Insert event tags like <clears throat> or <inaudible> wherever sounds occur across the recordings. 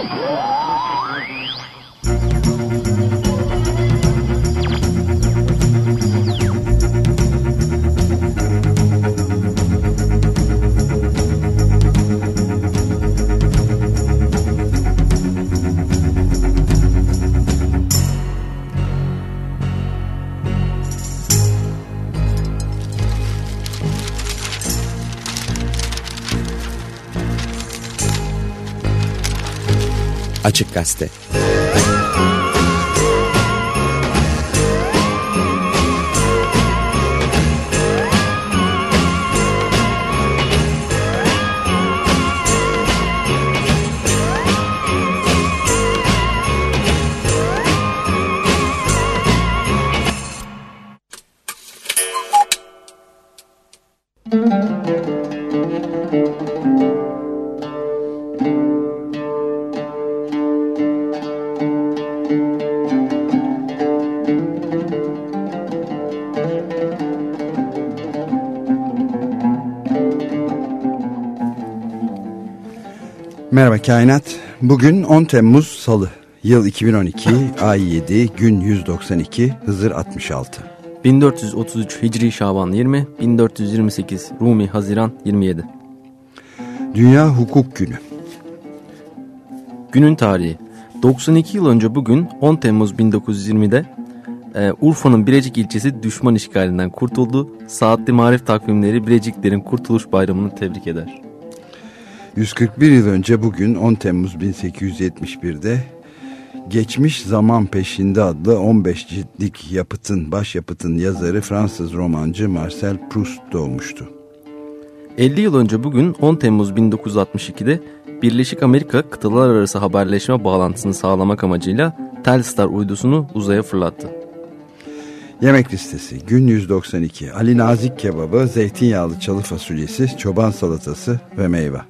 Açık Gazete Merhaba Kainat. Bugün 10 Temmuz Salı. Yıl 2012, <laughs> ay 7, gün 192, Hızır 66. 1433 Hicri Şaban 20, 1428 Rumi Haziran 27. Dünya Hukuk Günü. Günün tarihi. 92 yıl önce bugün 10 Temmuz 1920'de e, Urfa'nın Birecik ilçesi düşman işgalinden kurtuldu. Saatli marif takvimleri Bireciklerin Kurtuluş Bayramı'nı tebrik eder. 141 yıl önce bugün 10 Temmuz 1871'de Geçmiş Zaman Peşinde adlı 15 ciltlik yapıtın, başyapıtın yazarı Fransız romancı Marcel Proust doğmuştu. 50 yıl önce bugün 10 Temmuz 1962'de Birleşik Amerika kıtalar arası haberleşme bağlantısını sağlamak amacıyla Telstar uydusunu uzaya fırlattı. Yemek listesi gün 192 Ali Nazik kebabı, zeytinyağlı çalı fasulyesi, çoban salatası ve meyve.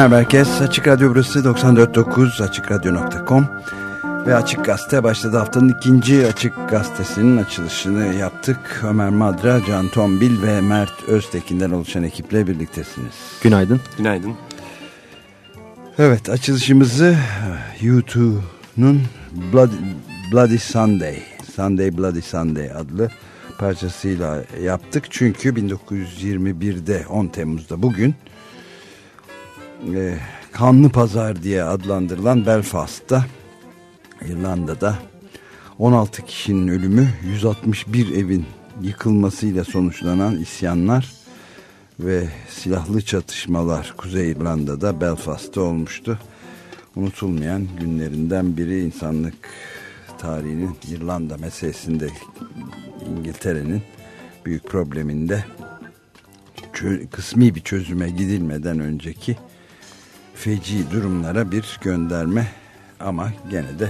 Merhaba herkes. Açık Radyo burası 94.9 AçıkRadyo.com ve Açık Gazete başladı. Haftanın ikinci Açık Gazetesi'nin açılışını yaptık. Ömer Madra, Can Tombil ve Mert Öztekin'den oluşan ekiple birliktesiniz. Günaydın. Günaydın. Evet açılışımızı YouTube'nun Bloody, Bloody Sunday, Sunday Bloody Sunday adlı parçasıyla yaptık. Çünkü 1921'de 10 Temmuz'da bugün e, Kanlı Pazar diye adlandırılan Belfast'ta İrlanda'da 16 kişinin ölümü 161 evin yıkılmasıyla sonuçlanan isyanlar ve silahlı çatışmalar Kuzey İrlanda'da Belfast'ta olmuştu. Unutulmayan günlerinden biri insanlık tarihinin İrlanda meselesinde İngiltere'nin büyük probleminde kısmi bir çözüme gidilmeden önceki feci durumlara bir gönderme ama gene de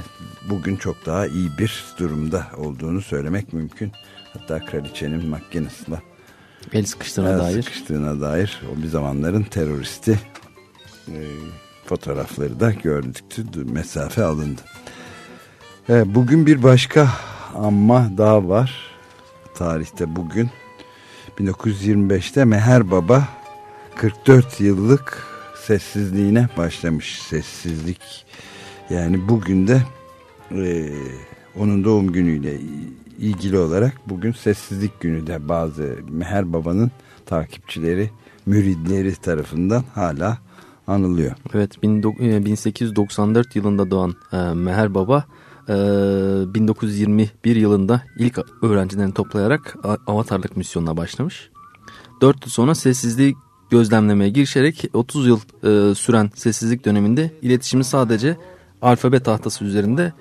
bugün çok daha iyi bir durumda olduğunu söylemek mümkün. Hatta kraliçenin McGuinness'la el sıkıştığına dair. sıkıştığına dair o bir zamanların teröristi e, fotoğrafları da gördüktü. Mesafe alındı. Evet, bugün bir başka ama daha var. Tarihte bugün 1925'te Meher Baba 44 yıllık sessizliğine başlamış. Sessizlik yani bugün de e, onun doğum günüyle ilgili olarak bugün sessizlik günü de bazı Meher Baba'nın takipçileri, müridleri tarafından hala anılıyor. Evet 1894 yılında doğan e, Meher Baba e, 1921 yılında ilk öğrencilerini toplayarak avatarlık misyonuna başlamış. 4 yıl sonra sessizliği gözlemlemeye girişerek 30 yıl e, süren sessizlik döneminde iletişimi sadece alfabe tahtası üzerinde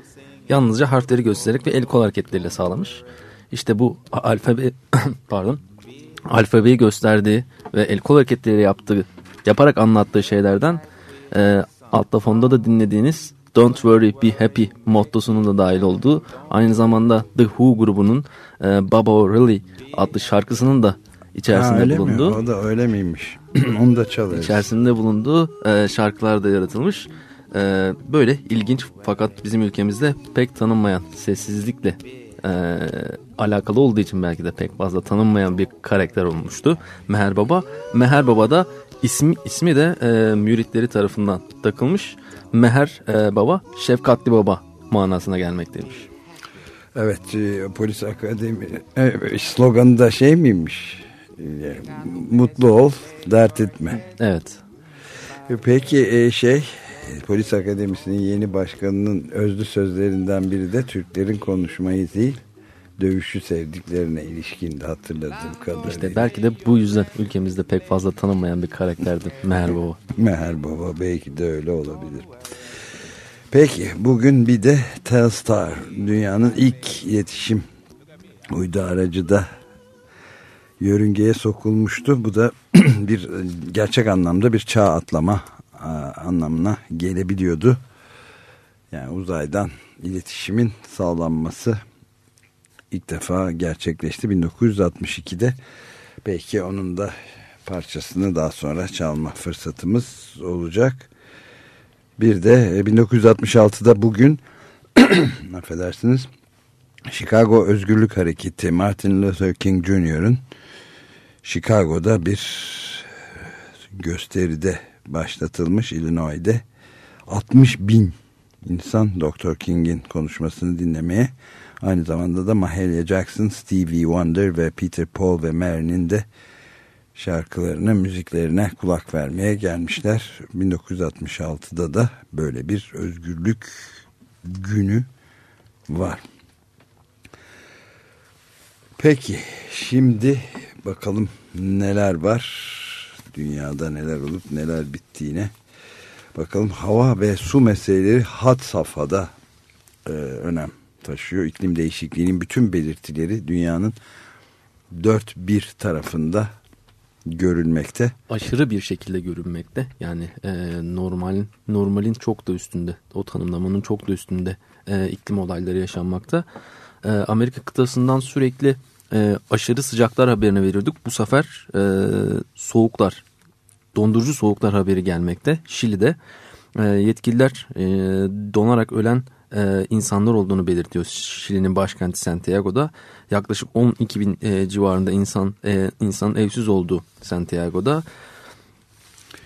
yalnızca harfleri göstererek ve el kol hareketleriyle sağlamış. İşte bu alfabe <coughs> pardon alfabeyi gösterdiği ve el kol hareketleri yaptığı yaparak anlattığı şeylerden e, altta fonda da dinlediğiniz Don't Worry Be Happy mottosunun da dahil olduğu aynı zamanda The Who grubunun e, Baba O'Reilly adlı şarkısının da içerisinde ha, bulunduğu. Mi? O da öyle miymiş? <clears throat> Onu da çalarız. İçerisinde bulunduğu e, şarkılar da yaratılmış. E, böyle ilginç fakat bizim ülkemizde pek tanınmayan sessizlikle e, alakalı olduğu için belki de pek fazla tanınmayan bir karakter olmuştu. Meher Baba. Meher Baba da ismi, ismi de e, müritleri tarafından takılmış. Meher e, Baba, Şefkatli Baba manasına gelmekteymiş. Evet, e, polis akademi e, sloganı da şey miymiş? E, mutlu ol, dert etme. Evet. Peki e, şey, polis akademisinin yeni başkanının özlü sözlerinden biri de Türklerin konuşmayı değil, dövüşü sevdiklerine ilişkin de hatırladığım kadarıyla. İşte belki de bu yüzden ülkemizde pek fazla tanınmayan bir karakterdi Meher Baba. Meher Baba belki de öyle olabilir. Peki bugün bir de Telstar dünyanın ilk iletişim uydu aracı da yörüngeye sokulmuştu. Bu da <clears throat> bir gerçek anlamda bir çağ atlama anlamına gelebiliyordu. Yani uzaydan iletişimin sağlanması ilk defa gerçekleşti 1962'de. Belki onun da parçasını daha sonra çalma fırsatımız olacak. Bir de 1966'da e, bugün <clears throat> affedersiniz Chicago Özgürlük Hareketi Martin Luther King Jr.'ın Chicago'da bir gösteride başlatılmış Illinois'de 60 bin insan Dr. King'in konuşmasını dinlemeye Aynı zamanda da Mahalia Jackson, Stevie Wonder ve Peter Paul ve Mary'nin de şarkılarına, müziklerine kulak vermeye gelmişler. 1966'da da böyle bir özgürlük günü var. Peki şimdi bakalım neler var dünyada neler olup neler bittiğine bakalım hava ve su meseleleri had safhada e, önem taşıyor. İklim değişikliğinin bütün belirtileri dünyanın dört bir tarafında görülmekte. Aşırı bir şekilde görülmekte. Yani e, normalin normalin çok da üstünde. O tanımlamanın çok da üstünde e, iklim olayları yaşanmakta. E, Amerika kıtasından sürekli e, aşırı sıcaklar haberini veriyorduk. Bu sefer e, soğuklar dondurucu soğuklar haberi gelmekte. Şili'de e, yetkililer e, donarak ölen e, insanlar olduğunu belirtiyor Şili'nin başkenti Santiago'da. Yaklaşık 12 bin e, civarında insan e, insan evsiz oldu Santiago'da.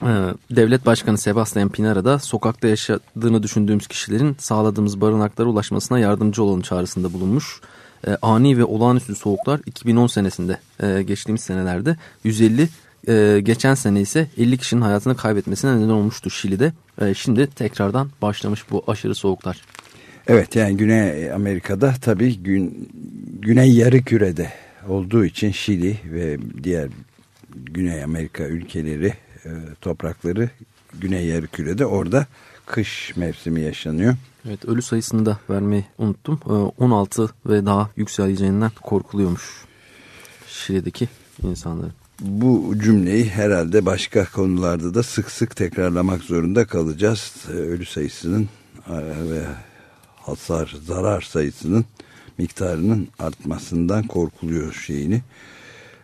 E, devlet Başkanı Sebastian Pinera da sokakta yaşadığını düşündüğümüz kişilerin sağladığımız barınaklara ulaşmasına yardımcı olun çağrısında bulunmuş. E, ani ve olağanüstü soğuklar 2010 senesinde e, geçtiğimiz senelerde 150 e, geçen sene ise 50 kişinin hayatını kaybetmesine neden olmuştu Şili'de. Şimdi tekrardan başlamış bu aşırı soğuklar. Evet yani Güney Amerika'da tabii gün, Güney yarı kürede olduğu için Şili ve diğer Güney Amerika ülkeleri toprakları Güney yarı kürede orada kış mevsimi yaşanıyor. Evet ölü sayısını da vermeyi unuttum. 16 e, ve daha yükseleceğinden korkuluyormuş Şili'deki insanların. Bu cümleyi herhalde başka konularda da sık sık tekrarlamak zorunda kalacağız. E, ölü sayısının ve hasar, zarar sayısının miktarının artmasından korkuluyor şeyini.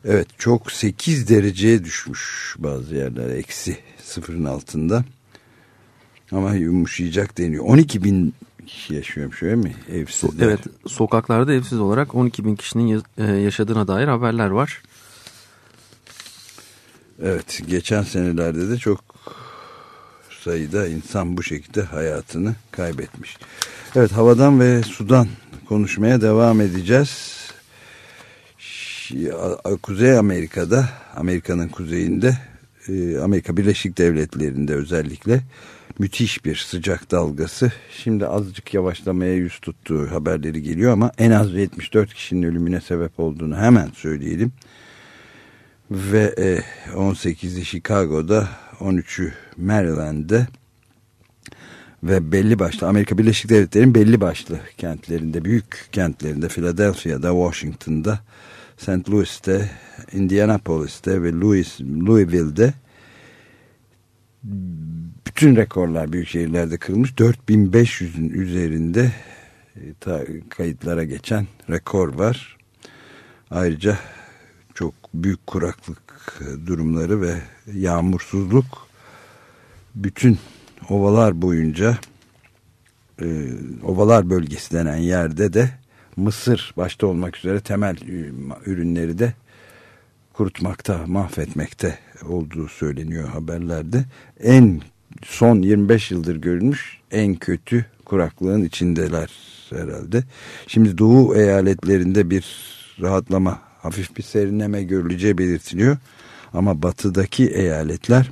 Evet çok 8 dereceye düşmüş bazı yerler eksi sıfırın altında. Ama yumuşayacak deniyor. 12 bin kişi yaşıyormuş öyle mi? Evsizler. Evet sokaklarda evsiz olarak 12 bin kişinin e, yaşadığına dair haberler var. Evet geçen senelerde de çok sayıda insan bu şekilde hayatını kaybetmiş. Evet havadan ve sudan konuşmaya devam edeceğiz. Kuzey Amerika'da, Amerika'nın kuzeyinde, e, Amerika Birleşik Devletleri'nde özellikle müthiş bir sıcak dalgası. Şimdi azıcık yavaşlamaya yüz tuttuğu haberleri geliyor ama en az 74 kişinin ölümüne sebep olduğunu hemen söyleyelim. Ve 18'i e, Chicago'da, 13'ü Maryland'de ve belli başlı Amerika Birleşik Devletleri'nin belli başlı kentlerinde, büyük kentlerinde, Philadelphia'da, Washington'da, St. Louis'te, Indianapolis'te ve Louis, Louisville'de bütün rekorlar büyük şehirlerde kırılmış. 4500'ün üzerinde e, kayıtlara geçen rekor var. Ayrıca çok büyük kuraklık e, durumları ve yağmursuzluk bütün ovalar boyunca e, ovalar bölgesi denen yerde de mısır başta olmak üzere temel ürünleri de kurutmakta, mahvetmekte olduğu söyleniyor haberlerde. En son 25 yıldır görülmüş en kötü kuraklığın içindeler herhalde. Şimdi Doğu eyaletlerinde bir rahatlama, hafif bir serinleme görüleceği belirtiliyor. Ama batıdaki eyaletler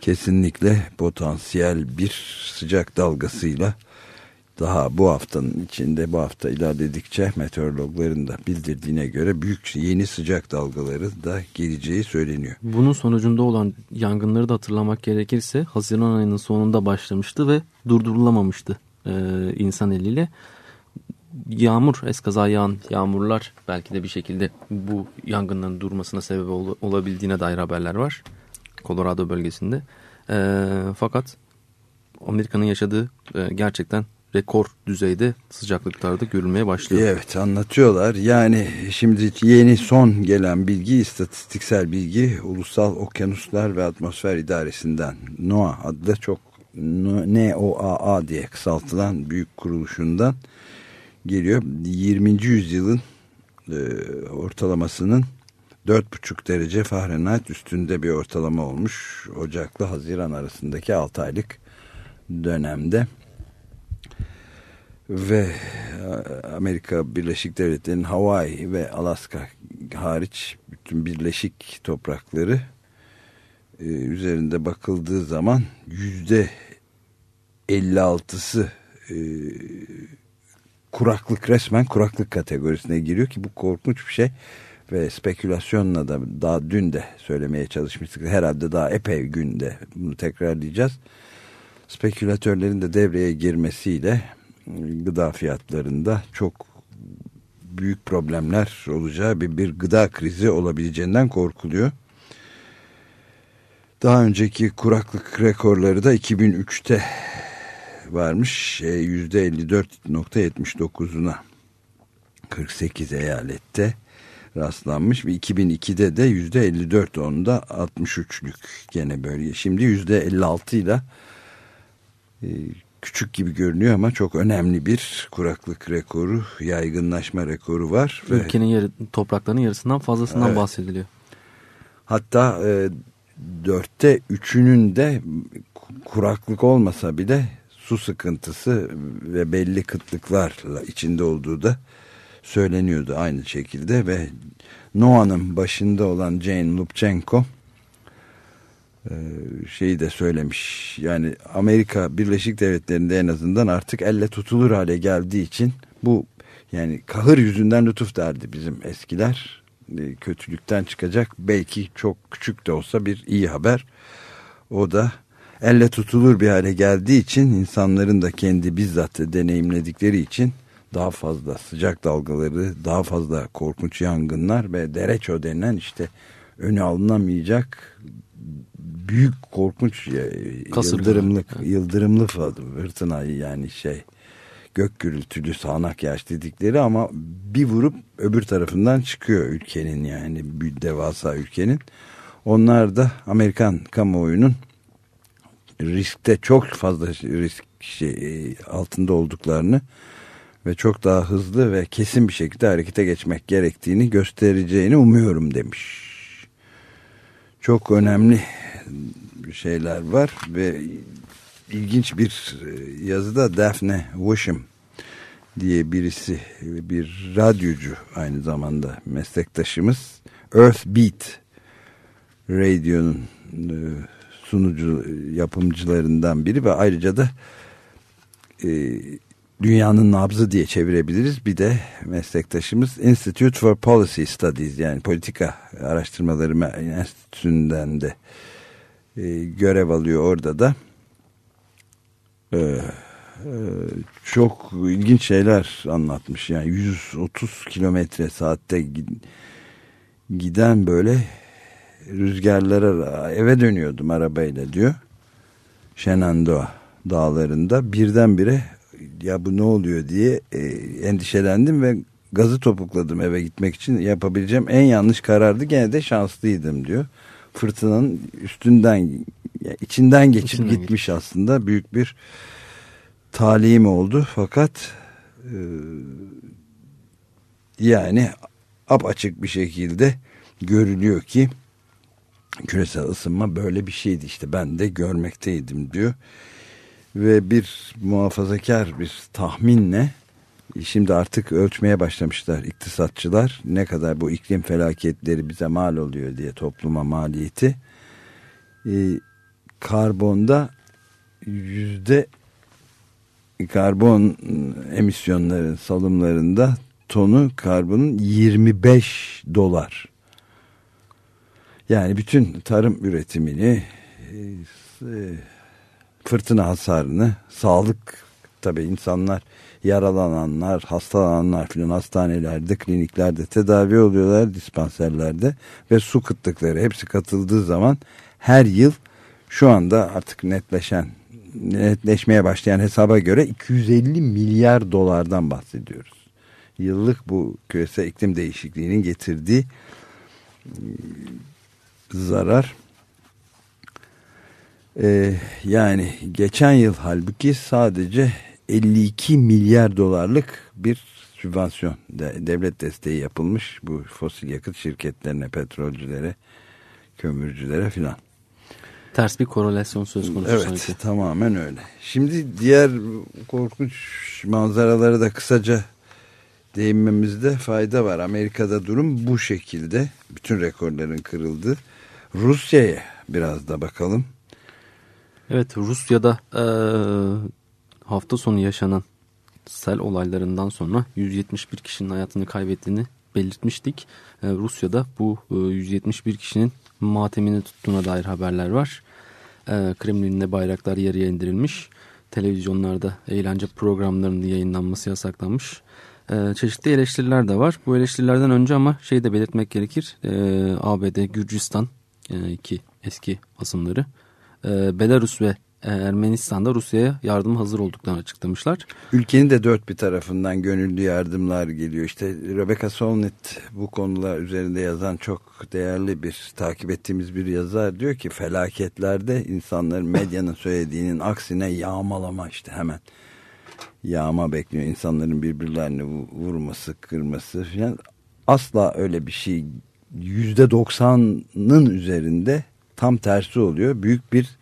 kesinlikle potansiyel bir sıcak dalgasıyla daha bu haftanın içinde bu hafta ilerledikçe meteorologların da bildirdiğine göre büyük yeni sıcak dalgaları da geleceği söyleniyor. Bunun sonucunda olan yangınları da hatırlamak gerekirse Haziran ayının sonunda başlamıştı ve durdurulamamıştı e, insan eliyle. Yağmur, eskaza yağan yağmurlar belki de bir şekilde bu yangınların durmasına sebep ol, olabildiğine dair haberler var. Colorado bölgesinde. E, fakat Amerika'nın yaşadığı e, gerçekten rekor düzeyde sıcaklıklarda görülmeye başlıyor. Evet anlatıyorlar. Yani şimdi yeni son gelen bilgi istatistiksel bilgi Ulusal Okyanuslar ve Atmosfer İdaresi'nden NOAA adlı çok NOAA diye kısaltılan büyük kuruluşundan geliyor. 20. yüzyılın e, ortalamasının 4,5 derece Fahrenheit üstünde bir ortalama olmuş. Ocak'la Haziran arasındaki 6 aylık dönemde ve e, Amerika Birleşik Devletleri'nin Hawaii ve Alaska hariç bütün birleşik toprakları e, üzerinde bakıldığı zaman yüzde 56'sı e, kuraklık resmen kuraklık kategorisine giriyor ki bu korkunç bir şey. Ve spekülasyonla da daha dün de söylemeye çalışmıştık. Herhalde daha epey günde bunu tekrarlayacağız. Spekülatörlerin de devreye girmesiyle gıda fiyatlarında çok büyük problemler olacağı bir, bir gıda krizi olabileceğinden korkuluyor. Daha önceki kuraklık rekorları da 2003'te varmış. %54.79'una 48 eyalette rastlanmış. 2002'de de %54 onda 63'lük gene bölge. Şimdi %56 ile e, küçük gibi görünüyor ama çok önemli bir kuraklık rekoru, yaygınlaşma rekoru var. Ülkenin yarı, topraklarının yarısından fazlasından evet. bahsediliyor. Hatta e, dörtte üçünün de kuraklık olmasa bile su sıkıntısı ve belli kıtlıklarla içinde olduğu da söyleniyordu aynı şekilde ve NOAA'nın başında olan Jane Lubchenko şeyi de söylemiş. Yani Amerika Birleşik Devletleri'nde en azından artık elle tutulur hale geldiği için bu yani kahır yüzünden lütuf derdi bizim eskiler. E, kötülükten çıkacak belki çok küçük de olsa bir iyi haber. O da elle tutulur bir hale geldiği için insanların da kendi bizzat deneyimledikleri için daha fazla sıcak dalgaları, daha fazla korkunç yangınlar ve dereço denen işte önü alınamayacak büyük korkunç Kasırga. yıldırımlık yıldırımlı fırtına yani şey gök gürültülü sağanak yağış dedikleri ama bir vurup öbür tarafından çıkıyor ülkenin yani bir devasa ülkenin. Onlar da Amerikan kamuoyunun riskte çok fazla risk şey, altında olduklarını ve çok daha hızlı ve kesin bir şekilde harekete geçmek gerektiğini göstereceğini umuyorum demiş. Çok önemli şeyler var ve ilginç bir yazıda Daphne Wisham diye birisi bir radyocu aynı zamanda meslektaşımız. Earth Beat Radyo'nun e, sunucu yapımcılarından biri ve ayrıca da e, dünyanın nabzı diye çevirebiliriz. Bir de meslektaşımız Institute for Policy Studies yani politika araştırmaları enstitüsünden de e, görev alıyor orada da. E, e, çok ilginç şeyler anlatmış. Yani 130 kilometre saatte giden böyle rüzgarlara eve dönüyordum arabayla diyor. Shenandoah dağlarında birdenbire ya bu ne oluyor diye e, endişelendim ve gazı topukladım eve gitmek için. Yapabileceğim en yanlış karardı. Gene de şanslıydım diyor. Fırtınanın üstünden içinden geçip İçinden gitmiş geçti. aslında. Büyük bir talim oldu. Fakat e, yani açık bir şekilde görülüyor ki küresel ısınma böyle bir şeydi. İşte ben de görmekteydim diyor ve bir muhafazakar bir tahminle şimdi artık ölçmeye başlamışlar iktisatçılar ne kadar bu iklim felaketleri bize mal oluyor diye topluma maliyeti ee, karbonda yüzde karbon emisyonları salımlarında tonu karbonun 25 dolar. Yani bütün tarım üretimini e, fırtına hasarını, sağlık tabi insanlar yaralananlar, hastalananlar filan hastanelerde, kliniklerde tedavi oluyorlar, dispanserlerde ve su kıtlıkları hepsi katıldığı zaman her yıl şu anda artık netleşen netleşmeye başlayan hesaba göre 250 milyar dolardan bahsediyoruz. Yıllık bu küresel iklim değişikliğinin getirdiği zarar ee, yani geçen yıl halbuki sadece 52 milyar dolarlık bir sübvansiyon devlet desteği yapılmış bu fosil yakıt şirketlerine, petrolcülere, kömürcülere filan. Ters bir korelasyon söz konusu evet, sanki. tamamen öyle. Şimdi diğer korkunç manzaraları da kısaca değinmemizde fayda var. Amerika'da durum bu şekilde. Bütün rekorların kırıldı. Rusya'ya biraz da bakalım. Evet Rusya'da e, hafta sonu yaşanan sel olaylarından sonra 171 kişinin hayatını kaybettiğini belirtmiştik. E, Rusya'da bu e, 171 kişinin matemini tuttuğuna dair haberler var. E, Kremlin'de bayraklar yarıya indirilmiş. Televizyonlarda eğlence programlarının yayınlanması yasaklanmış. E, çeşitli eleştiriler de var. Bu eleştirilerden önce ama şey de belirtmek gerekir. E, ABD, Gürcistan e, iki eski asımları e, Belarus ve Ermenistan'da Rusya'ya yardım hazır olduklarını açıklamışlar. Ülkenin de dört bir tarafından gönüllü yardımlar geliyor. İşte Rebecca Solnit bu konular üzerinde yazan çok değerli bir takip ettiğimiz bir yazar diyor ki felaketlerde insanların medyanın söylediğinin aksine yağmalama işte hemen yağma bekliyor. insanların birbirlerini vurması, kırması falan. Asla öyle bir şey yüzde doksanın üzerinde tam tersi oluyor. Büyük bir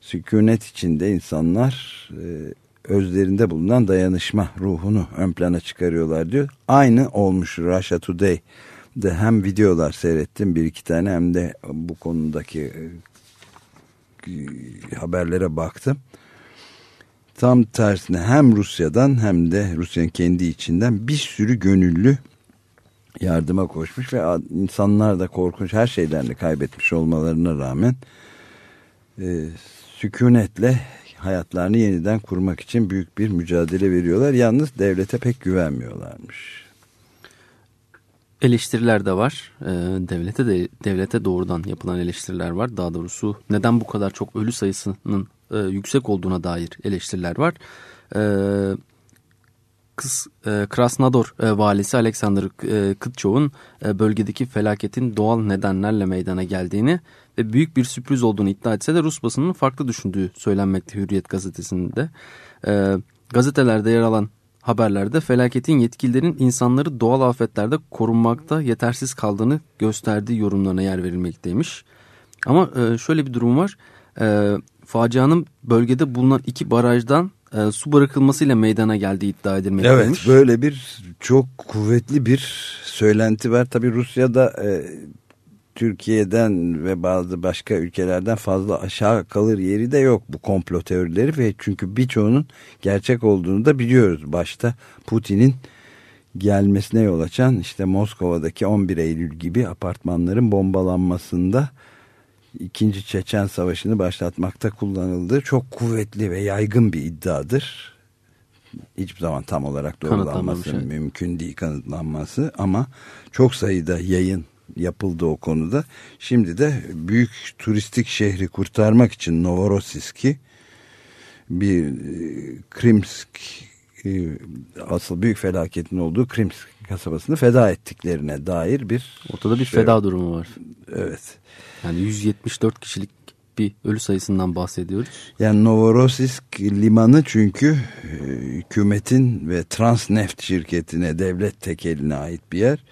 sükunet içinde insanlar e, özlerinde bulunan dayanışma ruhunu ön plana çıkarıyorlar diyor. Aynı olmuş Russia Today de hem videolar seyrettim bir iki tane hem de bu konudaki e, haberlere baktım. Tam tersine hem Rusya'dan hem de Rusya'nın kendi içinden bir sürü gönüllü yardıma koşmuş ve insanlar da korkunç her şeylerini kaybetmiş olmalarına rağmen e, sükunetle hayatlarını yeniden kurmak için büyük bir mücadele veriyorlar. Yalnız devlete pek güvenmiyorlarmış. Eleştiriler de var. E, devlete de devlete doğrudan yapılan eleştiriler var. Daha doğrusu neden bu kadar çok ölü sayısının e, yüksek olduğuna dair eleştiriler var. E, Kız, e, Krasnodar e, valisi Alexander e, Kıtçov'un e, bölgedeki felaketin doğal nedenlerle meydana geldiğini ve büyük bir sürpriz olduğunu iddia etse de Rus basının farklı düşündüğü söylenmekte Hürriyet gazetesinde. E, gazetelerde yer alan haberlerde felaketin yetkililerin insanları doğal afetlerde korunmakta yetersiz kaldığını gösterdiği yorumlarına yer verilmekteymiş. Ama e, şöyle bir durum var. E, facianın bölgede bulunan iki barajdan e, su bırakılmasıyla meydana geldiği iddia edilmekteymiş. Evet böyle bir çok kuvvetli bir söylenti var. Tabi Rusya'da e, Türkiye'den ve bazı başka ülkelerden fazla aşağı kalır yeri de yok bu komplo teorileri ve çünkü birçoğunun gerçek olduğunu da biliyoruz. Başta Putin'in gelmesine yol açan işte Moskova'daki 11 Eylül gibi apartmanların bombalanmasında İkinci Çeçen Savaşı'nı başlatmakta kullanıldığı çok kuvvetli ve yaygın bir iddiadır. Hiçbir zaman tam olarak doğrulanması mümkün değil kanıtlanması ama çok sayıda yayın yapıldı o konuda. Şimdi de büyük turistik şehri kurtarmak için Novorossiysk'i bir e, Krimsk e, asıl büyük felaketin olduğu Krimsk kasabasını feda ettiklerine dair bir ortada bir şey, feda durumu var. Evet. Yani 174 kişilik bir ölü sayısından bahsediyoruz. Yani Novorossiysk limanı çünkü e, hükümetin ve Transneft şirketine devlet tekeline ait bir yer.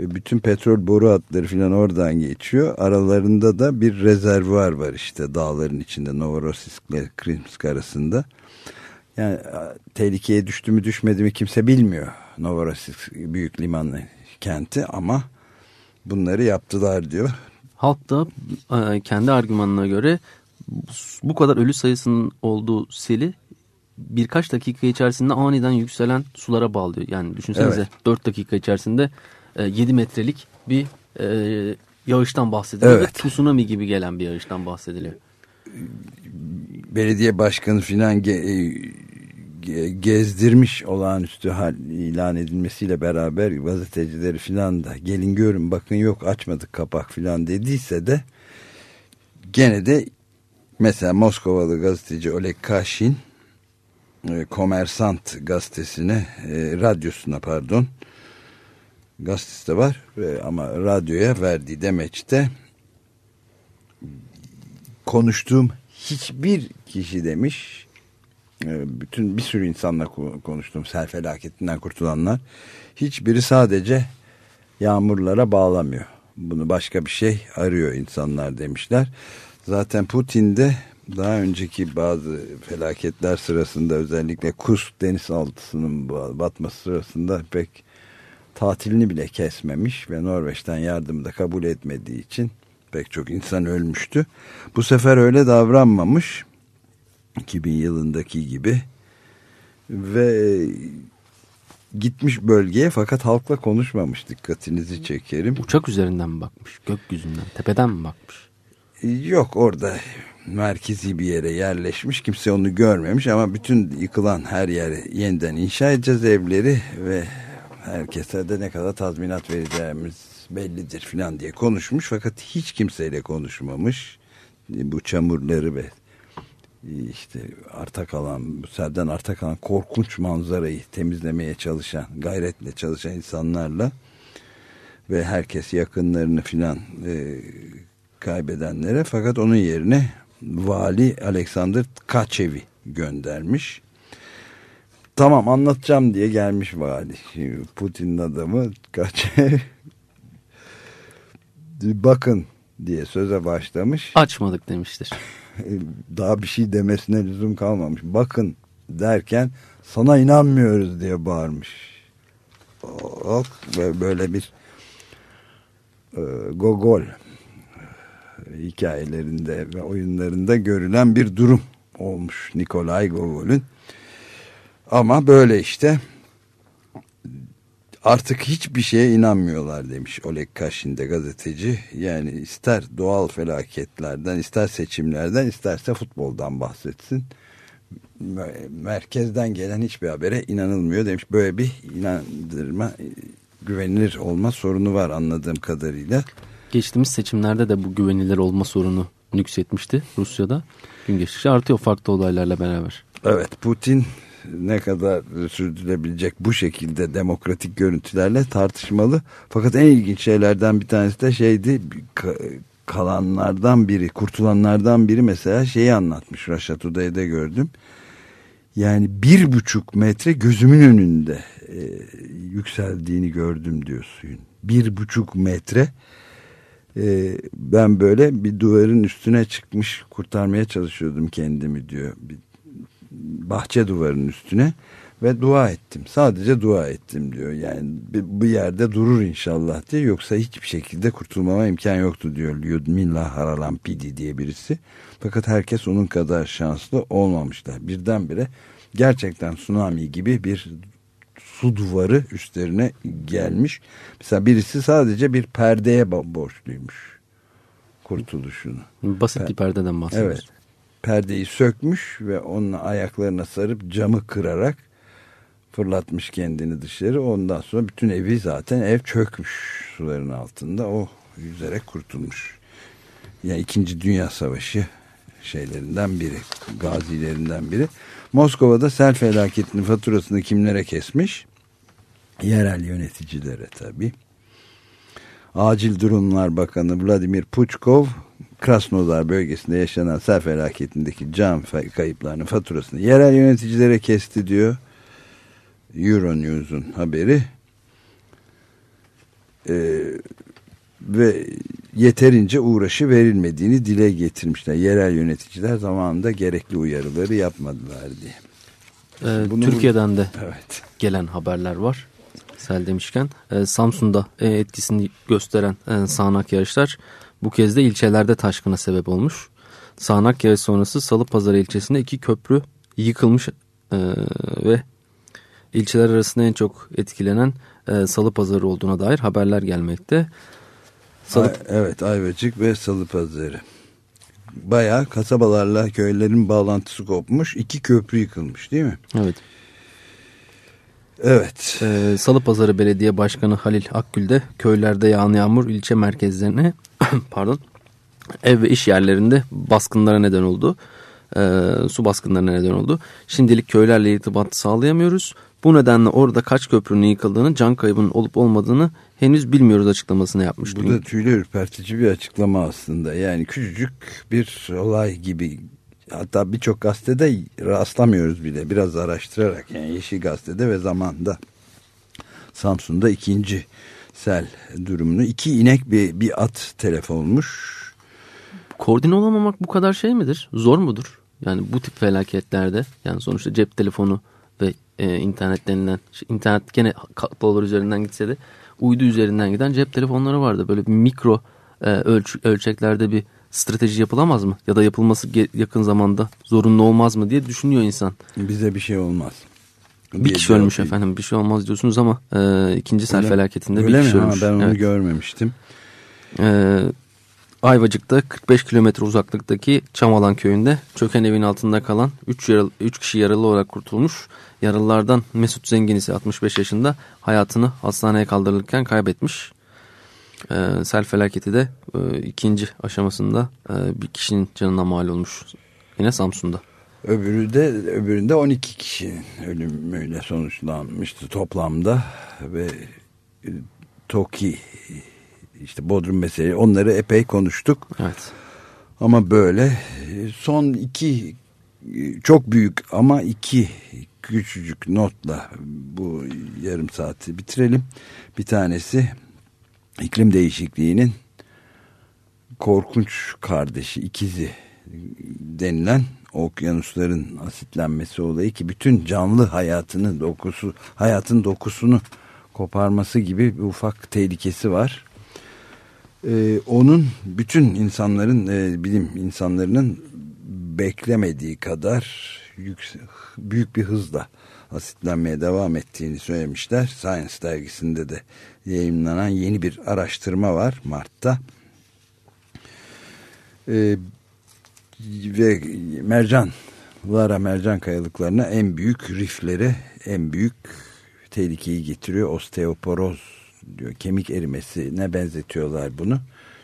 E, bütün petrol boru hatları falan oradan geçiyor. Aralarında da bir rezervuar var işte dağların içinde Novorossiysk ile Krimsk arasında. Yani tehlikeye düştü mü düşmedi mi kimse bilmiyor. Novorossiysk büyük limanı kenti ama bunları yaptılar diyor. Halk da e, kendi argümanına göre bu kadar ölü sayısının olduğu seli birkaç dakika içerisinde aniden yükselen sulara bağlıyor. Yani düşünsenize evet. 4 dakika içerisinde 7 metrelik bir e, yağıştan bahsediliyor evet. ve tsunami gibi gelen bir yağıştan bahsediliyor. Belediye başkanı filan ge, ge, gezdirmiş olağanüstü hal ilan edilmesiyle beraber gazetecileri filan da gelin görün bakın yok açmadık kapak filan dediyse de gene de mesela Moskovalı gazeteci Oleg Kashin e, Komersant gazetesine e, radyosuna pardon gazetesi de var ama radyoya verdiği demeçte konuştuğum hiçbir kişi demiş e, bütün bir sürü insanla konuştum sel felaketinden kurtulanlar. Hiçbiri sadece yağmurlara bağlamıyor. Bunu başka bir şey arıyor insanlar demişler. Zaten Putin de daha önceki bazı felaketler sırasında özellikle Kursk denizaltısının batması sırasında pek tatilini bile kesmemiş ve Norveç'ten yardımı da kabul etmediği için pek çok insan ölmüştü. Bu sefer öyle davranmamış 2000 yılındaki gibi ve gitmiş bölgeye fakat halkla konuşmamış dikkatinizi çekerim. Uçak üzerinden mi bakmış gökyüzünden tepeden mi bakmış? Yok orada merkezi bir yere yerleşmiş kimse onu görmemiş ama bütün yıkılan her yere yeniden inşa edeceğiz evleri ve herkese de ne kadar tazminat vereceğimiz bellidir filan diye konuşmuş fakat hiç kimseyle konuşmamış bu çamurları ve işte arta kalan, serden arta kalan korkunç manzarayı temizlemeye çalışan, gayretle çalışan insanlarla ve herkes yakınlarını filan e, kaybedenlere fakat onun yerine vali Alexander Kaçevi göndermiş. Tamam anlatacağım diye gelmiş vali. Putin'in adamı Kaçevi bakın diye söze başlamış. Açmadık demiştir. <laughs> Daha bir şey demesine lüzum kalmamış. Bakın derken sana inanmıyoruz diye bağırmış. Ve böyle bir e, Gogol hikayelerinde ve oyunlarında görülen bir durum olmuş Nikolay Gogol'ün. Ama böyle işte artık hiçbir şeye inanmıyorlar demiş Oleg Kashin de gazeteci. Yani ister doğal felaketlerden, ister seçimlerden, isterse futboldan bahsetsin. Merkezden gelen hiçbir habere inanılmıyor demiş. Böyle bir inandırma, güvenilir olma sorunu var anladığım kadarıyla. Geçtiğimiz seçimlerde de bu güvenilir olma sorunu nüksetmişti Rusya'da. Gün geçtikçe artıyor farklı olaylarla beraber. Evet Putin ne kadar sürdürülebilecek bu şekilde demokratik görüntülerle tartışmalı. Fakat en ilginç şeylerden bir tanesi de şeydi kalanlardan biri, kurtulanlardan biri mesela şeyi anlatmış. Russia Today'de gördüm. Yani bir buçuk metre gözümün önünde e, yükseldiğini gördüm diyor suyun. Bir buçuk metre e, ben böyle bir duvarın üstüne çıkmış kurtarmaya çalışıyordum kendimi diyor. Bir bahçe duvarının üstüne ve dua ettim. Sadece dua ettim diyor. Yani bu yerde durur inşallah diye. Yoksa hiçbir şekilde kurtulmama imkan yoktu diyor Lyudmila Haralampidi diye birisi. Fakat herkes onun kadar şanslı olmamışlar. Birdenbire gerçekten tsunami gibi bir su duvarı üstlerine gelmiş. Mesela birisi sadece bir perdeye borçluymuş kurtuluşunu. Basit bir perdeden bahsediyoruz. Evet perdeyi sökmüş ve onun ayaklarına sarıp camı kırarak fırlatmış kendini dışarı. Ondan sonra bütün evi zaten ev çökmüş suların altında. O yüzerek kurtulmuş. Yani İkinci Dünya Savaşı şeylerinden biri, gazilerinden biri. Moskova'da sel felaketinin faturasını kimlere kesmiş? Yerel yöneticilere tabii. Acil Durumlar Bakanı Vladimir Puchkov Krasnodar bölgesinde yaşanan sel felaketindeki can kayıplarının faturasını yerel yöneticilere kesti diyor. Euronews'un haberi. Ee, ve yeterince uğraşı verilmediğini dile getirmişler. Yerel yöneticiler zamanında gerekli uyarıları yapmadılar diye. Ee, Bunu, Türkiye'den de evet. gelen haberler var. Sel demişken e, Samsun'da e, etkisini gösteren e, sağanak yağışlar bu kez de ilçelerde taşkına sebep olmuş. Sağanak yağış sonrası Salıpazarı ilçesinde iki köprü yıkılmış e, ve ilçeler arasında en çok etkilenen e, Salıpazarı olduğuna dair haberler gelmekte. Salı... Ay, evet Ayvacık ve Salıpazarı. Bayağı kasabalarla köylerin bağlantısı kopmuş. iki köprü yıkılmış değil mi? Evet. Evet. Ee, Salıpazarı Belediye Başkanı Halil Akgül de köylerde yağan yağmur ilçe merkezlerine <clears throat> pardon ev ve iş yerlerinde baskınlara neden oldu. E, su baskınlarına neden oldu. Şimdilik köylerle irtibat sağlayamıyoruz. Bu nedenle orada kaç köprünün yıkıldığını, can kaybının olup olmadığını henüz bilmiyoruz açıklamasını yapmış. Bu da tüyler ürpertici bir açıklama aslında. Yani küçücük bir olay gibi hatta birçok gazetede rastlamıyoruz bile. Biraz araştırarak yani Yeşil Gazete'de ve zamanda Samsun'da ikinci sel durumunu. iki inek bir, bir at telef olmuş. Koordine olamamak bu kadar şey midir? Zor mudur? Yani bu tip felaketlerde yani sonuçta cep telefonu ve e, internet denilen internet gene kablolar üzerinden gitse de uydu üzerinden giden cep telefonları vardı. Böyle bir mikro e, ölç ölçeklerde bir strateji yapılamaz mı? Ya da yapılması yakın zamanda zorunlu olmaz mı diye düşünüyor insan. Bize bir şey olmaz. Bir kişi ölmüş değil. efendim bir şey olmaz diyorsunuz ama e, ikinci sel felaketinde öyle bir kişi mi? ölmüş. Ha, ben onu evet. görmemiştim. E, Ayvacık'ta 45 kilometre uzaklıktaki Çamalan köyünde çöken evin altında kalan 3, yaralı, 3 kişi yaralı olarak kurtulmuş. Yaralılardan Mesut Zengin ise 65 yaşında hayatını hastaneye kaldırılırken kaybetmiş. E, sel felaketi de e, ikinci aşamasında e, bir kişinin canına mal olmuş. Yine Samsun'da. Öbürü de öbüründe 12 kişinin ölümüyle sonuçlanmıştı toplamda ve e, TOKİ işte Bodrum meseleyi onları epey konuştuk. Evet. Ama böyle e, son iki e, çok büyük ama iki küçücük notla bu yarım saati bitirelim. Bir tanesi iklim değişikliğinin korkunç kardeşi, ikizi denilen okyanusların asitlenmesi olayı ki bütün canlı hayatını dokusu hayatın dokusunu koparması gibi bir ufak tehlikesi var. Ee, onun bütün insanların e, bilim insanlarının beklemediği kadar yüksek, büyük bir hızla asitlenmeye devam ettiğini söylemişler. Science dergisinde de yayınlanan yeni bir araştırma var Mart'ta. Ee, ve mercan Lara mercan kayalıklarına en büyük riflere en büyük tehlikeyi getiriyor. Osteoporoz diyor. Kemik erimesine benzetiyorlar bunu.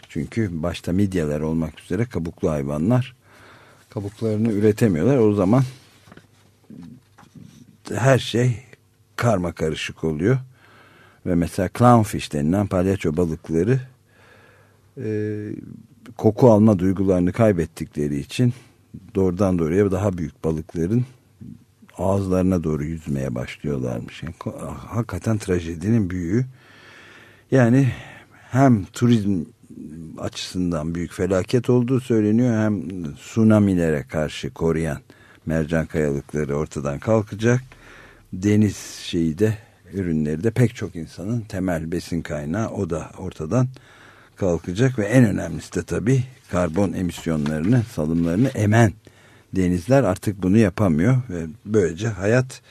Çünkü başta midyeler olmak üzere kabuklu hayvanlar kabuklarını üretemiyorlar. O zaman her şey karma karışık oluyor. Ve mesela clownfish denilen palyaço balıkları e, koku alma duygularını kaybettikleri için doğrudan doğruya daha büyük balıkların ağızlarına doğru yüzmeye başlıyorlarmış. Yani, hakikaten trajedinin büyüğü. Yani hem turizm açısından büyük felaket olduğu söyleniyor hem tsunamilere karşı koruyan mercan kayalıkları ortadan kalkacak. Deniz şeyi de ürünleri de pek çok insanın temel besin kaynağı o da ortadan kalkacak ve en önemlisi de tabii karbon emisyonlarını, salımlarını emen denizler artık bunu yapamıyor ve böylece hayat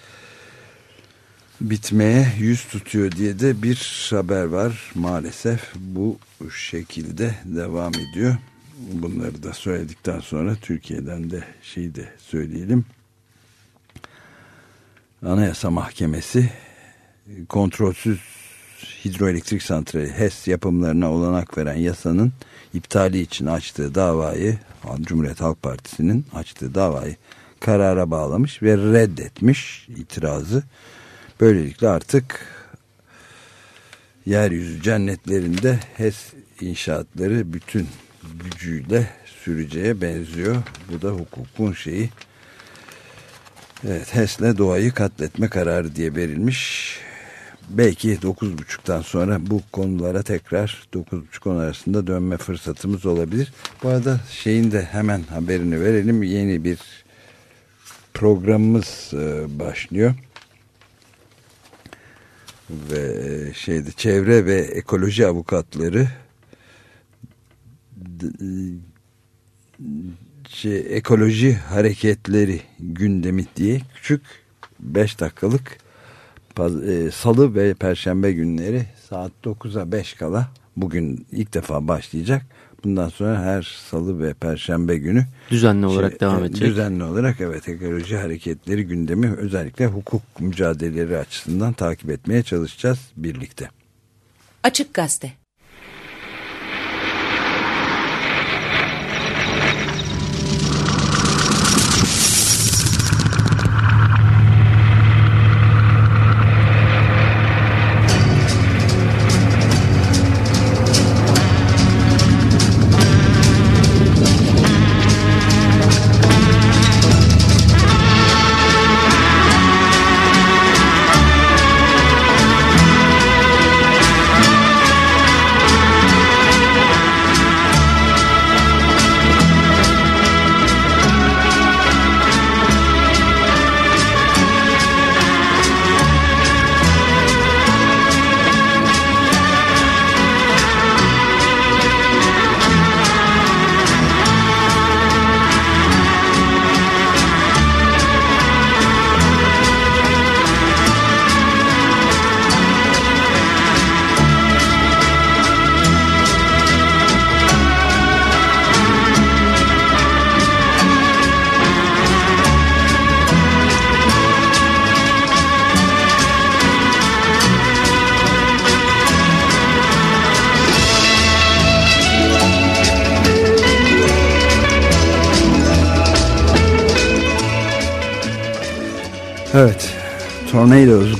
bitmeye yüz tutuyor diye de bir haber var maalesef bu şekilde devam ediyor. Bunları da söyledikten sonra Türkiye'den de şeyi de söyleyelim. Anayasa Mahkemesi kontrolsüz hidroelektrik santrali HES yapımlarına olanak veren yasanın iptali için açtığı davayı Cumhuriyet Halk Partisi'nin açtığı davayı karara bağlamış ve reddetmiş itirazı. Böylelikle artık yeryüzü cennetlerinde HES inşaatları bütün gücüyle süreceğe benziyor. Bu da hukukun şeyi. Evet HES'le doğayı katletme kararı diye verilmiş belki 9.30'dan sonra bu konulara tekrar 9.30 arasında dönme fırsatımız olabilir. Bu arada şeyin de hemen haberini verelim. Yeni bir programımız e, başlıyor. Ve şeyde çevre ve ekoloji avukatları şey, ekoloji hareketleri gündemi diye küçük 5 dakikalık e, salı ve perşembe günleri saat 9'a 5 kala bugün ilk defa başlayacak. Bundan sonra her salı ve perşembe günü düzenli olarak şey, devam edecek. Düzenli olarak evet ekoloji hareketleri gündemi özellikle hukuk mücadeleleri açısından takip etmeye çalışacağız birlikte. Açık Gazete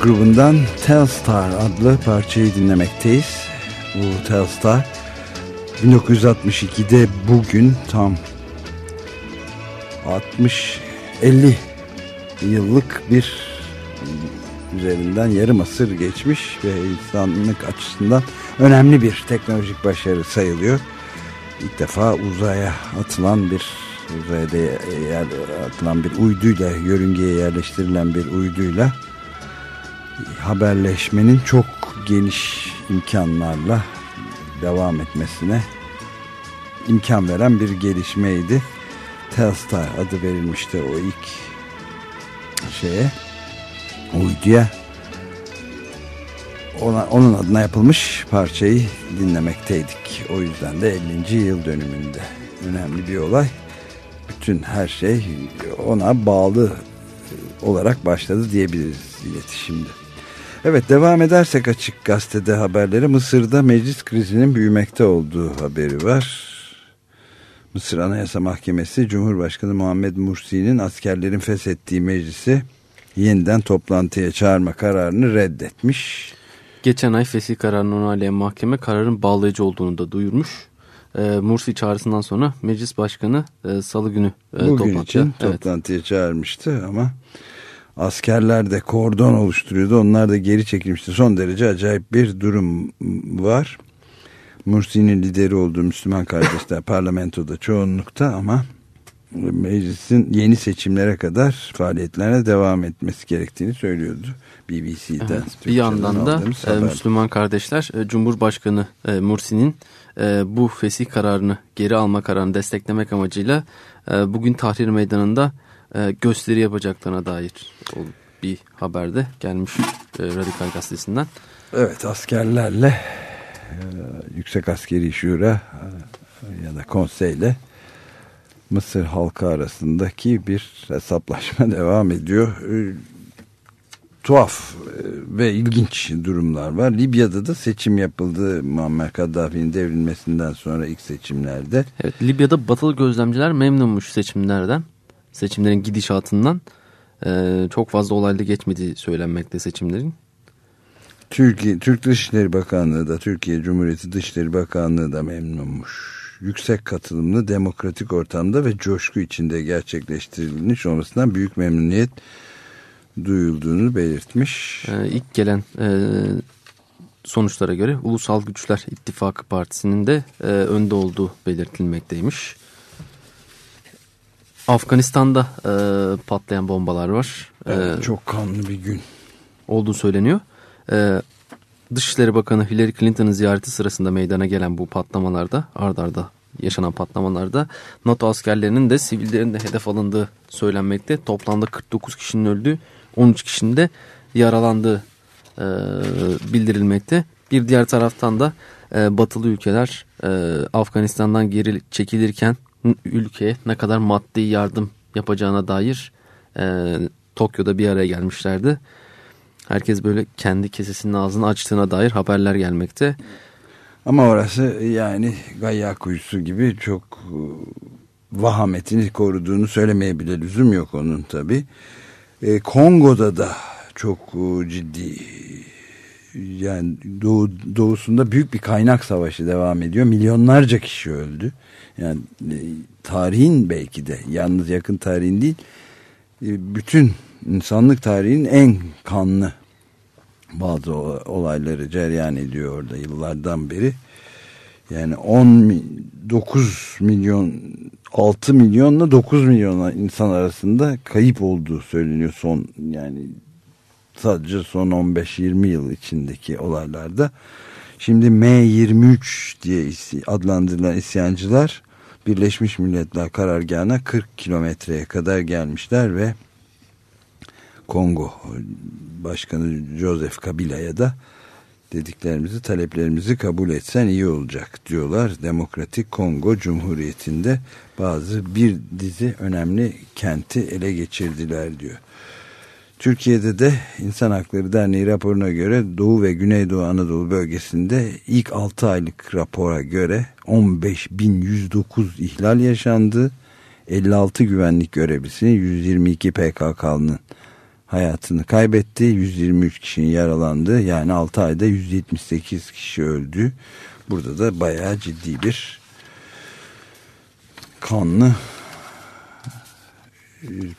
grubundan Telstar adlı parçayı dinlemekteyiz. Bu Telstar 1962'de bugün tam 60 50 yıllık bir üzerinden yarım asır geçmiş ve insanlık açısından önemli bir teknolojik başarı sayılıyor. İlk defa uzaya atılan bir uzayda yer, atılan bir uyduyla yörüngeye yerleştirilen bir uyduyla haberleşmenin çok geniş imkanlarla devam etmesine imkan veren bir gelişmeydi. Telstar adı verilmişti o ilk şeye uyduya ona, onun adına yapılmış parçayı dinlemekteydik. O yüzden de 50. yıl dönümünde önemli bir olay. Bütün her şey ona bağlı olarak başladı diyebiliriz iletişimde. Evet devam edersek açık gazetede haberleri Mısır'da meclis krizinin büyümekte olduğu haberi var. Mısır Anayasa Mahkemesi Cumhurbaşkanı Muhammed Mursi'nin askerlerin feshettiği meclisi yeniden toplantıya çağırma kararını reddetmiş. Geçen ay fesih kararını onaylayan mahkeme kararın bağlayıcı olduğunu da duyurmuş. E, Mursi çağrısından sonra meclis başkanı e, salı günü e, Bugün için evet. toplantıya çağırmıştı ama askerler de kordon oluşturuyordu. Onlar da geri çekilmişti. Son derece acayip bir durum var. Mursi'nin lideri olduğu Müslüman kardeşler <laughs> parlamentoda çoğunlukta ama meclisin yeni seçimlere kadar faaliyetlerine devam etmesi gerektiğini söylüyordu. BBC'den. Evet, bir yandan da e, Müslüman kardeşler e, Cumhurbaşkanı e, Mursi'nin e, bu fesih kararını geri alma kararını desteklemek amacıyla e, bugün Tahrir Meydanı'nda e, gösteri yapacaklarına dair bir haberde gelmiş e, Radikal Gazetesi'nden. Evet askerlerle e, Yüksek Askeri Şura e, ya da konseyle Mısır halkı arasındaki bir hesaplaşma <laughs> devam ediyor. E, tuhaf ve ilginç durumlar var. Libya'da da seçim yapıldı Muammer Kaddafi'nin devrilmesinden sonra ilk seçimlerde. Evet Libya'da batılı gözlemciler memnunmuş seçimlerden. Seçimlerin gidişatından. Ee, çok fazla olaylı geçmediği söylenmekte seçimlerin. Türkiye Türk Dışişleri Bakanlığı da Türkiye Cumhuriyeti Dışişleri Bakanlığı da memnunmuş. Yüksek katılımlı demokratik ortamda ve coşku içinde gerçekleştirilmiş olmasından büyük memnuniyet duyulduğunu belirtmiş. Ee, ilk gelen e, sonuçlara göre Ulusal Güçler İttifakı Partisi'nin de e, önde olduğu belirtilmekteymiş. Afganistan'da e, patlayan bombalar var. Evet, ee, çok kanlı bir gün. Olduğu söyleniyor. E, Dışişleri Bakanı Hillary Clinton'ın ziyareti sırasında meydana gelen bu patlamalarda ard arda yaşanan patlamalarda NATO askerlerinin de sivillerin de hedef alındığı söylenmekte. Toplamda 49 kişinin öldüğü 13 kişinin de yaralandığı e, bildirilmekte. Bir diğer taraftan da e, batılı ülkeler e, Afganistan'dan geri çekilirken ülkeye ne kadar maddi yardım yapacağına dair e, Tokyo'da bir araya gelmişlerdi. Herkes böyle kendi kesesinin ağzını açtığına dair haberler gelmekte. Ama orası yani Gaya kuyusu gibi çok e, vahametini koruduğunu söylemeye bile lüzum yok onun tabi. E, Kongo'da da çok e, ciddi yani doğu, doğusunda büyük bir kaynak savaşı devam ediyor. Milyonlarca kişi öldü. Yani e, tarihin belki de yalnız yakın tarihin değil e, bütün insanlık tarihinin en kanlı bazı olayları cereyan ediyor orada yıllardan beri. Yani 19 milyon 6 milyonla 9 milyon insan arasında kayıp olduğu söyleniyor son yani sadece son 15-20 yıl içindeki olaylarda. Şimdi M23 diye adlandırılan isyancılar Birleşmiş Milletler karargahına 40 kilometreye kadar gelmişler ve Kongo Başkanı Joseph Kabila'ya da dediklerimizi taleplerimizi kabul etsen iyi olacak diyorlar. Demokratik Kongo Cumhuriyeti'nde bazı bir dizi önemli kenti ele geçirdiler diyor. Türkiye'de de İnsan Hakları Derneği raporuna göre Doğu ve Güneydoğu Anadolu bölgesinde ilk 6 aylık rapora göre 15.109 ihlal yaşandı. 56 güvenlik görevlisinin 122 PKK'nın hayatını kaybetti. 123 kişinin yaralandı. Yani 6 ayda 178 kişi öldü. Burada da bayağı ciddi bir kanlı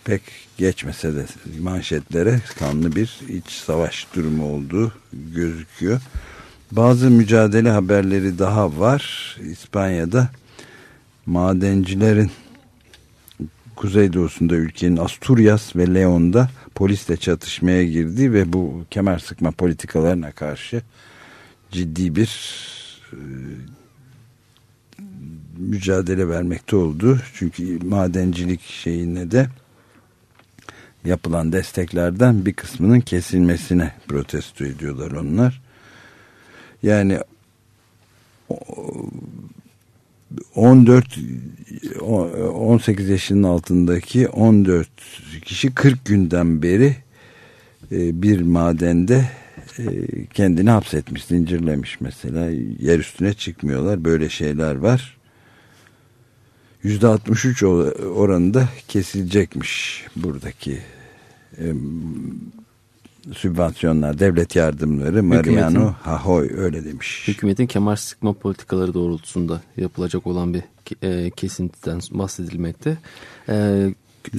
pek geçmese de manşetlere kanlı bir iç savaş durumu olduğu gözüküyor. Bazı mücadele haberleri daha var. İspanya'da madencilerin kuzeydoğusunda ülkenin Asturias ve Leon'da polisle çatışmaya girdi ve bu kemer sıkma politikalarına karşı ciddi bir e, mücadele vermekte oldu. Çünkü madencilik şeyine de yapılan desteklerden bir kısmının kesilmesine protesto ediyorlar onlar. Yani 14 18 yaşının altındaki 14 kişi 40 günden beri e, bir madende e, kendini hapsetmiş, zincirlemiş mesela. Yer üstüne çıkmıyorlar. Böyle şeyler var. %63 oranında kesilecekmiş buradaki e, sübvansiyonlar, devlet yardımları Mariano Hahoy öyle demiş. Hükümetin kemer sıkma politikaları doğrultusunda yapılacak olan bir e, kesintiden bahsedilmekte. E,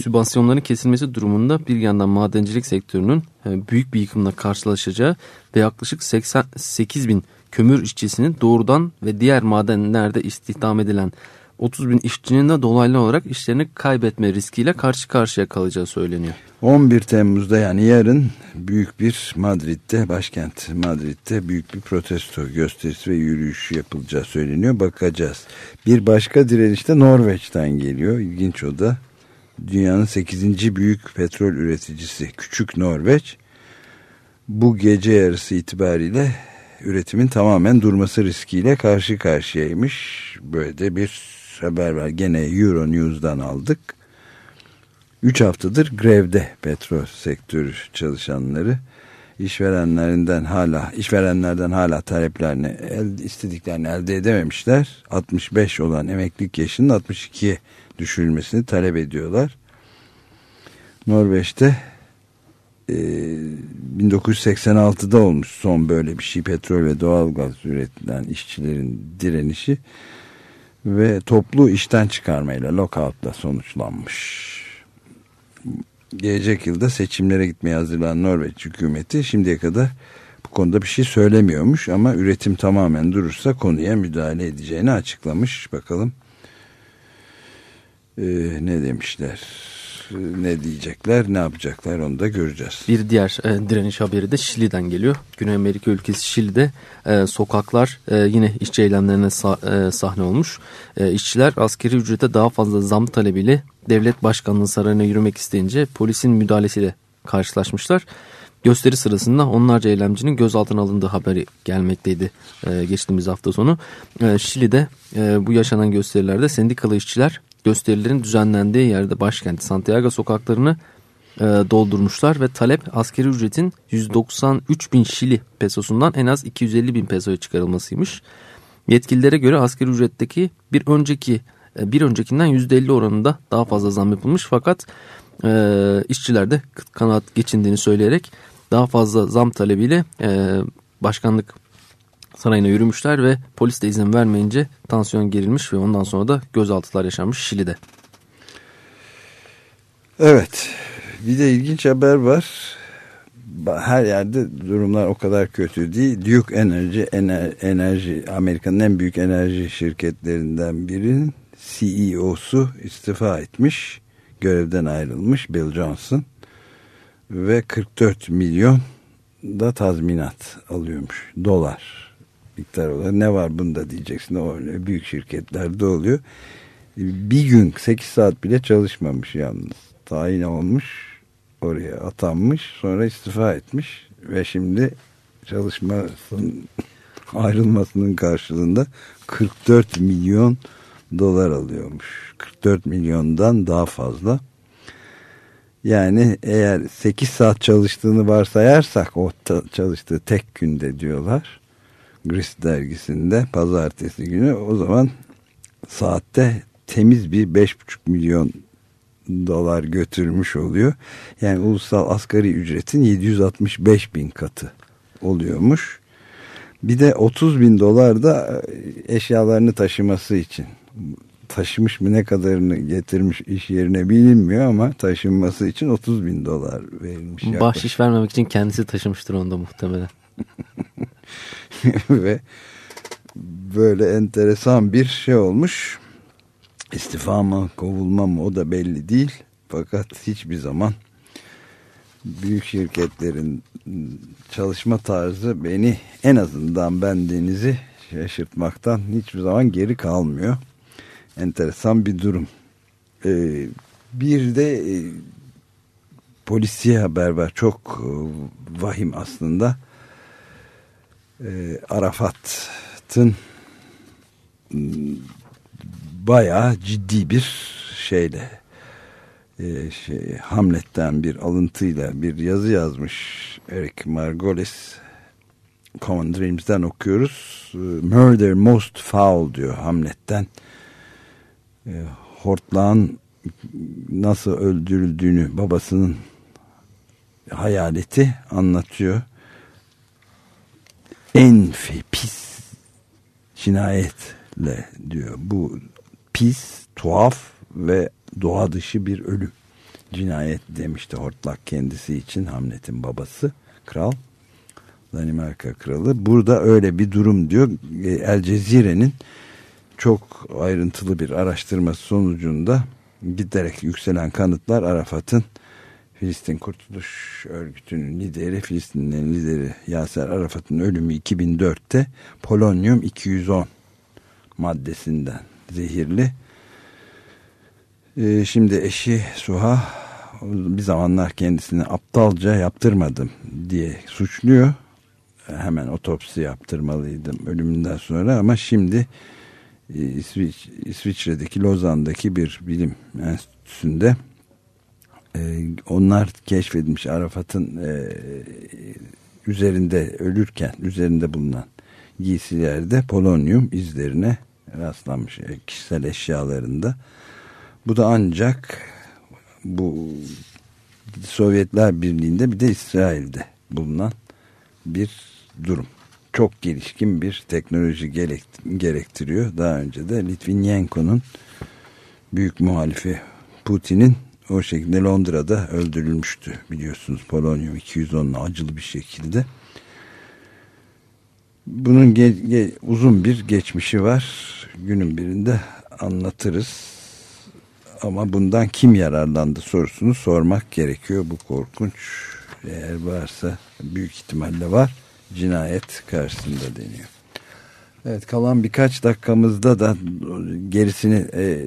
sübvansiyonların kesilmesi durumunda bir yandan madencilik sektörünün e, büyük bir yıkımla karşılaşacağı ve yaklaşık 88 bin kömür işçisinin doğrudan ve diğer madenlerde istihdam edilen 30 bin işçinin de dolaylı olarak işlerini kaybetme riskiyle karşı karşıya kalacağı söyleniyor. 11 Temmuz'da yani yarın büyük bir Madrid'de başkent Madrid'de büyük bir protesto gösterisi ve yürüyüş yapılacağı söyleniyor. Bakacağız. Bir başka direniş de Norveç'ten geliyor. İlginç o da. Dünyanın 8. büyük petrol üreticisi Küçük Norveç bu gece yarısı itibariyle üretimin tamamen durması riskiyle karşı karşıyaymış. Böyle de bir haber var. Gene Euronews'dan aldık. 3 haftadır grevde petrol sektörü çalışanları işverenlerinden hala işverenlerden hala taleplerini el, istediklerini elde edememişler. 65 olan emeklilik yaşının 62'ye düşürülmesini talep ediyorlar. Norveç'te e, 1986'da olmuş son böyle bir şey petrol ve doğalgaz üretilen işçilerin direnişi ve toplu işten çıkarmayla lockoutla sonuçlanmış. Gelecek yılda seçimlere gitmeye hazırlanan Norveç hükümeti şimdiye kadar bu konuda bir şey söylemiyormuş ama üretim tamamen durursa konuya müdahale edeceğini açıklamış. Bakalım ee, ne demişler ne diyecekler ne yapacaklar onu da göreceğiz. Bir diğer e, direniş haberi de Şili'den geliyor. Güney Amerika ülkesi Şili'de e, sokaklar e, yine işçi eylemlerine sa e, sahne olmuş. E, işçiler askeri ücrete daha fazla zam talebiyle devlet başkanlığı sarayına yürümek isteyince polisin müdahalesiyle karşılaşmışlar. Gösteri sırasında onlarca eylemcinin gözaltına alındığı haberi gelmekteydi e, geçtiğimiz hafta sonu. E, Şili'de e, bu yaşanan gösterilerde sendikalı işçiler gösterilerin düzenlendiği yerde başkent Santiago sokaklarını e, doldurmuşlar ve talep askeri ücretin 193 bin Şili pesosundan en az 250 bin pesoya çıkarılmasıymış. Yetkililere göre askeri ücretteki bir önceki e, bir öncekinden %50 oranında daha fazla zam yapılmış fakat e, işçiler de kanaat geçindiğini söyleyerek daha fazla zam talebiyle e, başkanlık sarayına yürümüşler ve polis de izin vermeyince tansiyon gerilmiş ve ondan sonra da gözaltılar yaşanmış Şili'de. Evet bir de ilginç haber var. Her yerde durumlar o kadar kötü değil. Duke Energy, ener, enerji Amerika'nın en büyük enerji şirketlerinden birinin CEO'su istifa etmiş. Görevden ayrılmış Bill Johnson. Ve 44 milyon da tazminat alıyormuş. Dolar miktar olarak ne var bunda diyeceksin. O öyle büyük şirketlerde oluyor. Bir gün 8 saat bile çalışmamış yalnız. Tayin olmuş. Oraya atanmış. Sonra istifa etmiş. Ve şimdi çalışmasının <laughs> ayrılmasının karşılığında 44 milyon dolar alıyormuş. 44 milyondan daha fazla. Yani eğer 8 saat çalıştığını varsayarsak o çalıştığı tek günde diyorlar. Grist dergisinde pazartesi günü o zaman saatte temiz bir 5,5 milyon dolar götürmüş oluyor. Yani ulusal asgari ücretin 765 bin katı oluyormuş. Bir de 30 bin dolar da e, eşyalarını taşıması için. Taşımış mı ne kadarını getirmiş iş yerine bilinmiyor ama taşınması için 30 bin dolar verilmiş. Bahşiş yaklaşık. vermemek için kendisi taşımıştır onda muhtemelen. <laughs> <laughs> Ve böyle enteresan bir şey olmuş. İstifa mı kovulma mı o da belli değil. Fakat hiçbir zaman büyük şirketlerin çalışma tarzı beni en azından ben Deniz'i şaşırtmaktan hiçbir zaman geri kalmıyor. Enteresan bir durum. Ee, bir de e, polisiye haber var. Çok e, vahim aslında. E, Arafat'ın bayağı ciddi bir şeyle e, şey, Hamlet'ten bir alıntıyla bir yazı yazmış Eric Margolis Common Dreams'den okuyoruz. E, Murder Most Foul diyor Hamlet'ten. E, Hortlağın nasıl öldürüldüğünü babasının hayaleti anlatıyor. En pis cinayetle diyor. Bu pis, tuhaf ve doğa dışı bir ölüm. Cinayet demişti Hortlak kendisi için Hamlet'in babası kral. Danimarka kralı. Burada öyle bir durum diyor. E, El Cezire'nin çok ayrıntılı bir araştırması sonucunda giderek yükselen kanıtlar Arafat'ın Filistin Kurtuluş Örgütü'nün lideri, Filistinlerin lideri Yaser Arafat'ın ölümü 2004'te polonyum 210 maddesinden zehirli. Ee, şimdi eşi Suha bir zamanlar kendisini aptalca yaptırmadım diye suçluyor. Hemen otopsi yaptırmalıydım ölümünden sonra ama şimdi e, İsviç, İsviçre'deki Lozan'daki bir bilim enstitüsünde e, onlar keşfedilmiş Arafat'ın e, üzerinde ölürken üzerinde bulunan giysilerde polonyum izlerine rastlanmış e, kişisel eşyalarında. Bu da ancak bu Sovyetler Birliği'nde bir de İsrail'de bulunan bir durum. Çok gelişkin bir teknoloji gerektiriyor. Daha önce de Litvinenko'nun büyük muhalifi Putin'in o şekilde Londra'da öldürülmüştü biliyorsunuz polonyum 210'la acılı bir şekilde. Bunun ge ge uzun bir geçmişi var. Günün birinde anlatırız. Ama bundan kim yararlandı sorusunu sormak gerekiyor. Bu korkunç eğer varsa büyük ihtimalle var. Cinayet karşısında deniyor. Evet kalan birkaç dakikamızda da gerisini e,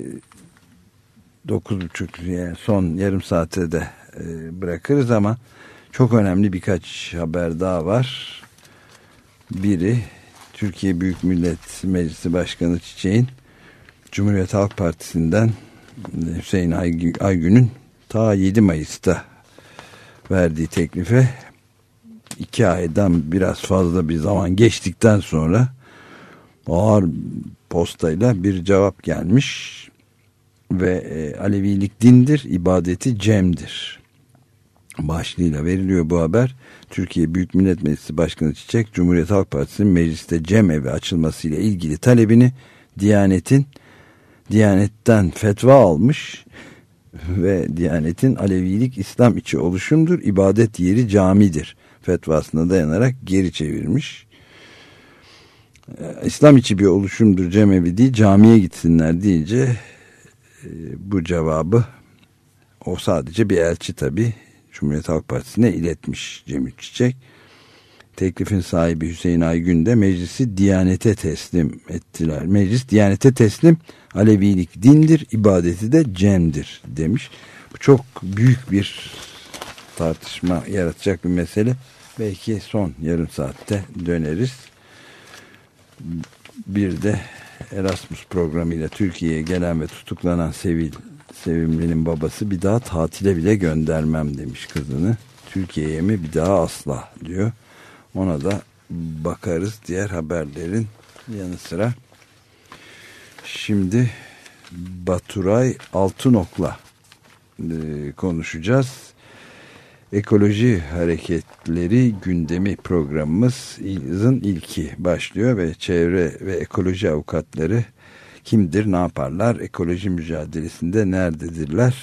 9.30 yani son yarım saate de e, bırakırız ama çok önemli birkaç haber daha var. Biri Türkiye Büyük Millet Meclisi Başkanı Çiçek'in Cumhuriyet Halk Partisi'nden Hüseyin Aygün'ün ta 7 Mayıs'ta verdiği teklife iki aydan biraz fazla bir zaman geçtikten sonra ağır postayla bir cevap gelmiş ve e, Alevilik dindir, ibadeti cemdir. Başlığıyla veriliyor bu haber. Türkiye Büyük Millet Meclisi Başkanı Çiçek, Cumhuriyet Halk Partisi'nin mecliste cem evi açılmasıyla ilgili talebini Diyanet'in Diyanet'ten fetva almış ve Diyanet'in Alevilik İslam içi oluşumdur, ibadet yeri camidir fetvasına dayanarak geri çevirmiş. E, İslam içi bir oluşumdur cemevi değil camiye gitsinler deyince bu cevabı o sadece bir elçi tabi Cumhuriyet Halk Partisi'ne iletmiş Cemil Çiçek. Teklifin sahibi Hüseyin Aygün de meclisi Diyanete teslim ettiler. Meclis Diyanete teslim Alevilik dindir, ibadeti de cemdir demiş. Bu çok büyük bir tartışma yaratacak bir mesele. Belki son yarım saatte döneriz. Bir de Erasmus programıyla Türkiye'ye gelen ve tutuklanan Sevil Sevimli'nin babası bir daha tatile bile göndermem demiş kızını. Türkiye'ye mi bir daha asla diyor. Ona da bakarız diğer haberlerin yanı sıra. Şimdi Baturay Altınok'la e, konuşacağız. Ekoloji Hareketleri Gündemi programımızın ilki başlıyor ve çevre ve ekoloji avukatları kimdir, ne yaparlar, ekoloji mücadelesinde nerededirler?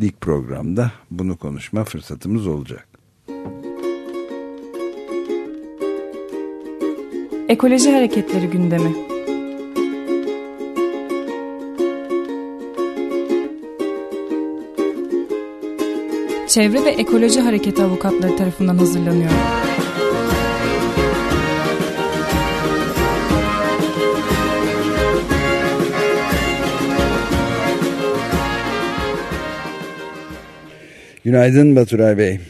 İlk programda bunu konuşma fırsatımız olacak. Ekoloji Hareketleri gündemi. Çevre ve Ekoloji Hareketi avukatları tarafından hazırlanıyor. Günaydın Baturay Bey.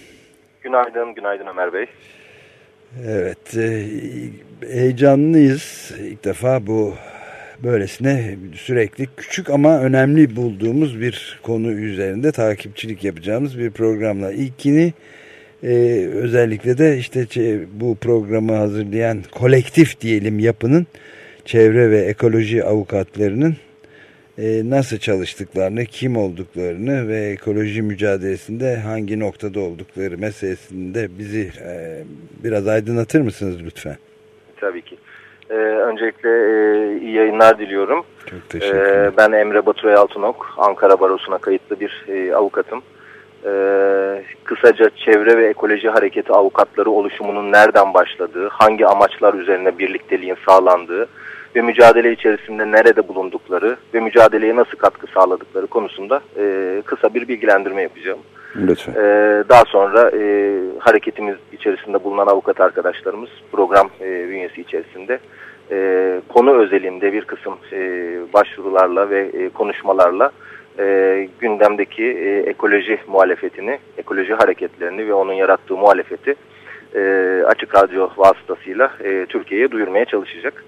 Günaydın, günaydın Ömer Bey. Evet, e, heyecanlıyız. İlk defa bu böylesine sürekli küçük ama önemli bulduğumuz bir konu üzerinde takipçilik yapacağımız bir programla. İlkini e, özellikle de işte bu programı hazırlayan kolektif diyelim yapının çevre ve ekoloji avukatlarının e, nasıl çalıştıklarını, kim olduklarını ve ekoloji mücadelesinde hangi noktada oldukları meselesinde bizi e, biraz aydınlatır mısınız lütfen? Tabii ki. Ee, öncelikle e, iyi yayınlar diliyorum. Çok teşekkürler. Ee, ben Emre Baturay Altınok, Ankara Barosu'na kayıtlı bir e, avukatım. Ee, kısaca çevre ve ekoloji hareketi avukatları oluşumunun nereden başladığı, hangi amaçlar üzerine birlikteliğin sağlandığı ve mücadele içerisinde nerede bulundukları ve mücadeleye nasıl katkı sağladıkları konusunda e, kısa bir bilgilendirme yapacağım. Lütfen. Ee, daha sonra e, hareketimiz içerisinde bulunan avukat arkadaşlarımız program e, bünyesi içerisinde e, konu özelinde bir kısım e, başvurularla ve e, konuşmalarla e, gündemdeki e, ekoloji muhalefetini, ekoloji hareketlerini ve onun yarattığı muhalefeti e, açık radyo vasıtasıyla e, Türkiye'ye duyurmaya çalışacak.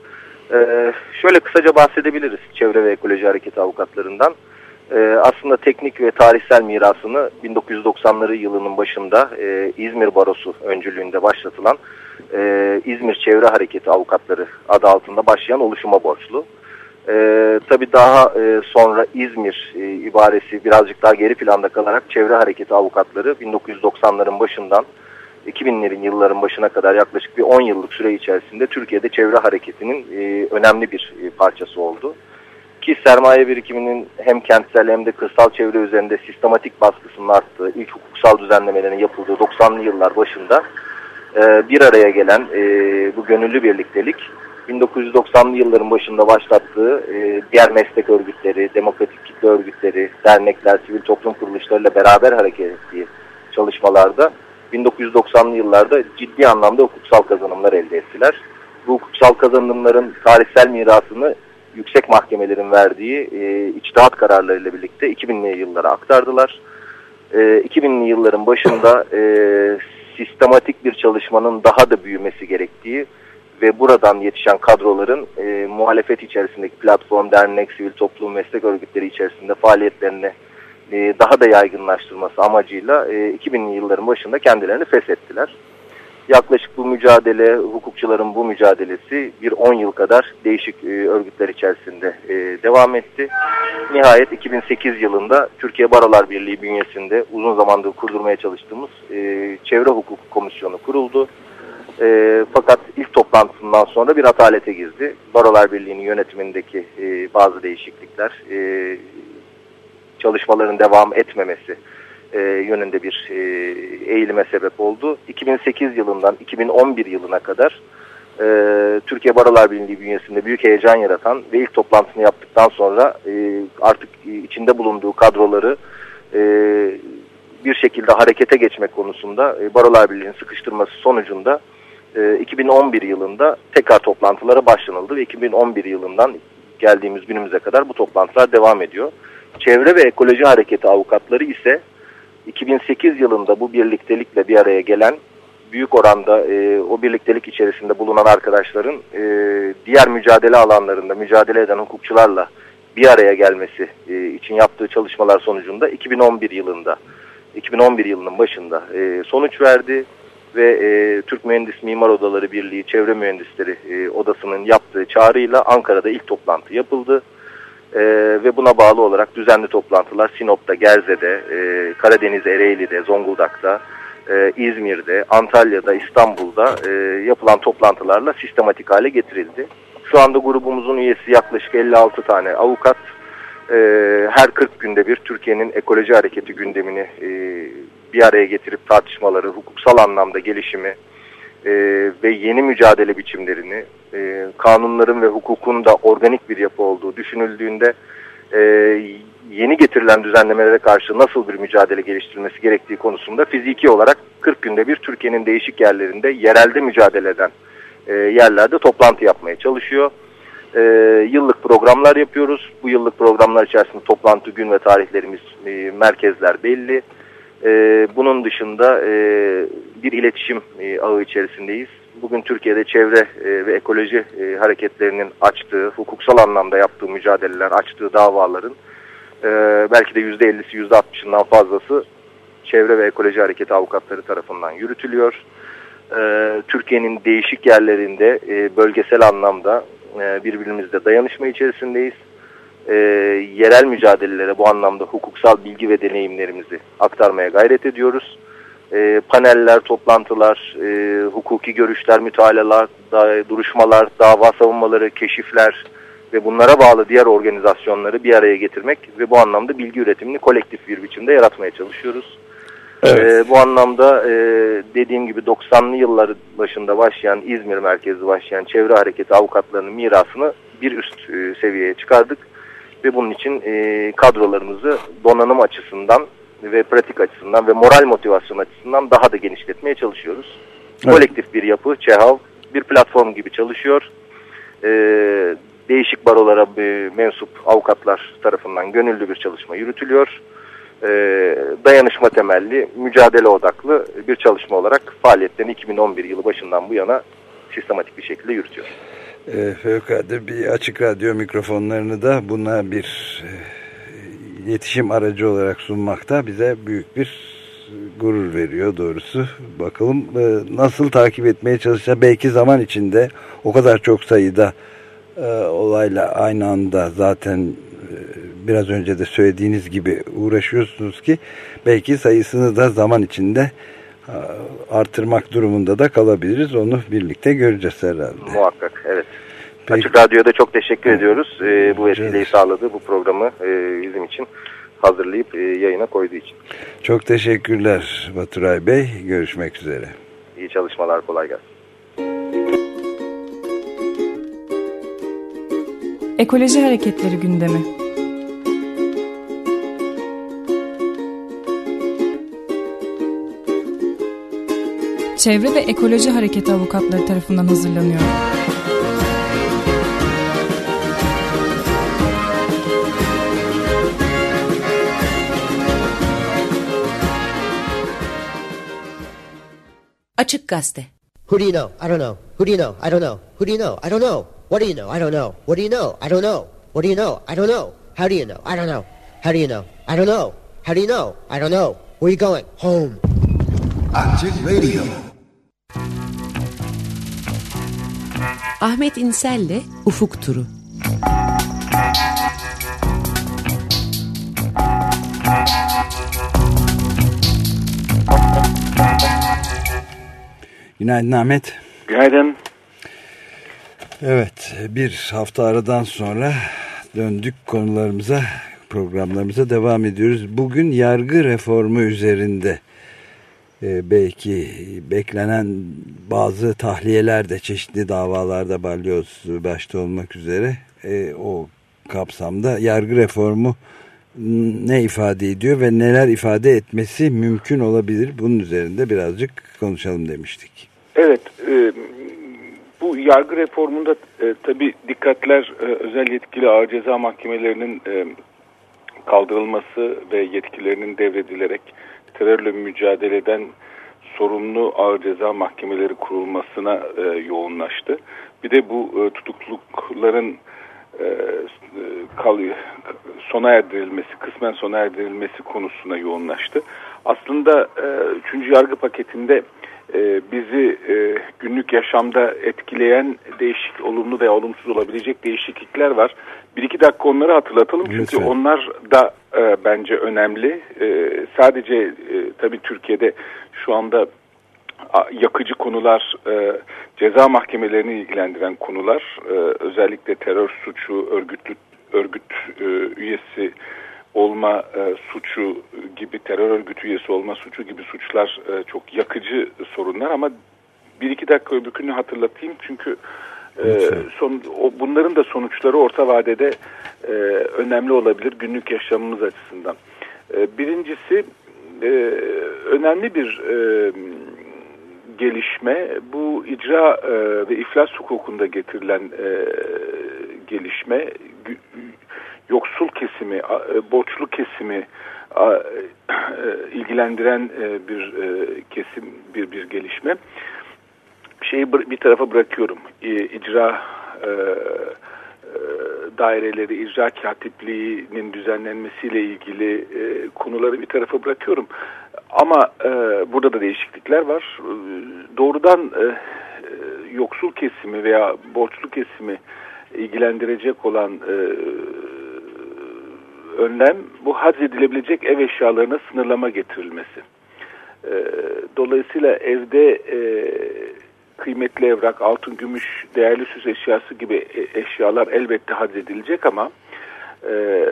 E, şöyle kısaca bahsedebiliriz çevre ve ekoloji hareketi avukatlarından. E, aslında teknik ve tarihsel mirasını 1990'ları yılının başında e, İzmir Barosu öncülüğünde başlatılan e, İzmir Çevre Hareketi Avukatları adı altında başlayan oluşuma borçlu. E, tabii daha e, sonra İzmir e, ibaresi birazcık daha geri planda kalarak Çevre Hareketi Avukatları 1990'ların başından 2000'lerin yılların başına kadar yaklaşık bir 10 yıllık süre içerisinde Türkiye'de çevre hareketinin e, önemli bir e, parçası oldu. Ki sermaye birikiminin hem kentsel hem de kırsal çevre üzerinde sistematik baskısının arttığı, ilk hukuksal düzenlemelerin yapıldığı 90'lı yıllar başında e, bir araya gelen e, bu gönüllü birliktelik 1990'lı yılların başında başlattığı e, diğer meslek örgütleri, demokratik kitle örgütleri, dernekler, sivil toplum kuruluşlarıyla beraber hareket ettiği çalışmalarda 1990'lı yıllarda ciddi anlamda hukuksal kazanımlar elde ettiler. Bu hukuksal kazanımların tarihsel mirasını yüksek mahkemelerin verdiği e, içtihat kararlarıyla birlikte 2000'li yıllara aktardılar. E, 2000'li yılların başında e, sistematik bir çalışmanın daha da büyümesi gerektiği ve buradan yetişen kadroların e, muhalefet içerisindeki platform, dernek, sivil toplum, meslek örgütleri içerisinde faaliyetlerini e, daha da yaygınlaştırması amacıyla e, 2000'li yılların başında kendilerini feshettiler. Yaklaşık bu mücadele, hukukçuların bu mücadelesi bir 10 yıl kadar değişik e, örgütler içerisinde e, devam etti. Nihayet 2008 yılında Türkiye Barolar Birliği bünyesinde uzun zamandır kurdurmaya çalıştığımız e, Çevre Hukuku Komisyonu kuruldu. E, fakat ilk toplantısından sonra bir atalete girdi. Barolar Birliği'nin yönetimindeki e, bazı değişiklikler, e, çalışmaların devam etmemesi e, yönünde bir e, eğilime sebep oldu. 2008 yılından 2011 yılına kadar e, Türkiye Barolar Birliği bünyesinde büyük heyecan yaratan ve ilk toplantısını yaptıktan sonra e, artık içinde bulunduğu kadroları e, bir şekilde harekete geçmek konusunda e, Barolar Birliği'nin sıkıştırması sonucunda e, 2011 yılında tekrar toplantılara başlanıldı ve 2011 yılından geldiğimiz günümüze kadar bu toplantılar devam ediyor. Çevre ve Ekoloji Hareketi avukatları ise 2008 yılında bu birliktelikle bir araya gelen büyük oranda e, o birliktelik içerisinde bulunan arkadaşların e, diğer mücadele alanlarında mücadele eden hukukçularla bir araya gelmesi e, için yaptığı çalışmalar sonucunda 2011 yılında 2011 yılının başında e, sonuç verdi ve e, Türk Mühendis Mimar Odaları Birliği Çevre Mühendisleri e, Odası'nın yaptığı çağrıyla Ankara'da ilk toplantı yapıldı. E, ve buna bağlı olarak düzenli toplantılar Sinop'ta, Gerze'de, e, Karadeniz Ereğli'de, Zonguldak'ta, e, İzmir'de, Antalya'da, İstanbul'da e, yapılan toplantılarla sistematik hale getirildi. Şu anda grubumuzun üyesi yaklaşık 56 tane avukat. E, her 40 günde bir Türkiye'nin ekoloji hareketi gündemini e, bir araya getirip tartışmaları, hukuksal anlamda gelişimi e, ve yeni mücadele biçimlerini, e, kanunların ve hukukun da organik bir yapı olduğu düşünüldüğünde e, yeni getirilen düzenlemelere karşı nasıl bir mücadele geliştirilmesi gerektiği konusunda fiziki olarak 40 günde bir Türkiye'nin değişik yerlerinde yerelde mücadele eden e, yerlerde toplantı yapmaya çalışıyor. E, yıllık programlar yapıyoruz. Bu yıllık programlar içerisinde toplantı gün ve tarihlerimiz, e, merkezler belli. E, bunun dışında e, bir iletişim e, ağı içerisindeyiz. Bugün Türkiye'de çevre e, ve ekoloji hareketlerinin açtığı, hukuksal anlamda yaptığı mücadeleler, açtığı davaların belki de %50'si %60'ından fazlası çevre ve ekoloji hareketi avukatları tarafından yürütülüyor. Türkiye'nin değişik yerlerinde bölgesel anlamda e, birbirimizle dayanışma içerisindeyiz. E, yerel mücadelelere bu anlamda hukuksal bilgi ve deneyimlerimizi aktarmaya gayret ediyoruz. E, paneller, toplantılar, e, hukuki görüşler, mütalalar, da, duruşmalar, dava savunmaları, keşifler ve bunlara bağlı diğer organizasyonları bir araya getirmek ve bu anlamda bilgi üretimini kolektif bir biçimde yaratmaya çalışıyoruz. Evet. E, bu anlamda e, dediğim gibi 90'lı yıllar başında başlayan İzmir merkezi başlayan çevre hareketi avukatlarının mirasını bir üst e, seviyeye çıkardık. Ve bunun için e, kadrolarımızı donanım açısından ve pratik açısından ve moral motivasyon açısından daha da genişletmeye çalışıyoruz. Evet. Kolektif bir yapı, ÇEHAV bir platform gibi çalışıyor. E, değişik barolara e, mensup avukatlar tarafından gönüllü bir çalışma yürütülüyor e, dayanışma temelli, mücadele odaklı bir çalışma olarak faaliyetlerini 2011 yılı başından bu yana sistematik bir şekilde yürütüyor. E, fevkalade bir açık radyo mikrofonlarını da buna bir e, iletişim aracı olarak sunmakta bize büyük bir gurur veriyor doğrusu. Bakalım e, nasıl takip etmeye çalışacağız. Belki zaman içinde o kadar çok sayıda e, olayla aynı anda zaten biraz önce de söylediğiniz gibi uğraşıyorsunuz ki belki sayısını da zaman içinde artırmak durumunda da kalabiliriz. Onu birlikte göreceğiz herhalde. Muhakkak evet. Peki. Açık Radyo'da çok teşekkür evet. ediyoruz. Ee, bu vesileyi sağladı bu programı e, bizim için hazırlayıp e, yayına koyduğu için. Çok teşekkürler Baturay Bey. Görüşmek üzere. İyi çalışmalar kolay gelsin. Ekoloji Hareketleri gündemi Çevre ve Ekoloji Hareketi avukatları tarafından hazırlanıyor. Açık Gazete Who do you know? I don't know. Who do you know? I don't know. Who do you know? I don't know. What do you know? I don't know. What do you know? I don't know. What do you know? I don't know. How do you know? I don't know. How do you know? I don't know. How do you know? I don't know. Where are you going? Home. Active Radio. Ahmet İnsel'le Ufuk Turu. Günaydın Ahmet. Günaydın. Evet bir hafta aradan sonra döndük konularımıza programlarımıza devam ediyoruz. Bugün yargı reformu üzerinde belki beklenen bazı tahliyeler de çeşitli davalarda balyoz başta olmak üzere e, o kapsamda yargı reformu ne ifade ediyor ve neler ifade etmesi mümkün olabilir bunun üzerinde birazcık konuşalım demiştik. Evet e, bu yargı reformunda e, tabi dikkatler özel yetkili ağır ceza mahkemelerinin kaldırılması ve yetkilerinin devredilerek terörle mücadeleden sorumlu ağır ceza mahkemeleri kurulmasına e, yoğunlaştı. Bir de bu e, tutuklukların e, kal, sona erdirilmesi, kısmen sona erdirilmesi konusuna yoğunlaştı. Aslında e, 3. yargı paketinde e, bizi e, günlük yaşamda etkileyen değişik olumlu veya olumsuz olabilecek değişiklikler var. bir iki dakika onları hatırlatalım çünkü Lütfen. onlar da e, bence önemli. E, sadece e, tabii Türkiye'de şu anda yakıcı konular, e, ceza mahkemelerini ilgilendiren konular, e, özellikle terör suçu, örgütlü örgüt e, üyesi olma e, suçu gibi, terör örgütü üyesi olma suçu gibi suçlar e, çok yakıcı sorunlar ama bir iki dakika öbürkünü hatırlatayım çünkü e, son, o, bunların da sonuçları orta vadede e, önemli olabilir günlük yaşamımız açısından. E, birincisi e, önemli bir e, gelişme bu icra e, ve iflas hukukunda getirilen e, gelişme yoksul kesimi, e, borçlu kesimi a- <clears throat> e, ilgilendiren e, bir e, kesim bir bir gelişme. Şeyi bir tarafa bırakıyorum. İ- İcra e, e, daireleri, icra katipliğinin düzenlenmesiyle ilgili e, konuları bir tarafa bırakıyorum. Ama e, burada da değişiklikler var. E, Doğrudan e, e, yoksul kesimi veya borçlu kesimi ilgilendirecek olan e, önlem bu haz edilebilecek ev eşyalarına sınırlama getirilmesi. E, dolayısıyla evde e, kıymetli evrak, altın, gümüş, değerli süs eşyası gibi e- eşyalar elbette haz edilecek ama e,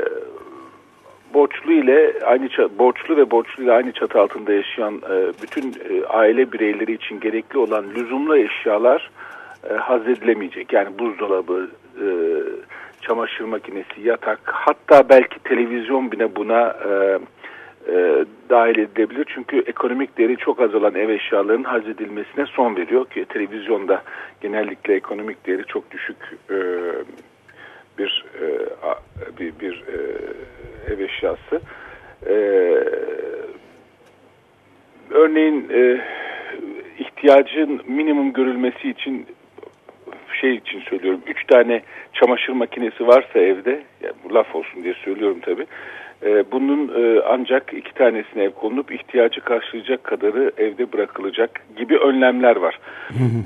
borçlu ile aynı borçlu ve borçlu ile aynı çatı altında yaşayan e, bütün e, aile bireyleri için gerekli olan lüzumlu eşyalar e, haz edilemeyecek. Yani buzdolabı, e, çamaşır makinesi, yatak, hatta belki televizyon bile buna e, e, dahil edilebilir. Çünkü ekonomik değeri çok az olan ev eşyalarının haz edilmesine son veriyor ki televizyonda genellikle ekonomik değeri çok düşük e, bir e, bir, bir e, ev eşyası. E, örneğin e, ihtiyacın minimum görülmesi için şey için söylüyorum. Üç tane çamaşır makinesi varsa evde, yani bu laf olsun diye söylüyorum tabi. Bunun e, ancak iki tanesine ev konulup ihtiyacı karşılayacak kadarı evde bırakılacak gibi önlemler var.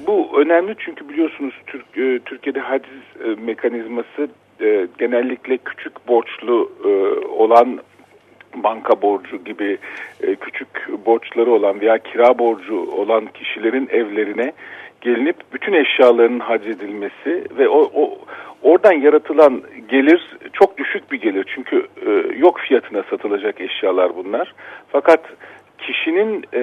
bu önemli çünkü biliyorsunuz Türk, e, Türkiye'de haciz e, mekanizması e, genellikle küçük borçlu e, olan banka borcu gibi e, küçük borçları olan veya kira borcu olan kişilerin evlerine gelinip bütün eşyalarının hac edilmesi ve o, o oradan yaratılan gelir çok düşük bir gelir çünkü e, yok fiyatına satılacak eşyalar bunlar. Fakat kişinin e,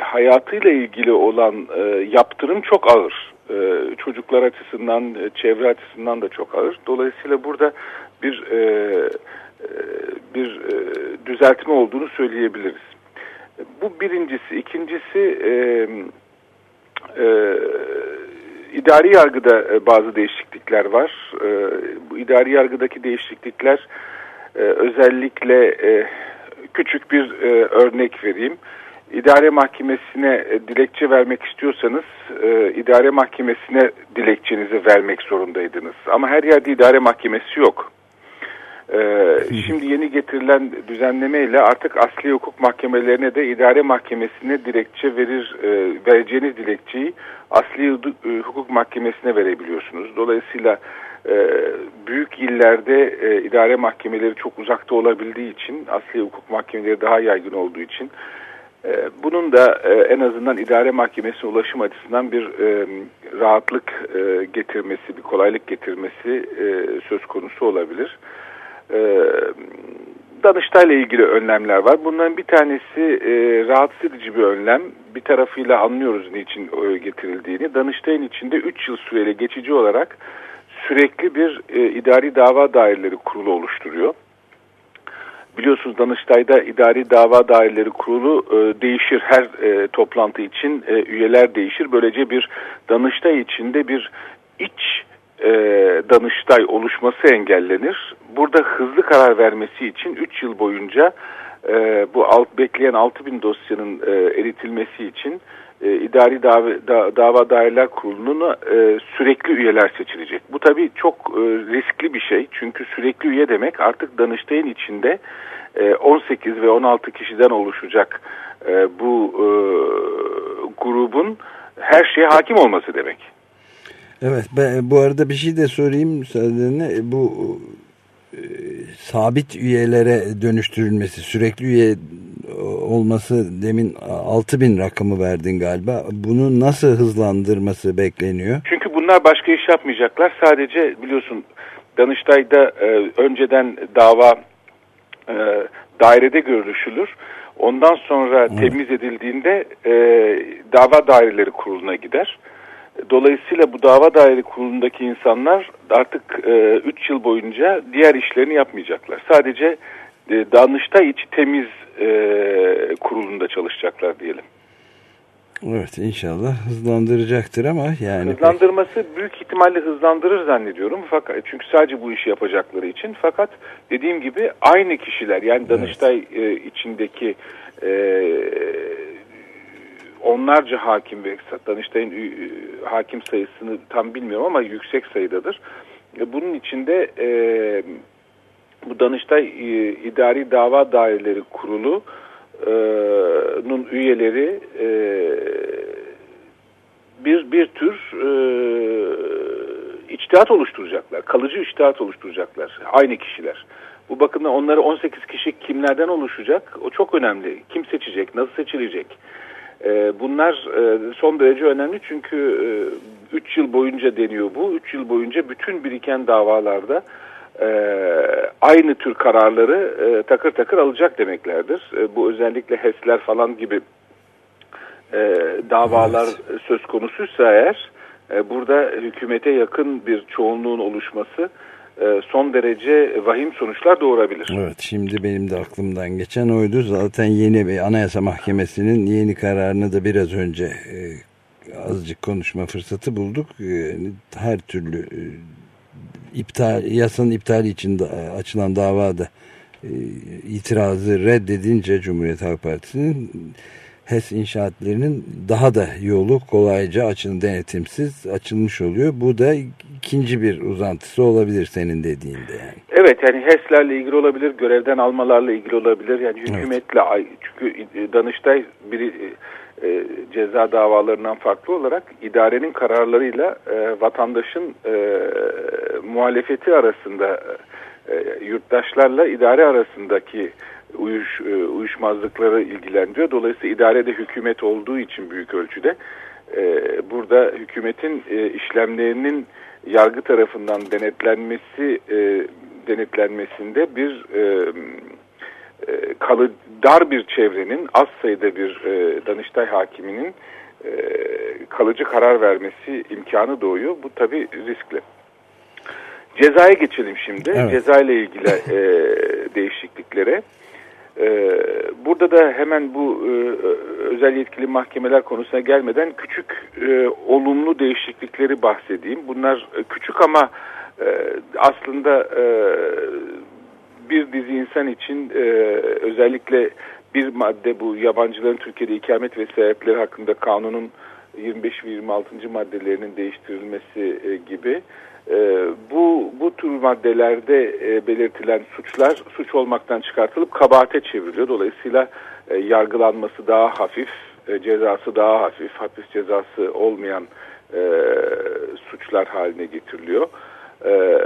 hayatıyla ilgili olan e, yaptırım çok ağır. E, çocuklar açısından, e, çevre açısından da çok ağır. Dolayısıyla burada bir e, e, bir e, düzeltme olduğunu söyleyebiliriz. Bu birincisi. İkincisi e, e, idari yargıda e, bazı değişiklikler var. E, bu idari yargıdaki değişiklikler e, özellikle küçük bir örnek vereyim. İdare mahkemesine dilekçe vermek istiyorsanız idare mahkemesine dilekçenizi vermek zorundaydınız. Ama her yerde idare mahkemesi yok. Ee, şimdi yeni getirilen düzenlemeyle artık asli hukuk mahkemelerine de idare mahkemesine dilekçe verir e, vereceğiniz dilekçeyi asli e, hukuk mahkemesine verebiliyorsunuz. Dolayısıyla e, büyük illerde e, idare mahkemeleri çok uzakta olabildiği için asli hukuk mahkemeleri daha yaygın olduğu için e, bunun da e, en azından idare mahkemesine ulaşım açısından bir e, rahatlık e, getirmesi, bir kolaylık getirmesi e, söz konusu olabilir. E, Danıştay'la ilgili önlemler var. Bunların bir tanesi e, rahatsız edici bir önlem. Bir tarafıyla anlıyoruz niçin e, getirildiğini. Danıştay'ın içinde 3 yıl süreyle geçici olarak sürekli bir e, idari dava daireleri kurulu oluşturuyor. Biliyorsunuz Danıştay'da idari dava daireleri kurulu e, değişir. Her e, toplantı için e, üyeler değişir. Böylece bir Danıştay içinde bir iç e, Danıştay oluşması engellenir. Burada hızlı karar vermesi için 3 yıl boyunca e, bu alt, bekleyen 6000 dosyanın e, eritilmesi için e, idari dava, da, dava daireler kuruluna e, sürekli üyeler seçilecek. Bu tabii çok e, riskli bir şey. Çünkü sürekli üye demek artık Danıştay'ın içinde e, 18 ve 16 kişiden oluşacak e, bu e, grubun her şeye hakim olması demek. Evet ben, bu arada bir şey de sorayım müsaadenle bu e, sabit üyelere dönüştürülmesi sürekli üye olması demin 6 bin rakamı verdin galiba bunu nasıl hızlandırması bekleniyor? Çünkü bunlar başka iş yapmayacaklar sadece biliyorsun Danıştay'da e, önceden dava e, dairede görüşülür. Ondan sonra evet. temiz edildiğinde e, dava daireleri kuruluna gider. Dolayısıyla bu dava daire kurulundaki insanlar artık 3 e, yıl boyunca diğer işlerini yapmayacaklar. Sadece e, Danıştay içi temiz e, kurulunda çalışacaklar diyelim. Evet inşallah hızlandıracaktır ama yani... Hızlandırması büyük ihtimalle hızlandırır zannediyorum. Fakat Çünkü sadece bu işi yapacakları için. Fakat dediğim gibi aynı kişiler yani Danıştay evet. e, içindeki e, onlarca hakim ve Danıştay'ın e, hakim sayısını tam bilmiyorum ama yüksek sayıdadır. E, bunun içinde e, bu Danıştay e, İdari Dava Daireleri Kurulu nun üyeleri e, bir bir tür e, içtihat oluşturacaklar. Kalıcı içtihat oluşturacaklar. Aynı kişiler. Bu bakımdan onları 18 kişi kimlerden oluşacak? O çok önemli. Kim seçecek? Nasıl seçilecek? E, bunlar e, son derece önemli çünkü 3 e, yıl boyunca deniyor bu. 3 yıl boyunca bütün biriken davalarda e, aynı tür kararları takır takır alacak demeklerdir. Bu özellikle HES'ler falan gibi davalar evet. söz konusuysa eğer burada hükümete yakın bir çoğunluğun oluşması son derece vahim sonuçlar doğurabilir. Evet şimdi benim de aklımdan geçen oydu. Zaten yeni bir anayasa mahkemesinin yeni kararını da biraz önce e, azıcık konuşma fırsatı bulduk. E, her türlü e, iptal yasanın iptali için e, açılan davada e, itirazı reddedince Cumhuriyet Halk Partisi'nin HES inşaatlarının daha da yolu kolayca açın denetimsiz açılmış oluyor. Bu da ikinci bir uzantısı olabilir senin dediğinde yani. Evet yani HES'lerle ilgili olabilir, görevden almalarla ilgili olabilir. Yani hükümetle evet. çünkü Danıştay bir e, ceza davalarından farklı olarak idarenin kararlarıyla e, vatandaşın e, muhalefeti arasında e, yurttaşlarla idare arasındaki uyuş, e, uyuşmazlıkları ilgilendiriyor. Dolayısıyla idarede hükümet olduğu için büyük ölçüde e, burada hükümetin e, işlemlerinin yargı tarafından denetlenmesi e, denetlenmesinde bir e, e, kalı dar bir çevrenin az sayıda bir e, Danıştay hakiminin e, kalıcı karar vermesi imkanı doğuyor. Bu tabi riskli. Cezaya geçelim şimdi. Evet. Ceza ile ilgili e, değişikliklere. E, burada da hemen bu e, özel yetkili mahkemeler konusuna gelmeden küçük e, olumlu değişiklikleri bahsedeyim. Bunlar e, küçük ama aslında bir dizi insan için özellikle bir madde bu yabancıların Türkiye'de ikamet ve seyahatleri hakkında kanunun 25 ve 26. maddelerinin değiştirilmesi gibi e, bu bu tür maddelerde e, belirtilen suçlar suç olmaktan çıkartılıp kabahate çevriliyor. Dolayısıyla e, yargılanması daha hafif, e, cezası daha hafif, hapis cezası olmayan e, suçlar haline getiriliyor e,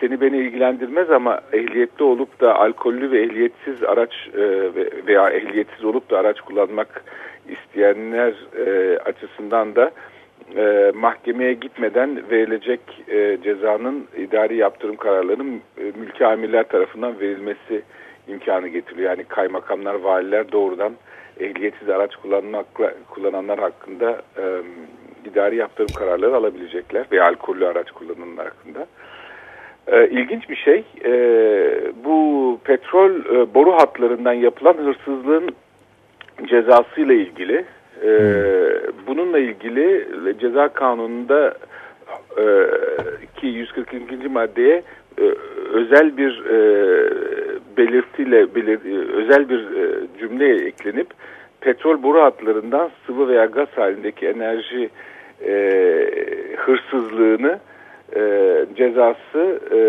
seni beni ilgilendirmez ama ehliyetli olup da alkollü ve ehliyetsiz araç e, veya ehliyetsiz olup da araç kullanmak isteyenler e, açısından da e, mahkemeye gitmeden verilecek e, cezanın idari yaptırım kararlarının e, mülki amirler tarafından verilmesi imkanı getiriyor. Yani kaymakamlar, valiler doğrudan ehliyetsiz araç kullanmakla, kullananlar hakkında e, idari yaptırım kararları alabilecekler veya alkollü araç kullananlar hakkında. E, ilginç bir şey, e, bu petrol e, boru hatlarından yapılan hırsızlığın cezasıyla ilgili, e, bununla ilgili ceza kanununda e, ki 142. maddeye e, özel bir e, belirtiyle belir, e, özel bir e, cümle eklenip petrol boru hatlarından sıvı veya gaz halindeki enerji e, hırsızlığını e, cezası e,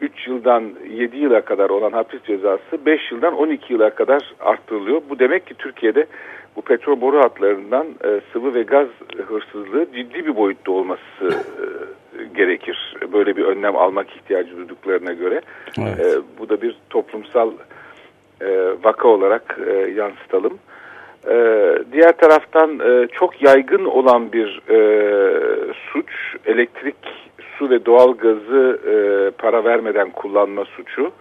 3 yıldan 7 yıla kadar olan hapis cezası 5 yıldan 12 yıla kadar arttırılıyor. Bu demek ki Türkiye'de bu petrol boru hatlarından e, sıvı ve gaz hırsızlığı ciddi bir boyutta olması e, gerekir. Böyle bir önlem almak ihtiyacı duyduklarına göre. Evet. E, bu da bir toplumsal e, vaka olarak e, yansıtalım. E, diğer taraftan e, çok yaygın olan bir e, suç elektrik, su ve doğal gazı e, para vermeden kullanma suçu.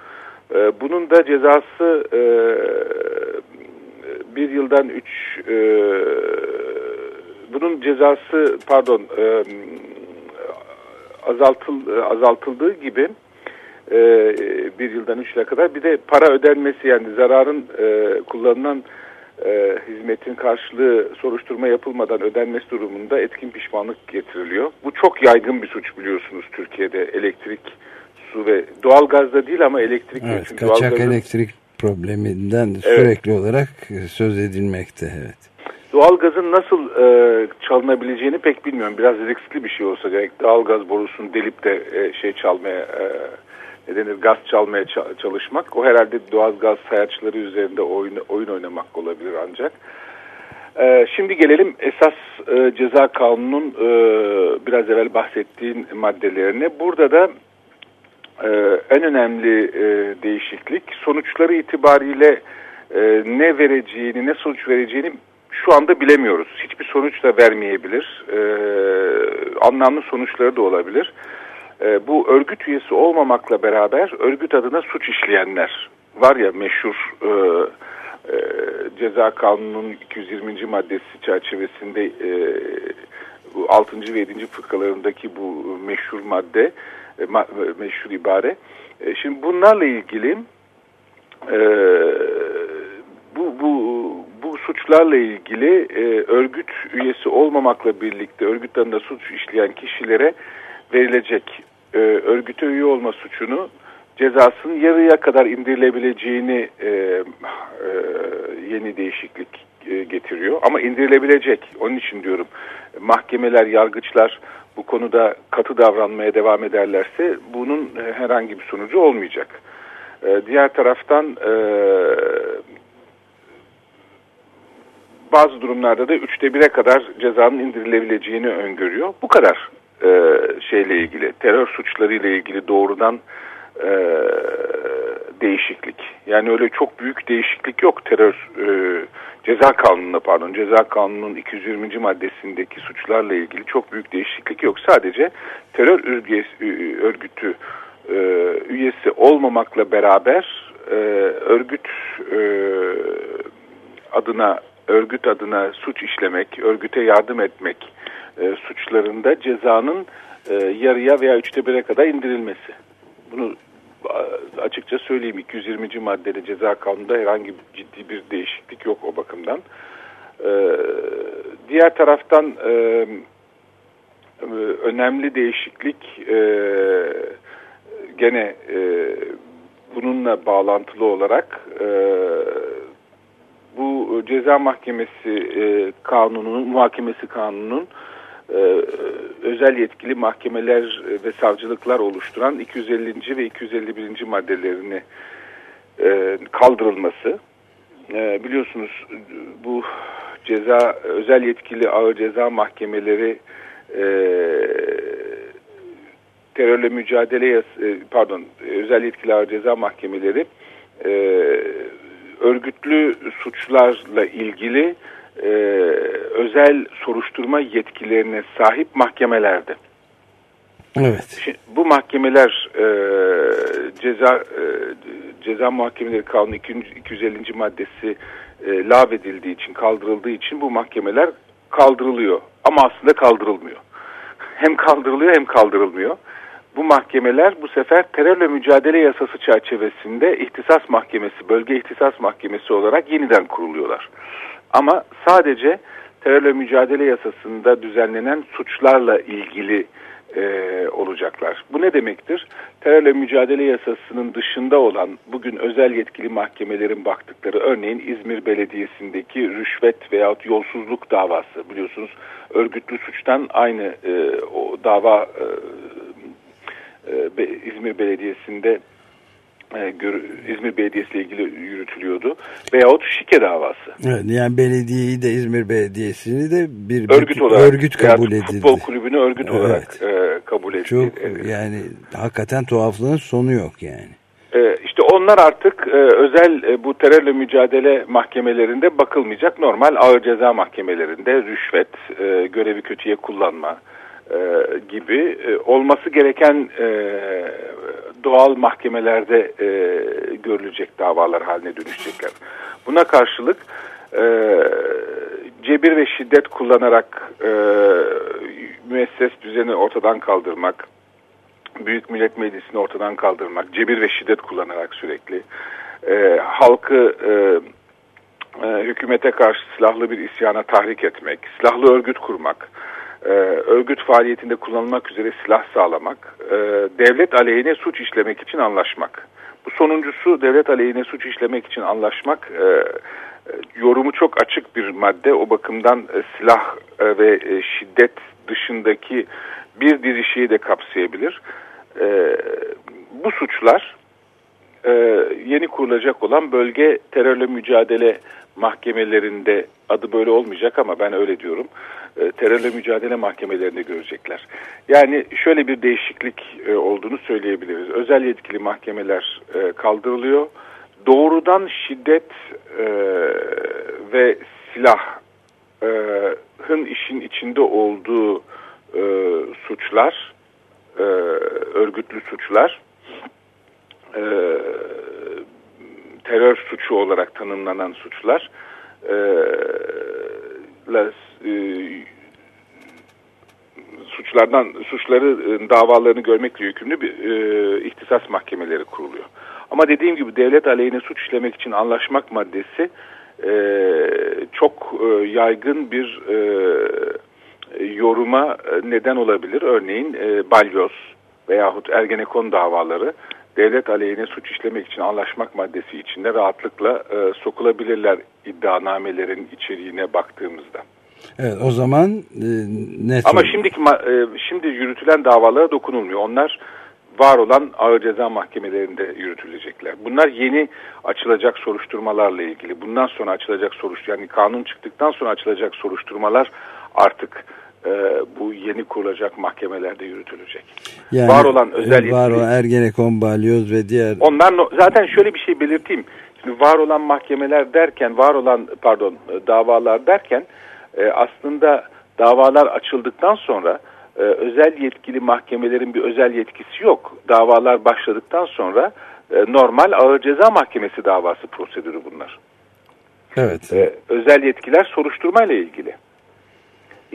E, bunun da cezası e, bir yıldan üç e, bunun cezası pardon e, azaltıl, azaltıldığı gibi e, bir yıldan üç yıla kadar bir de para ödenmesi yani zararın e, kullanılan e, hizmetin karşılığı soruşturma yapılmadan ödenmesi durumunda etkin pişmanlık getiriliyor. Bu çok yaygın bir suç biliyorsunuz Türkiye'de elektrik, su ve doğal gazda değil ama elektrik Evet, kaçak doğalgazın- elektrik probleminden sürekli olarak söz edilmekte. Evet. Doğalgazın nasıl e, çalınabileceğini pek bilmiyorum. Biraz riskli bir şey olsa gerek. Doğalgaz borusunu delip de e, şey çalmaya e, ne denir gaz çalmaya ça- çalışmak. O herhalde doğalgaz sayaçları üzerinde oyun, oyun oynamak olabilir ancak. E, şimdi gelelim esas e, ceza kanunun e, biraz evvel bahsettiğin maddelerine. Burada da e, en önemli e, değişiklik sonuçları itibariyle e, ne vereceğini, ne sonuç vereceğini şu anda bilemiyoruz. Hiçbir sonuç da vermeyebilir. Anlamlı sonuçları da olabilir. Bu örgüt üyesi olmamakla beraber örgüt adına suç işleyenler var ya meşhur ceza kanununun 220. maddesi çerçevesinde e, bu 6. ve 7. fıkralarındaki bu meşhur madde, e, ma- meşhur ibare. E, şimdi bunlarla ilgili e, bu, bu, bu suçlarla ilgili e, örgüt üyesi olmamakla birlikte örgüt adına suç işleyen kişilere verilecek e, örgüte üye olma suçunu cezasının yarıya kadar indirilebileceğini e, e, yeni değişiklik e, getiriyor. Ama indirilebilecek. Onun için diyorum mahkemeler, yargıçlar bu konuda katı davranmaya devam ederlerse bunun e, herhangi bir sonucu olmayacak. E, diğer taraftan e, bazı durumlarda da üçte bire kadar cezanın indirilebileceğini öngörüyor. Bu kadar şeyle ilgili, terör suçları ile ilgili doğrudan e, değişiklik. Yani öyle çok büyük değişiklik yok terör e, ceza kanununda pardon ceza kanununun 220. maddesindeki suçlarla ilgili çok büyük değişiklik yok. Sadece terör örgütü, örgütü e, üyesi olmamakla beraber e, örgüt e, adına örgüt adına suç işlemek, örgüte yardım etmek e, suçlarında cezanın e, yarıya veya üçte bire kadar indirilmesi. Bunu açıkça söyleyeyim 220. maddede ceza kanununda herhangi bir ciddi bir değişiklik yok o bakımdan. E, diğer taraftan e, e, önemli değişiklik e, gene bununla bağlantılı olarak bu ceza mahkemesi e, kanununun, muhakemesi kanununun e, özel yetkili mahkemeler ve savcılıklar oluşturan 250. ve 251. maddelerini e, kaldırılması. E, biliyorsunuz bu ceza özel yetkili ağır ceza mahkemeleri e, terörle mücadele yas- e, pardon özel yetkili ağır ceza mahkemeleri e, örgütlü suçlarla ilgili e, özel soruşturma yetkilerine sahip mahkemelerdi. Evet. Şimdi, bu mahkemeler e, ceza e, ceza muhakemeleri kanunu 250. maddesi e, lağvedildiği için kaldırıldığı için bu mahkemeler kaldırılıyor ama aslında kaldırılmıyor. <laughs> Hem kaldırılıyor hem kaldırılmıyor. Bu mahkemeler bu sefer terörle mücadele yasası çerçevesinde ihtisas mahkemesi, bölge ihtisas mahkemesi olarak yeniden kuruluyorlar. Ama sadece terörle mücadele yasasında düzenlenen suçlarla ilgili e, olacaklar. Bu ne demektir? Terörle mücadele yasasının dışında olan bugün özel yetkili mahkemelerin baktıkları örneğin İzmir Belediyesi'ndeki rüşvet veyahut yolsuzluk davası biliyorsunuz örgütlü suçtan aynı e, o dava e, e, İzmir Belediyesi'nde İzmir Belediyesi ile ilgili yürütülüyordu. Veyahut şike davası. Evet, yani belediyeyi de İzmir Belediyesi'ni de bir örgüt, olarak, örgüt kabul edildi. Futbol kulübünü örgüt evet. olarak e, kabul edildi. Çok yani hakikaten tuhaflığın sonu yok yani. E, işte onlar artık e, özel e, bu terörle mücadele mahkemelerinde bakılmayacak. Normal ağır ceza mahkemelerinde rüşvet, e, görevi kötüye kullanma, e, gibi e, olması gereken e, doğal mahkemelerde e, görülecek davalar haline dönüşecekler. Buna karşılık e, cebir ve şiddet kullanarak e, müesses düzeni ortadan kaldırmak, Büyük Millet Meclisi'ni ortadan kaldırmak, cebir ve şiddet kullanarak sürekli, e, halkı e, e, hükümete karşı silahlı bir isyana tahrik etmek, silahlı örgüt kurmak, e, örgüt faaliyetinde kullanılmak üzere silah sağlamak, e, devlet aleyhine suç işlemek için anlaşmak. Bu sonuncusu devlet aleyhine suç işlemek için anlaşmak e, yorumu çok açık bir madde. O bakımdan silah ve şiddet dışındaki bir dizi şeyi de kapsayabilir. Bu suçlar e, yeni kurulacak olan bölge terörle mücadele mahkemelerinde adı böyle olmayacak ama ben öyle diyorum. E, terörle mücadele mahkemelerinde görecekler. Yani şöyle bir değişiklik e, olduğunu söyleyebiliriz. Özel yetkili mahkemeler e, kaldırılıyor. Doğrudan şiddet e, ve silahın işin içinde olduğu e, suçlar, e, örgütlü suçlar, e, terör suçu olarak tanımlanan suçlar e, e, suçlardan suçları e, davalarını görmekle yükümlü bir e, ihtisas mahkemeleri kuruluyor. Ama dediğim gibi devlet aleyhine suç işlemek için anlaşmak maddesi e, çok e, yaygın bir e, yoruma neden olabilir. Örneğin e, balyoz veyahut Ergenekon davaları devlet aleyhine suç işlemek için anlaşmak maddesi içinde rahatlıkla e, sokulabilirler iddianamelerin içeriğine baktığımızda. Evet o zaman e, ne Ama şimdiki e, şimdi yürütülen davalara dokunulmuyor. Onlar var olan ağır ceza mahkemelerinde yürütülecekler. Bunlar yeni açılacak soruşturmalarla ilgili. Bundan sonra açılacak soruşturma yani kanun çıktıktan sonra açılacak soruşturmalar artık e, bu yeni kurulacak mahkemelerde yürütülecek. Yani, var olan özel var olan Ergenekon, Balyoz ve diğer... Onlar zaten şöyle bir şey belirteyim. Şimdi var olan mahkemeler derken, var olan pardon davalar derken e, aslında davalar açıldıktan sonra e, özel yetkili mahkemelerin bir özel yetkisi yok. Davalar başladıktan sonra e, normal ağır ceza mahkemesi davası prosedürü bunlar. Evet. E, özel yetkiler soruşturmayla ilgili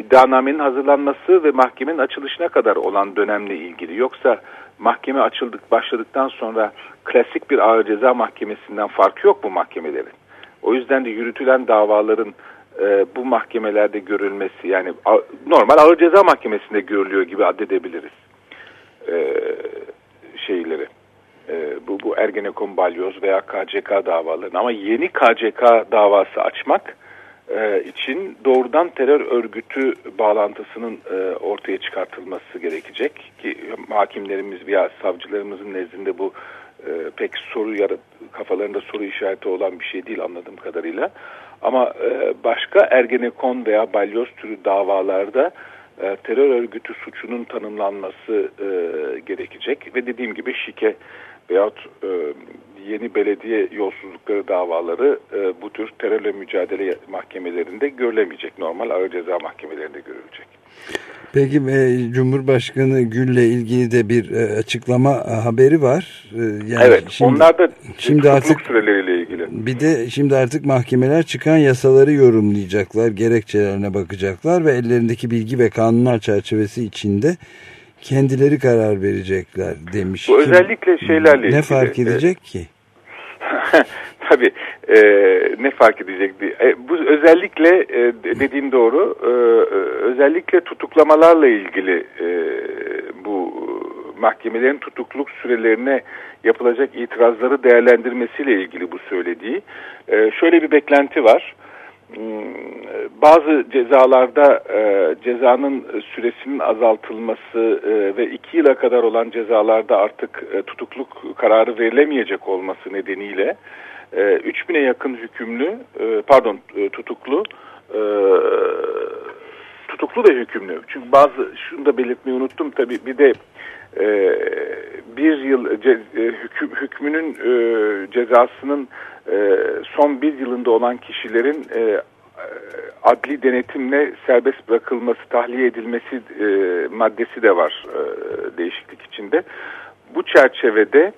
iddianamenin hazırlanması ve mahkemenin açılışına kadar olan dönemle ilgili. Yoksa mahkeme açıldık başladıktan sonra klasik bir ağır ceza mahkemesinden farkı yok bu mahkemelerin. O yüzden de yürütülen davaların e, bu mahkemelerde görülmesi yani a, normal ağır ceza mahkemesinde görülüyor gibi addedebiliriz e, şeyleri. E, bu, bu Ergenekon balyoz veya KCK davalarını ama yeni KCK davası açmak e, için doğrudan terör örgütü bağlantısının e, ortaya çıkartılması gerekecek ki hakimlerimiz veya savcılarımızın nezdinde bu e, pek soru kafalarında soru işareti olan bir şey değil anladığım kadarıyla. Ama başka Ergenekon veya Balyoz türü davalarda terör örgütü suçunun tanımlanması gerekecek ve dediğim gibi şike veyahut e, yeni belediye yolsuzlukları davaları e, bu tür terörle mücadele mahkemelerinde görülemeyecek. Normal ağır ceza mahkemelerinde görülecek. Peki e, Cumhurbaşkanı Gül'le ilgili de bir e, açıklama e, haberi var. E, yani evet şimdi, onlar da şimdi artık süreleriyle ilgili. Bir de şimdi artık mahkemeler çıkan yasaları yorumlayacaklar, gerekçelerine bakacaklar ve ellerindeki bilgi ve kanunlar çerçevesi içinde kendileri karar verecekler demiş. Bu özellikle şeylerle. Ne fark edecek ki? <laughs> Tabii e, ne fark edecek? E, bu özellikle e, dediğim doğru e, özellikle tutuklamalarla ilgili e, bu mahkemelerin tutukluk sürelerine yapılacak itirazları değerlendirmesiyle ilgili bu söylediği. E, şöyle bir beklenti var. Bazı cezalarda e, cezanın süresinin azaltılması e, ve iki yıla kadar olan cezalarda artık e, tutukluk kararı verilemeyecek olması nedeniyle e, 3000'e yakın hükümlü pardon tutuklu tutuklu ve hükümlü. Çünkü bazı şunu da belirtmeyi unuttum tabii bir de e, bir yıl ce, e, hüküm, hükmünün e, cezasının e, son bir yılında olan kişilerin e, adli denetimle serbest bırakılması, tahliye edilmesi e, maddesi de var e, değişiklik içinde. Bu çerçevede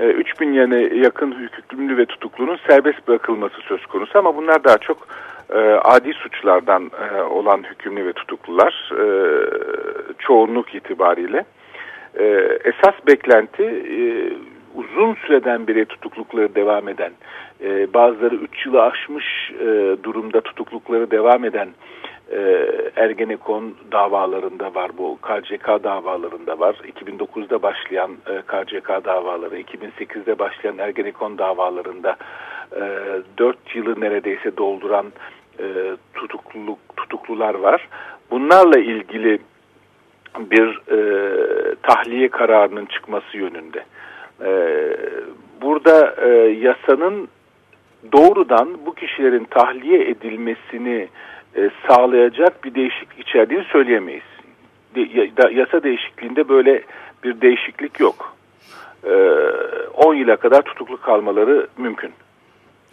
e, 3000 yani yakın hükümlü ve tutuklunun serbest bırakılması söz konusu ama bunlar daha çok e, adi suçlardan e, olan hükümlü ve tutuklular e, çoğunluk itibariyle. E, esas beklenti e, uzun süreden beri tutuklukları devam eden, e, bazıları 3 yılı aşmış e, durumda tutuklukları devam eden e, Ergenekon davalarında var, bu KCK davalarında var. 2009'da başlayan e, KCK davaları, 2008'de başlayan Ergenekon davalarında e, 4 yılı neredeyse dolduran e, tutukluluk, tutuklular var. Bunlarla ilgili bir e, tahliye kararının çıkması yönünde. E, burada e, yasanın doğrudan bu kişilerin tahliye edilmesini e, sağlayacak bir değişiklik içerdiğini söyleyemeyiz. De, da, yasa değişikliğinde böyle bir değişiklik yok. E, 10 yıla kadar tutuklu kalmaları mümkün.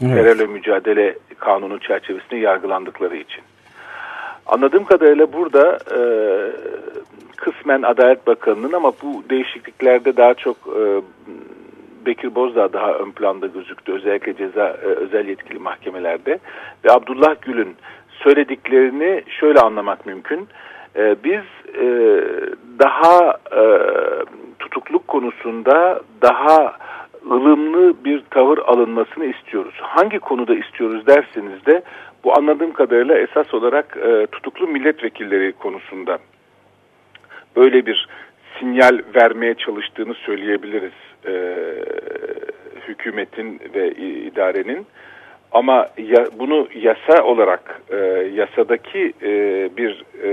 Evet. Terörle mücadele kanunu çerçevesinde yargılandıkları için. Anladığım kadarıyla burada e, kısmen Adalet Bakanı'nın ama bu değişikliklerde daha çok e, Bekir Bozdağ daha ön planda gözüktü. Özellikle ceza e, özel yetkili mahkemelerde. Ve Abdullah Gül'ün söylediklerini şöyle anlamak mümkün. E, biz e, daha e, tutukluk konusunda daha ılımlı bir tavır alınmasını istiyoruz. Hangi konuda istiyoruz derseniz de bu anladığım kadarıyla esas olarak e, tutuklu milletvekilleri konusunda böyle bir sinyal vermeye çalıştığını söyleyebiliriz e, hükümetin ve idarenin. Ama ya, bunu yasa olarak e, yasadaki e, bir e,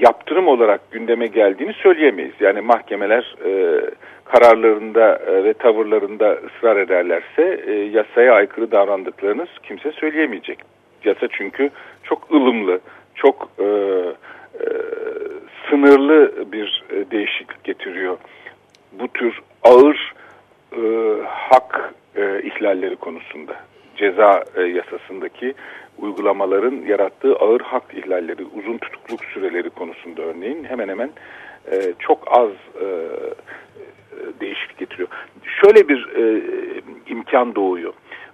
yaptırım olarak gündeme geldiğini söyleyemeyiz. Yani mahkemeler e, kararlarında e, ve tavırlarında ısrar ederlerse e, yasaya aykırı davrandıklarını kimse söyleyemeyecek. Yasa çünkü çok ılımlı, çok e, e, sınırlı bir e, değişiklik getiriyor. Bu tür ağır e, hak e, ihlalleri konusunda ceza e, yasasındaki uygulamaların yarattığı ağır hak ihlalleri, uzun tutukluk süreleri konusunda örneğin hemen hemen e, çok az e, değişiklik getiriyor. Şöyle bir e, imkan doğuyor.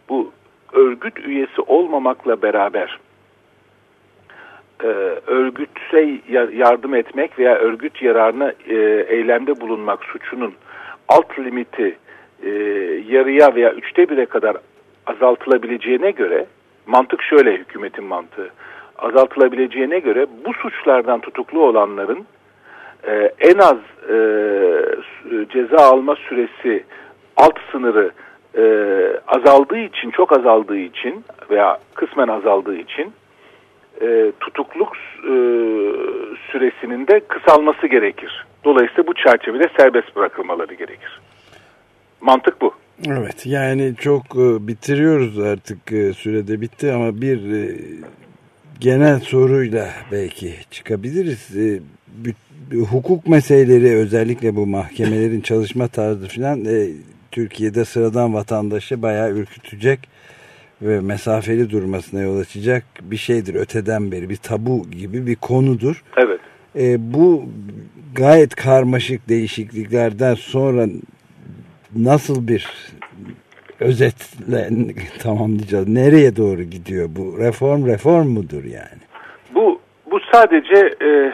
Bu örgüt üyesi olmamakla beraber e, örgütse yardım etmek veya örgüt yararına e, eylemde bulunmak suçunun alt limiti e, yarıya veya üçte bire kadar azaltılabileceğine göre mantık şöyle hükümetin mantığı azaltılabileceğine göre bu suçlardan tutuklu olanların e, en az e, ceza alma süresi alt sınırı e, azaldığı için çok azaldığı için veya kısmen azaldığı için e, tutukluk e, süresinin de kısalması gerekir. Dolayısıyla bu çerçevede serbest bırakılmaları gerekir. Mantık bu. Evet yani çok e, bitiriyoruz artık e, sürede bitti ama bir e, genel soruyla belki çıkabiliriz. E, hukuk meseleleri özellikle bu mahkemelerin çalışma tarzı falan e, Türkiye'de sıradan vatandaşı bayağı ürkütecek ve mesafeli durmasına yol açacak bir şeydir öteden beri bir tabu gibi bir konudur. Evet. E, bu gayet karmaşık değişikliklerden sonra nasıl bir özetle <laughs> tamamlayacağız? Nereye doğru gidiyor bu? Reform reform mudur yani? Bu bu sadece e,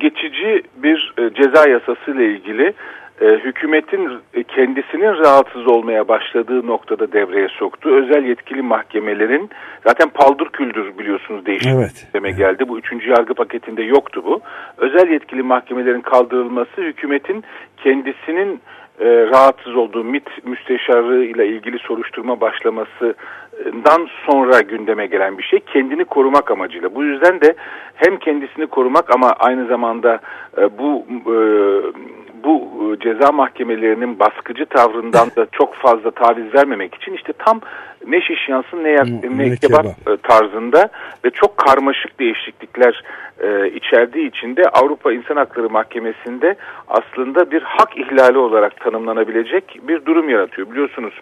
geçici bir e, ceza yasası ile ilgili e, hükümetin e, kendisinin rahatsız olmaya başladığı noktada devreye soktu. Özel yetkili mahkemelerin zaten paldır küldür biliyorsunuz değişik evet. deme geldi. Bu üçüncü yargı paketinde yoktu bu. Özel yetkili mahkemelerin kaldırılması hükümetin kendisinin e, rahatsız olduğu MIT müsteşarı ile ilgili soruşturma başlamasından sonra gündeme gelen bir şey. Kendini korumak amacıyla. Bu yüzden de hem kendisini korumak ama aynı zamanda e, bu e, bu e, ceza mahkemelerinin baskıcı tavrından da çok fazla taviz vermemek için işte tam ne şiş yansın ne, yak, ne kebap. e, tarzında ve çok karmaşık değişiklikler e, içerdiği için de Avrupa İnsan Hakları Mahkemesi'nde aslında bir hak ihlali olarak tanımlanabilecek bir durum yaratıyor. Biliyorsunuz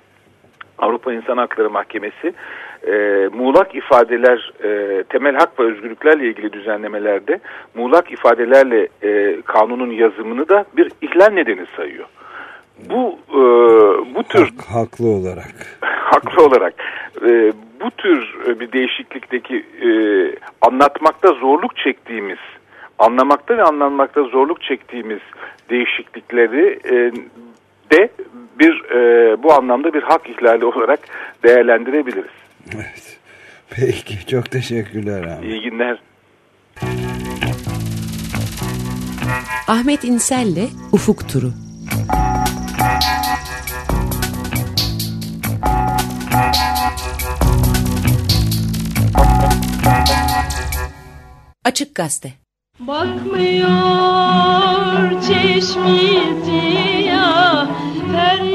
Avrupa İnsan Hakları Mahkemesi e, muğlak ifadeler, e, temel hak ve özgürlüklerle ilgili düzenlemelerde muğlak ifadelerle e, kanunun yazımını da bir ihlal nedeni sayıyor. Bu e, bu tür Hak- haklı olarak. <laughs> haklı olarak e, bu tür e, bir değişiklikteki e, anlatmakta zorluk çektiğimiz, anlamakta ve anlanmakta zorluk çektiğimiz değişiklikleri e, de bir e, bu anlamda bir hak ihlali olarak değerlendirebiliriz. Evet. Peki çok teşekkürler abi. İyi günler. Ahmet İnsel'le Ufuk Turu. Açık Gazete. Bakmıyor çeşmi siyah feryade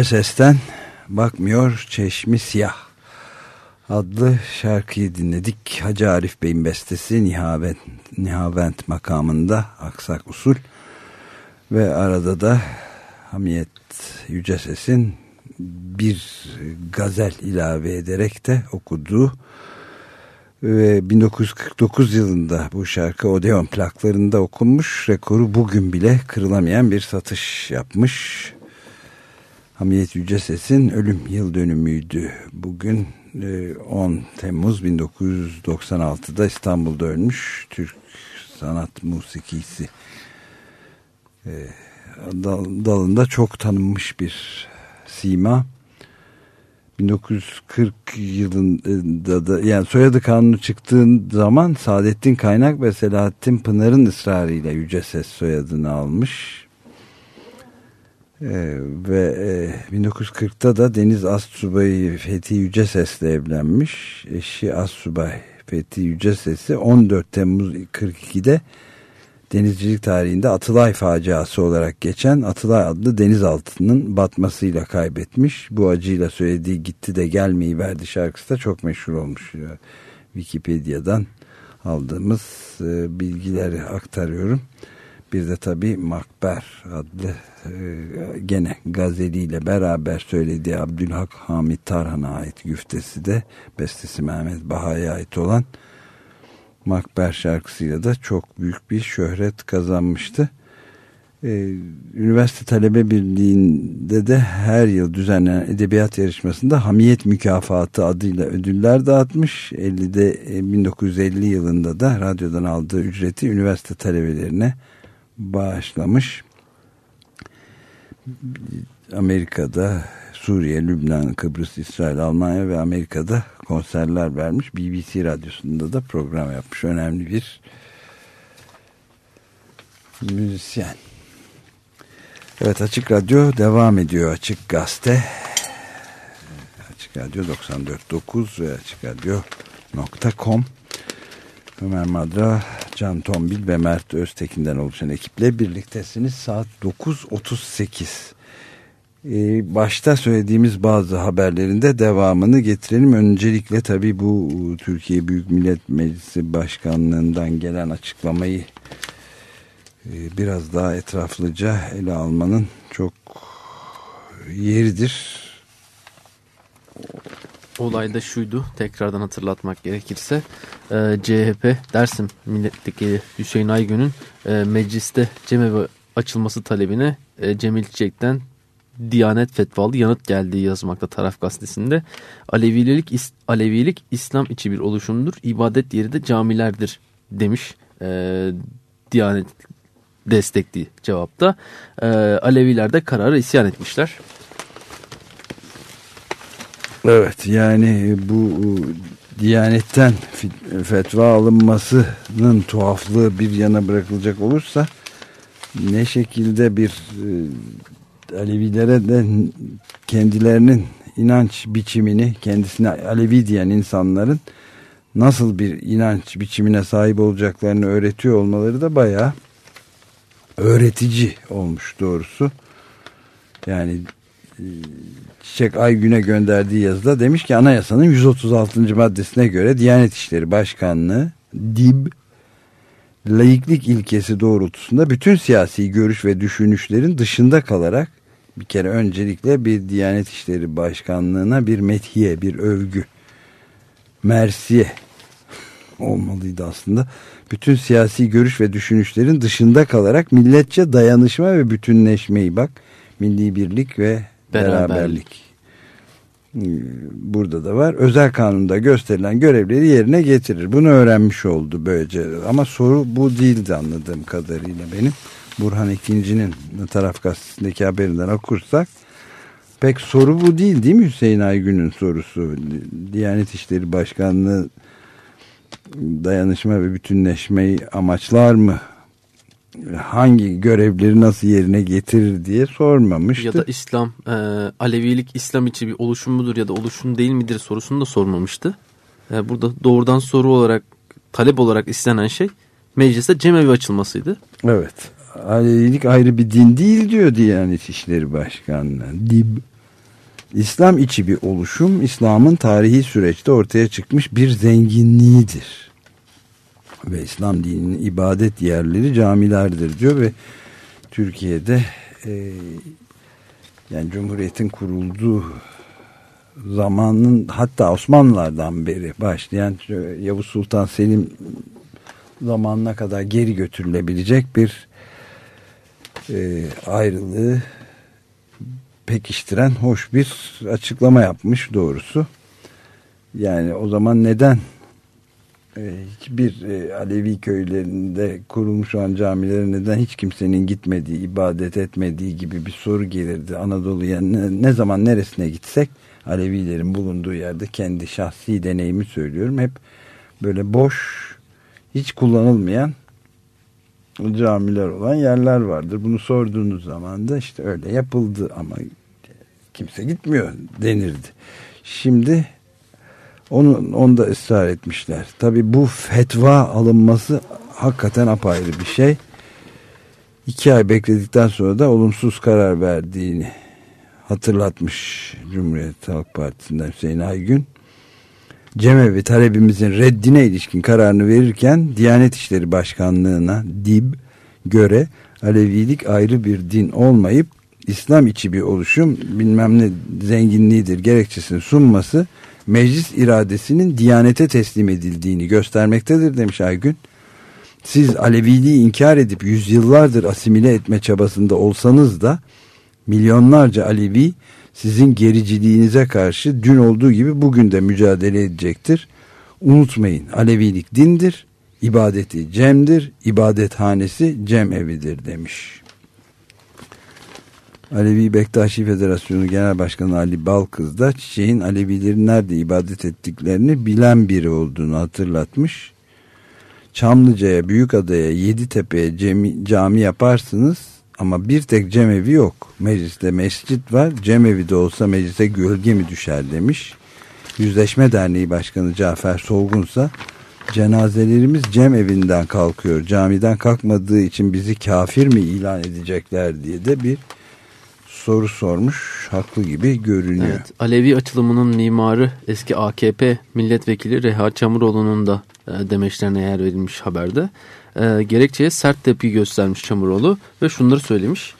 Yüce Ses'ten Bakmıyor Çeşmi Siyah adlı şarkıyı dinledik. Hacı Arif Bey'in bestesi Nihavent, Nihavent makamında aksak usul Ve arada da Hamiyet Yüce Ses'in bir gazel ilave ederek de okuduğu ve 1949 yılında bu şarkı Odeon plaklarında okunmuş. Rekoru bugün bile kırılamayan bir satış yapmış. Hamiyet Yüce Ses'in ölüm yıl dönümüydü. Bugün e, 10 Temmuz 1996'da İstanbul'da ölmüş. Türk sanat musikisi e, dal- dalında çok tanınmış bir sima. 1940 yılında da yani soyadı kanunu çıktığın zaman Saadettin Kaynak ve Selahattin Pınar'ın ısrarıyla Yüce Ses soyadını almış. Ee, ve e, 1940'ta da Deniz Astsubayı Fethi Yüce Ses'le evlenmiş. Eşi Astsubay Fethi Yüce Ses'i 14 Temmuz 42'de denizcilik tarihinde Atılay faciası olarak geçen Atılay adlı denizaltının batmasıyla kaybetmiş. Bu acıyla söylediği gitti de gelmeyi verdi şarkısı da çok meşhur olmuş. Wikipedia'dan aldığımız e, bilgileri aktarıyorum. Bir de tabii Makber adlı e, gene gazeliyle beraber söylediği Abdülhak Hamit Tarhan'a ait güftesi de bestesi Mehmet Baha'ya ait olan Makber şarkısıyla da çok büyük bir şöhret kazanmıştı. Ee, Üniversite Talebe Birliği'nde de her yıl düzenlenen edebiyat yarışmasında Hamiyet Mükafatı adıyla ödüller dağıtmış. 50'de e, 1950 yılında da radyodan aldığı ücreti üniversite talebelerine bağışlamış. Amerika'da, Suriye, Lübnan, Kıbrıs, İsrail, Almanya ve Amerika'da konserler vermiş. BBC radyosunda da program yapmış. Önemli bir müzisyen. Evet Açık Radyo devam ediyor. Açık Gazete. Açık Radyo 94.9 ve Açık Radyo.com Ömer Madra, Can Tombil ve Mert Öztekin'den oluşan ekiple birliktesiniz. Saat 9.38. Ee, başta söylediğimiz bazı haberlerinde devamını getirelim. Öncelikle tabii bu Türkiye Büyük Millet Meclisi Başkanlığından gelen açıklamayı e, biraz daha etraflıca ele almanın çok yeridir. Olay da şuydu tekrardan hatırlatmak gerekirse e, CHP Dersim milletvekili Hüseyin Aygün'ün e, mecliste cemevi açılması talebine e, Cemil Çiçek'ten Diyanet fetvalı yanıt geldiği yazmakta taraf gazetesinde Alevilik, is, Alevilik İslam içi bir oluşumdur ibadet yeri de camilerdir demiş e, Diyanet destekli cevapta e, Aleviler de kararı isyan etmişler. Evet yani bu Diyanetten fetva alınmasının tuhaflığı bir yana bırakılacak olursa ne şekilde bir e, Alevilere de kendilerinin inanç biçimini kendisine Alevi diyen insanların nasıl bir inanç biçimine sahip olacaklarını öğretiyor olmaları da bayağı öğretici olmuş doğrusu. Yani e, Çiçek Aygün'e gönderdiği yazıda demiş ki anayasanın 136. maddesine göre Diyanet İşleri Başkanlığı DİB laiklik ilkesi doğrultusunda bütün siyasi görüş ve düşünüşlerin dışında kalarak bir kere öncelikle bir Diyanet İşleri Başkanlığı'na bir methiye, bir övgü, mersiye <laughs> olmalıydı aslında. Bütün siyasi görüş ve düşünüşlerin dışında kalarak milletçe dayanışma ve bütünleşmeyi bak, milli birlik ve beraberlik. beraberlik. Burada da var. Özel kanunda gösterilen görevleri yerine getirir. Bunu öğrenmiş oldu böylece. Ama soru bu değildi anladığım kadarıyla benim. Burhan İkinci'nin taraf gazetesindeki haberinden okursak pek soru bu değil değil mi Hüseyin Aygün'ün sorusu? Diyanet İşleri Başkanlığı dayanışma ve bütünleşmeyi amaçlar mı? Hangi görevleri nasıl yerine getirir diye sormamıştı. Ya da İslam, e, Alevilik İslam içi bir oluşum mudur ya da oluşum değil midir sorusunu da sormamıştı. E, burada doğrudan soru olarak, talep olarak istenen şey mecliste cemevi açılmasıydı. Evet. Alevilik ayrı bir din değil diyor Diyanet İşleri Başkanlığı. Dib. İslam içi bir oluşum, İslam'ın tarihi süreçte ortaya çıkmış bir zenginliğidir. Ve İslam dininin ibadet yerleri camilerdir diyor ve Türkiye'de e, yani Cumhuriyet'in kurulduğu zamanın hatta Osmanlılardan beri başlayan Yavuz Sultan Selim zamanına kadar geri götürülebilecek bir e, ayrılığı pekiştiren hoş bir açıklama yapmış doğrusu. Yani o zaman neden hiçbir e, Alevi köylerinde kurulmuş olan camilere neden hiç kimsenin gitmediği, ibadet etmediği gibi bir soru gelirdi Anadolu'ya. Ne, ne zaman neresine gitsek Alevilerin bulunduğu yerde kendi şahsi deneyimi söylüyorum. Hep böyle boş, hiç kullanılmayan camiler olan yerler vardır. Bunu sorduğunuz zaman da işte öyle yapıldı ama kimse gitmiyor denirdi. Şimdi onu onda ısrar etmişler. Tabi bu fetva alınması hakikaten apayrı bir şey. İki ay bekledikten sonra da olumsuz karar verdiğini hatırlatmış Cumhuriyet Halk Partisi'nden Hüseyin Aygün. Cemevi talebimizin reddine ilişkin kararını verirken Diyanet İşleri Başkanlığı'na DİB göre Alevilik ayrı bir din olmayıp İslam içi bir oluşum bilmem ne zenginliğidir gerekçesini sunması meclis iradesinin Diyanete teslim edildiğini göstermektedir demiş Aygün. Siz Aleviliği inkar edip yüzyıllardır asimile etme çabasında olsanız da milyonlarca Alevi sizin gericiliğinize karşı dün olduğu gibi bugün de mücadele edecektir. Unutmayın Alevilik dindir, ibadeti cemdir, ibadethanesi cem evidir demiş. Alevi Bektaşi Federasyonu Genel Başkanı Ali Balkız da çiçeğin Alevilerin nerede ibadet ettiklerini bilen biri olduğunu hatırlatmış. Çamlıca'ya, Büyükada'ya, Yeditepe'ye cami, cami yaparsınız ama bir tek cemevi yok. Mecliste mescit var, cemevi de olsa meclise gölge mi düşer demiş. Yüzleşme Derneği Başkanı Cafer Solgunsa cenazelerimiz cem evinden kalkıyor. Camiden kalkmadığı için bizi kafir mi ilan edecekler diye de bir soru sormuş. Haklı gibi görünüyor. Evet, Alevi açılımının mimarı eski AKP milletvekili Reha Çamuroğlu'nun da e, demeçlerine yer verilmiş haberde. E, gerekçeye sert tepki göstermiş Çamuroğlu ve şunları söylemiş.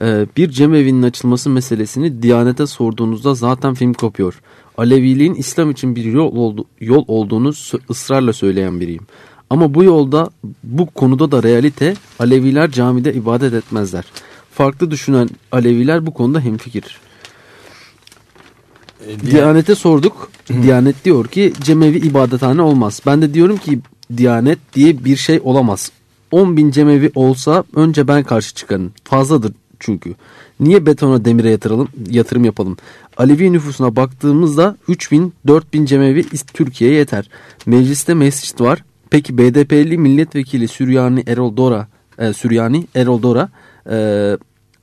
E, bir cemevinin açılması meselesini Diyanet'e sorduğunuzda zaten film kopuyor. Aleviliğin İslam için bir yol, oldu, yol olduğunu ısrarla söyleyen biriyim. Ama bu yolda bu konuda da realite Aleviler camide ibadet etmezler farklı düşünen Aleviler bu konuda hemfikir. E, Diyanete sorduk. Diyanet diyor ki cemevi ibadethane olmaz. Ben de diyorum ki Diyanet diye bir şey olamaz. 10 bin cemevi olsa önce ben karşı çıkarım. Fazladır çünkü. Niye betona demire yatıralım, yatırım yapalım? Alevi nüfusuna baktığımızda 3 bin 4 bin cemevi Türkiye'ye yeter. Mecliste mescit var. Peki BDP'li milletvekili Süryani Erol Dora, e, Süryani Erol Dora e,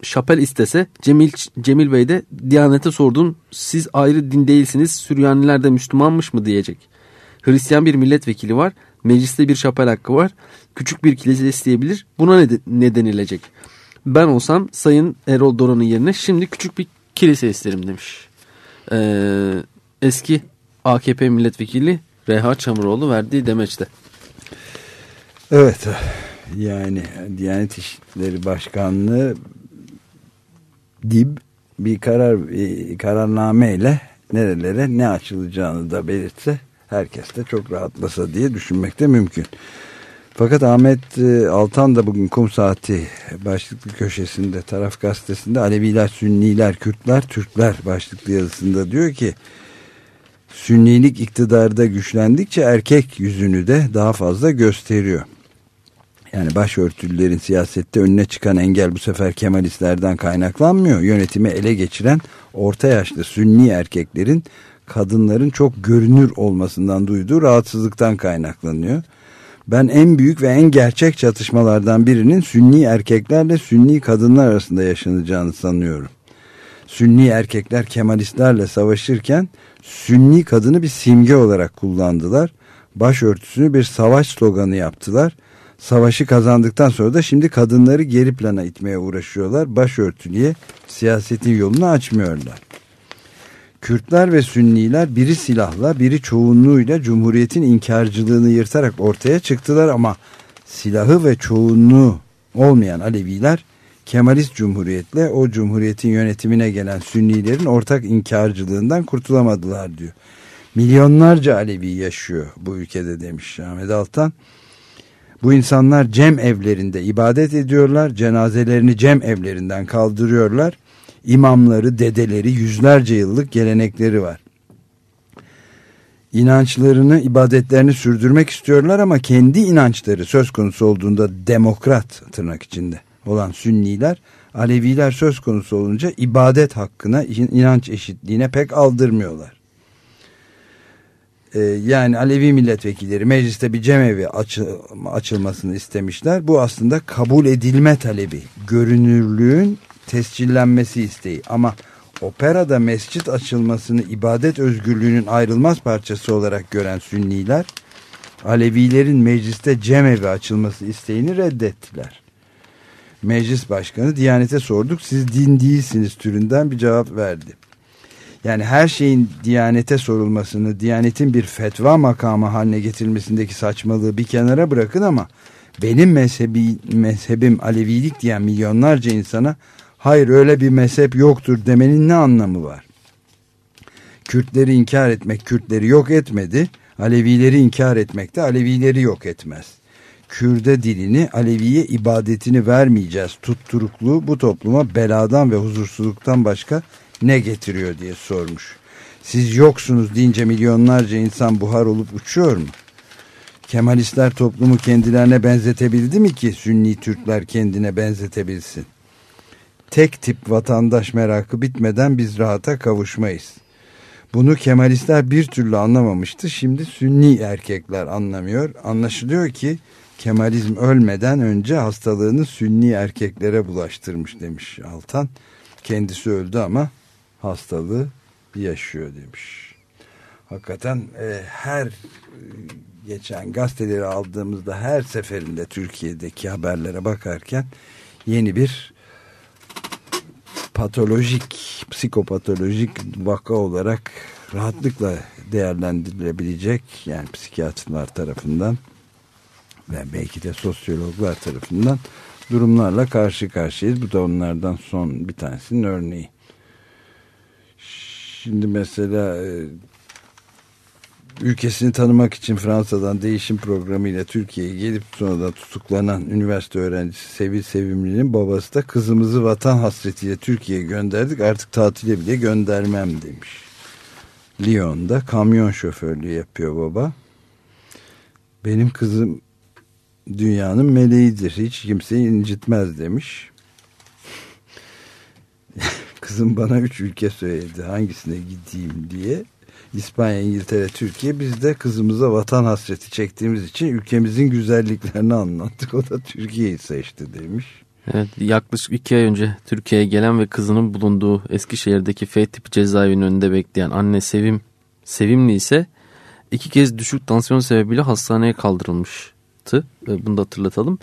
Şapel istese Cemil, Cemil Bey de Diyanet'e sordun siz ayrı din değilsiniz Süryaniler de Müslümanmış mı diyecek. Hristiyan bir milletvekili var mecliste bir şapel hakkı var küçük bir kilise isteyebilir buna ne, ne denilecek. Ben olsam Sayın Erol Doran'ın yerine şimdi küçük bir kilise isterim demiş. Ee, eski AKP milletvekili Reha Çamuroğlu verdiği demeçte. Evet yani Diyanet İşleri Başkanlığı DİB bir karar bir kararname ile nerelere ne açılacağını da belirtse herkes de çok rahatlasa diye düşünmek de mümkün. Fakat Ahmet e, Altan da bugün kum saati başlıklı köşesinde taraf gazetesinde Aleviler, Sünniler, Kürtler, Türkler başlıklı yazısında diyor ki Sünnilik iktidarda güçlendikçe erkek yüzünü de daha fazla gösteriyor. Yani başörtülülerin siyasette önüne çıkan engel bu sefer Kemalistlerden kaynaklanmıyor. Yönetimi ele geçiren orta yaşlı sünni erkeklerin kadınların çok görünür olmasından duyduğu rahatsızlıktan kaynaklanıyor. Ben en büyük ve en gerçek çatışmalardan birinin sünni erkeklerle sünni kadınlar arasında yaşanacağını sanıyorum. Sünni erkekler Kemalistlerle savaşırken sünni kadını bir simge olarak kullandılar. Başörtüsünü bir savaş sloganı yaptılar savaşı kazandıktan sonra da şimdi kadınları geri plana itmeye uğraşıyorlar. Başörtülüye siyasetin yolunu açmıyorlar. Kürtler ve Sünniler biri silahla biri çoğunluğuyla Cumhuriyet'in inkarcılığını yırtarak ortaya çıktılar ama silahı ve çoğunluğu olmayan Aleviler Kemalist Cumhuriyet'le o cumhuriyetin yönetimine gelen Sünnilerin ortak inkarcılığından kurtulamadılar diyor. Milyonlarca Alevi yaşıyor bu ülkede demiş Ahmet Altan. Bu insanlar cem evlerinde ibadet ediyorlar, cenazelerini cem evlerinden kaldırıyorlar. İmamları, dedeleri, yüzlerce yıllık gelenekleri var. İnançlarını, ibadetlerini sürdürmek istiyorlar ama kendi inançları söz konusu olduğunda demokrat tırnak içinde olan Sünniler, Aleviler söz konusu olunca ibadet hakkına, inanç eşitliğine pek aldırmıyorlar. Ee, yani Alevi milletvekilleri mecliste bir cemevi açı, açılmasını istemişler. Bu aslında kabul edilme talebi. Görünürlüğün tescillenmesi isteği. Ama operada mescit açılmasını ibadet özgürlüğünün ayrılmaz parçası olarak gören Sünniler, Alevilerin mecliste cemevi açılması isteğini reddettiler. Meclis başkanı Diyanet'e sorduk siz din değilsiniz türünden bir cevap verdi. Yani her şeyin Diyanet'e sorulmasını, Diyanet'in bir fetva makamı haline getirilmesindeki saçmalığı bir kenara bırakın ama benim mezhebi, mezhebim Alevilik diyen milyonlarca insana hayır öyle bir mezhep yoktur demenin ne anlamı var? Kürtleri inkar etmek Kürtleri yok etmedi. Alevileri inkar etmek de Alevileri yok etmez. Kürde dilini, Aleviye ibadetini vermeyeceğiz. Tutturukluğu bu topluma beladan ve huzursuzluktan başka ne getiriyor diye sormuş. Siz yoksunuz deyince milyonlarca insan buhar olup uçuyor mu? Kemalistler toplumu kendilerine benzetebildi mi ki Sünni Türkler kendine benzetebilsin? Tek tip vatandaş merakı bitmeden biz rahata kavuşmayız. Bunu Kemalistler bir türlü anlamamıştı. Şimdi Sünni erkekler anlamıyor. Anlaşılıyor ki Kemalizm ölmeden önce hastalığını Sünni erkeklere bulaştırmış demiş Altan. Kendisi öldü ama hastalığı yaşıyor demiş. Hakikaten e, her e, geçen gazeteleri aldığımızda her seferinde Türkiye'deki haberlere bakarken yeni bir patolojik, psikopatolojik vaka olarak rahatlıkla değerlendirilebilecek yani psikiyatrlar tarafından ve belki de sosyologlar tarafından durumlarla karşı karşıyayız. Bu da onlardan son bir tanesinin örneği. Şimdi mesela e, ülkesini tanımak için Fransa'dan değişim programıyla Türkiye'ye gelip sonra da tutuklanan üniversite öğrencisi Sevil Sevimli'nin babası da kızımızı vatan hasretiyle Türkiye'ye gönderdik artık tatile bile göndermem demiş. Lyon'da kamyon şoförlüğü yapıyor baba. Benim kızım dünyanın meleğidir. Hiç kimseyi incitmez demiş. Kızım bana üç ülke söyledi hangisine gideyim diye. İspanya, İngiltere, Türkiye biz de kızımıza vatan hasreti çektiğimiz için ülkemizin güzelliklerini anlattık. O da Türkiye'yi seçti demiş. Evet yaklaşık iki ay önce Türkiye'ye gelen ve kızının bulunduğu Eskişehir'deki F tipi cezaevinin önünde bekleyen anne Sevim Sevimli ise iki kez düşük tansiyon sebebiyle hastaneye kaldırılmıştı. Bunu da hatırlatalım.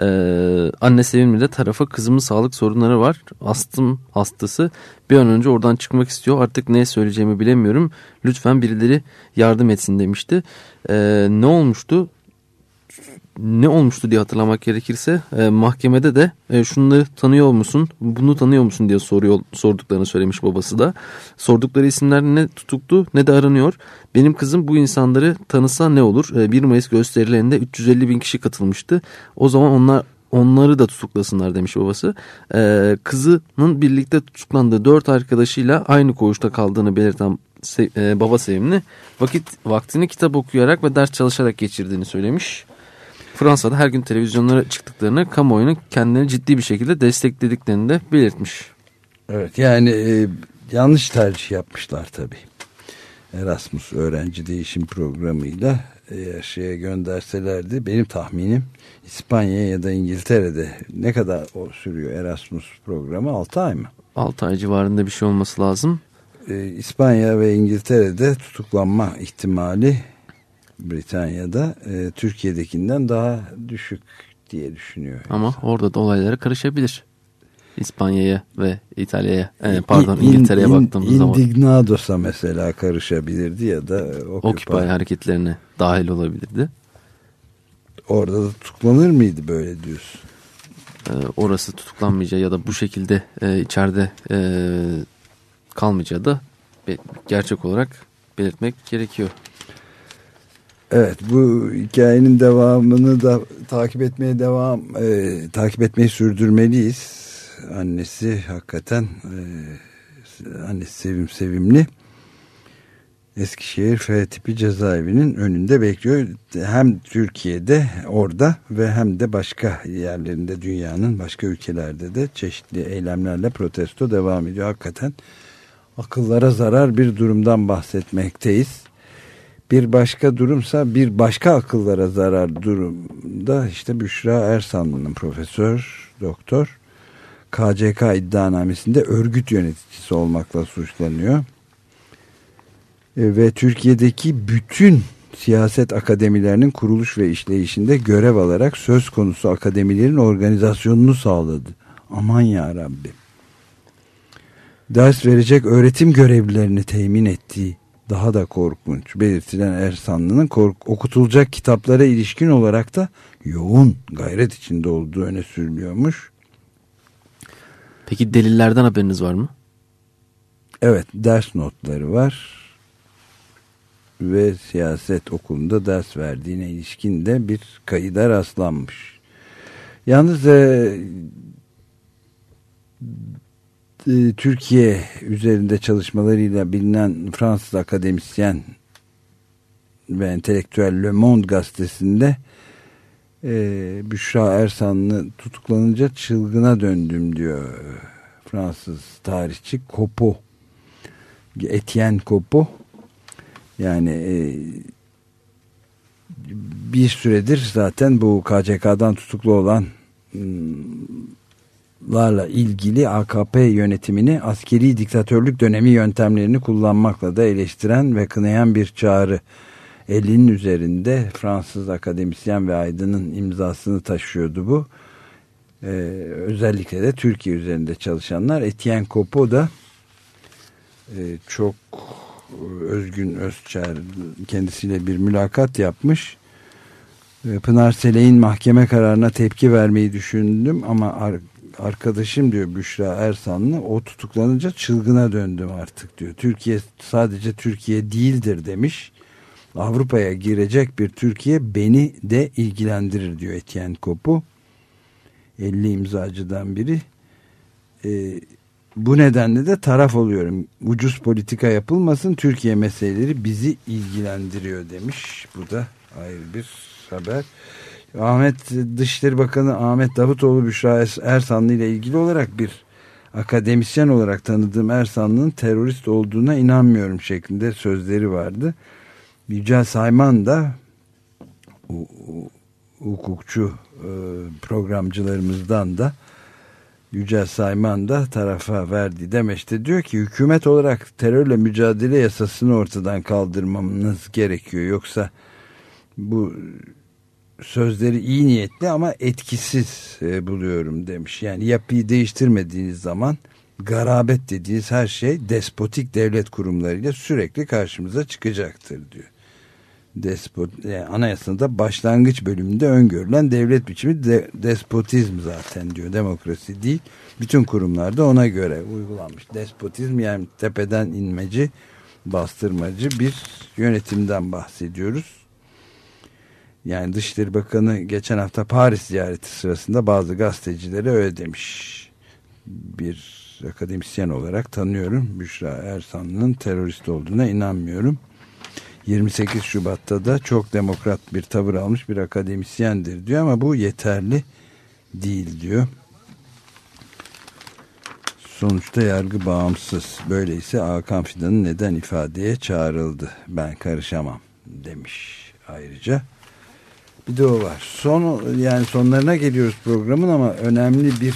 Ee, anne Sevimli de tarafa kızımın sağlık sorunları var. Astım hastası bir an önce oradan çıkmak istiyor. Artık ne söyleyeceğimi bilemiyorum. Lütfen birileri yardım etsin demişti. Ee, ne olmuştu? Ne olmuştu diye hatırlamak gerekirse e, mahkemede de e, şunları tanıyor musun bunu tanıyor musun diye soruyor sorduklarını söylemiş babası da sordukları isimler ne tutuklu ne de aranıyor benim kızım bu insanları tanısa ne olur e, 1 Mayıs gösterilerinde 350 bin kişi katılmıştı o zaman onlar onları da tutuklasınlar demiş babası. Ee, kızının birlikte tutuklandığı dört arkadaşıyla aynı koğuşta kaldığını belirten se e, baba sevimli vakit vaktini kitap okuyarak ve ders çalışarak geçirdiğini söylemiş. Fransa'da her gün televizyonlara çıktıklarını kamuoyunun kendilerini ciddi bir şekilde desteklediklerini de belirtmiş. Evet yani e, yanlış tercih yapmışlar tabii. Erasmus öğrenci değişim programıyla eğer şeye gönderselerdi benim tahminim İspanya ya da İngiltere'de ne kadar o sürüyor Erasmus programı 6 ay mı? 6 ay civarında bir şey olması lazım. Ee, İspanya ve İngiltere'de tutuklanma ihtimali Britanya'da e, Türkiye'dekinden daha düşük diye düşünüyor. Ama orada da olaylara karışabilir. İspanya'ya ve İtalya'ya e, pardon İngiltere'ye baktığımız in, zaman. Indignados'a mesela karışabilirdi ya da Occupy, Occupy hareketlerine dahil olabilirdi. Orada da tutuklanır mıydı böyle diyorsun? e, orası tutuklanmayacağı ya da bu şekilde e, içeride e, kalmayacağı da gerçek olarak belirtmek gerekiyor. Evet bu hikayenin devamını da takip etmeye devam e, takip etmeyi sürdürmeliyiz. Annesi hakikaten e, annesi sevim sevimli. Eskişehir F tipi cezaevinin önünde bekliyor. Hem Türkiye'de orada ve hem de başka yerlerinde dünyanın başka ülkelerde de çeşitli eylemlerle protesto devam ediyor. Hakikaten akıllara zarar bir durumdan bahsetmekteyiz. Bir başka durumsa bir başka akıllara zarar durumda işte Büşra Ersanlı'nın profesör, doktor KCK iddianamesinde örgüt yöneticisi olmakla suçlanıyor. E, ve Türkiye'deki bütün siyaset akademilerinin kuruluş ve işleyişinde görev alarak söz konusu akademilerin organizasyonunu sağladı. Aman ya Rabbi. Ders verecek öğretim görevlilerini temin ettiği daha da korkunç belirtilen Ersanlı'nın okutulacak kitaplara ilişkin olarak da yoğun gayret içinde olduğu öne sürülüyormuş. Peki delillerden haberiniz var mı? Evet ders notları var ve siyaset okulunda ders verdiğine ilişkin de bir kayıda rastlanmış. Yalnız e, Türkiye üzerinde çalışmalarıyla bilinen Fransız akademisyen ve entelektüel Le Monde gazetesinde e, Büşra Ersanlı tutuklanınca çılgına döndüm diyor Fransız tarihçi Copo Etienne Copo yani e, bir süredir zaten bu KCK'dan tutuklu olan larla ilgili AKP yönetimini askeri diktatörlük dönemi yöntemlerini kullanmakla da eleştiren ve kınayan bir çağrı 50'nin üzerinde Fransız akademisyen ve aydının imzasını taşıyordu bu. Ee, özellikle de Türkiye üzerinde çalışanlar Etienne Copo da e, çok Özgün Özçer kendisiyle bir mülakat yapmış. Ee, Pınar Seley'in mahkeme kararına tepki vermeyi düşündüm ama arkadaşım diyor Büşra Ersanlı o tutuklanınca çılgına döndüm artık diyor. Türkiye sadece Türkiye değildir demiş. Avrupa'ya girecek bir Türkiye beni de ilgilendirir diyor Etienne Kopu. 50 imzacıdan biri. Ee, bu nedenle de taraf oluyorum. Ucuz politika yapılmasın Türkiye meseleleri bizi ilgilendiriyor demiş. Bu da ayrı bir haber. Ahmet Dışişleri Bakanı Ahmet Davutoğlu Büşra Ersanlı ile ilgili olarak bir akademisyen olarak tanıdığım Ersanlı'nın terörist olduğuna inanmıyorum şeklinde sözleri vardı. Yücel Sayman da hukukçu e, programcılarımızdan da Yücel Sayman da tarafa verdiği demeçte diyor ki hükümet olarak terörle mücadele yasasını ortadan kaldırmamız gerekiyor. Yoksa bu sözleri iyi niyetli ama etkisiz e, buluyorum demiş. Yani yapıyı değiştirmediğiniz zaman garabet dediğiniz her şey despotik devlet kurumlarıyla sürekli karşımıza çıkacaktır diyor. Despot, yani anayasada başlangıç bölümünde öngörülen devlet biçimi de, despotizm zaten diyor. Demokrasi değil. Bütün kurumlarda ona göre uygulanmış. Despotizm yani tepeden inmeci, bastırmacı bir yönetimden bahsediyoruz. Yani Dışişleri Bakanı geçen hafta Paris ziyareti sırasında bazı gazetecilere öyle demiş. Bir akademisyen olarak tanıyorum. Büşra Ersanlı'nın terörist olduğuna inanmıyorum. 28 Şubat'ta da çok demokrat bir tavır almış bir akademisyendir diyor ama bu yeterli değil diyor. Sonuçta yargı bağımsız. Böyleyse Hakan Fidan'ın neden ifadeye çağrıldı? Ben karışamam demiş ayrıca. Bir de o var. Son yani sonlarına geliyoruz programın ama önemli bir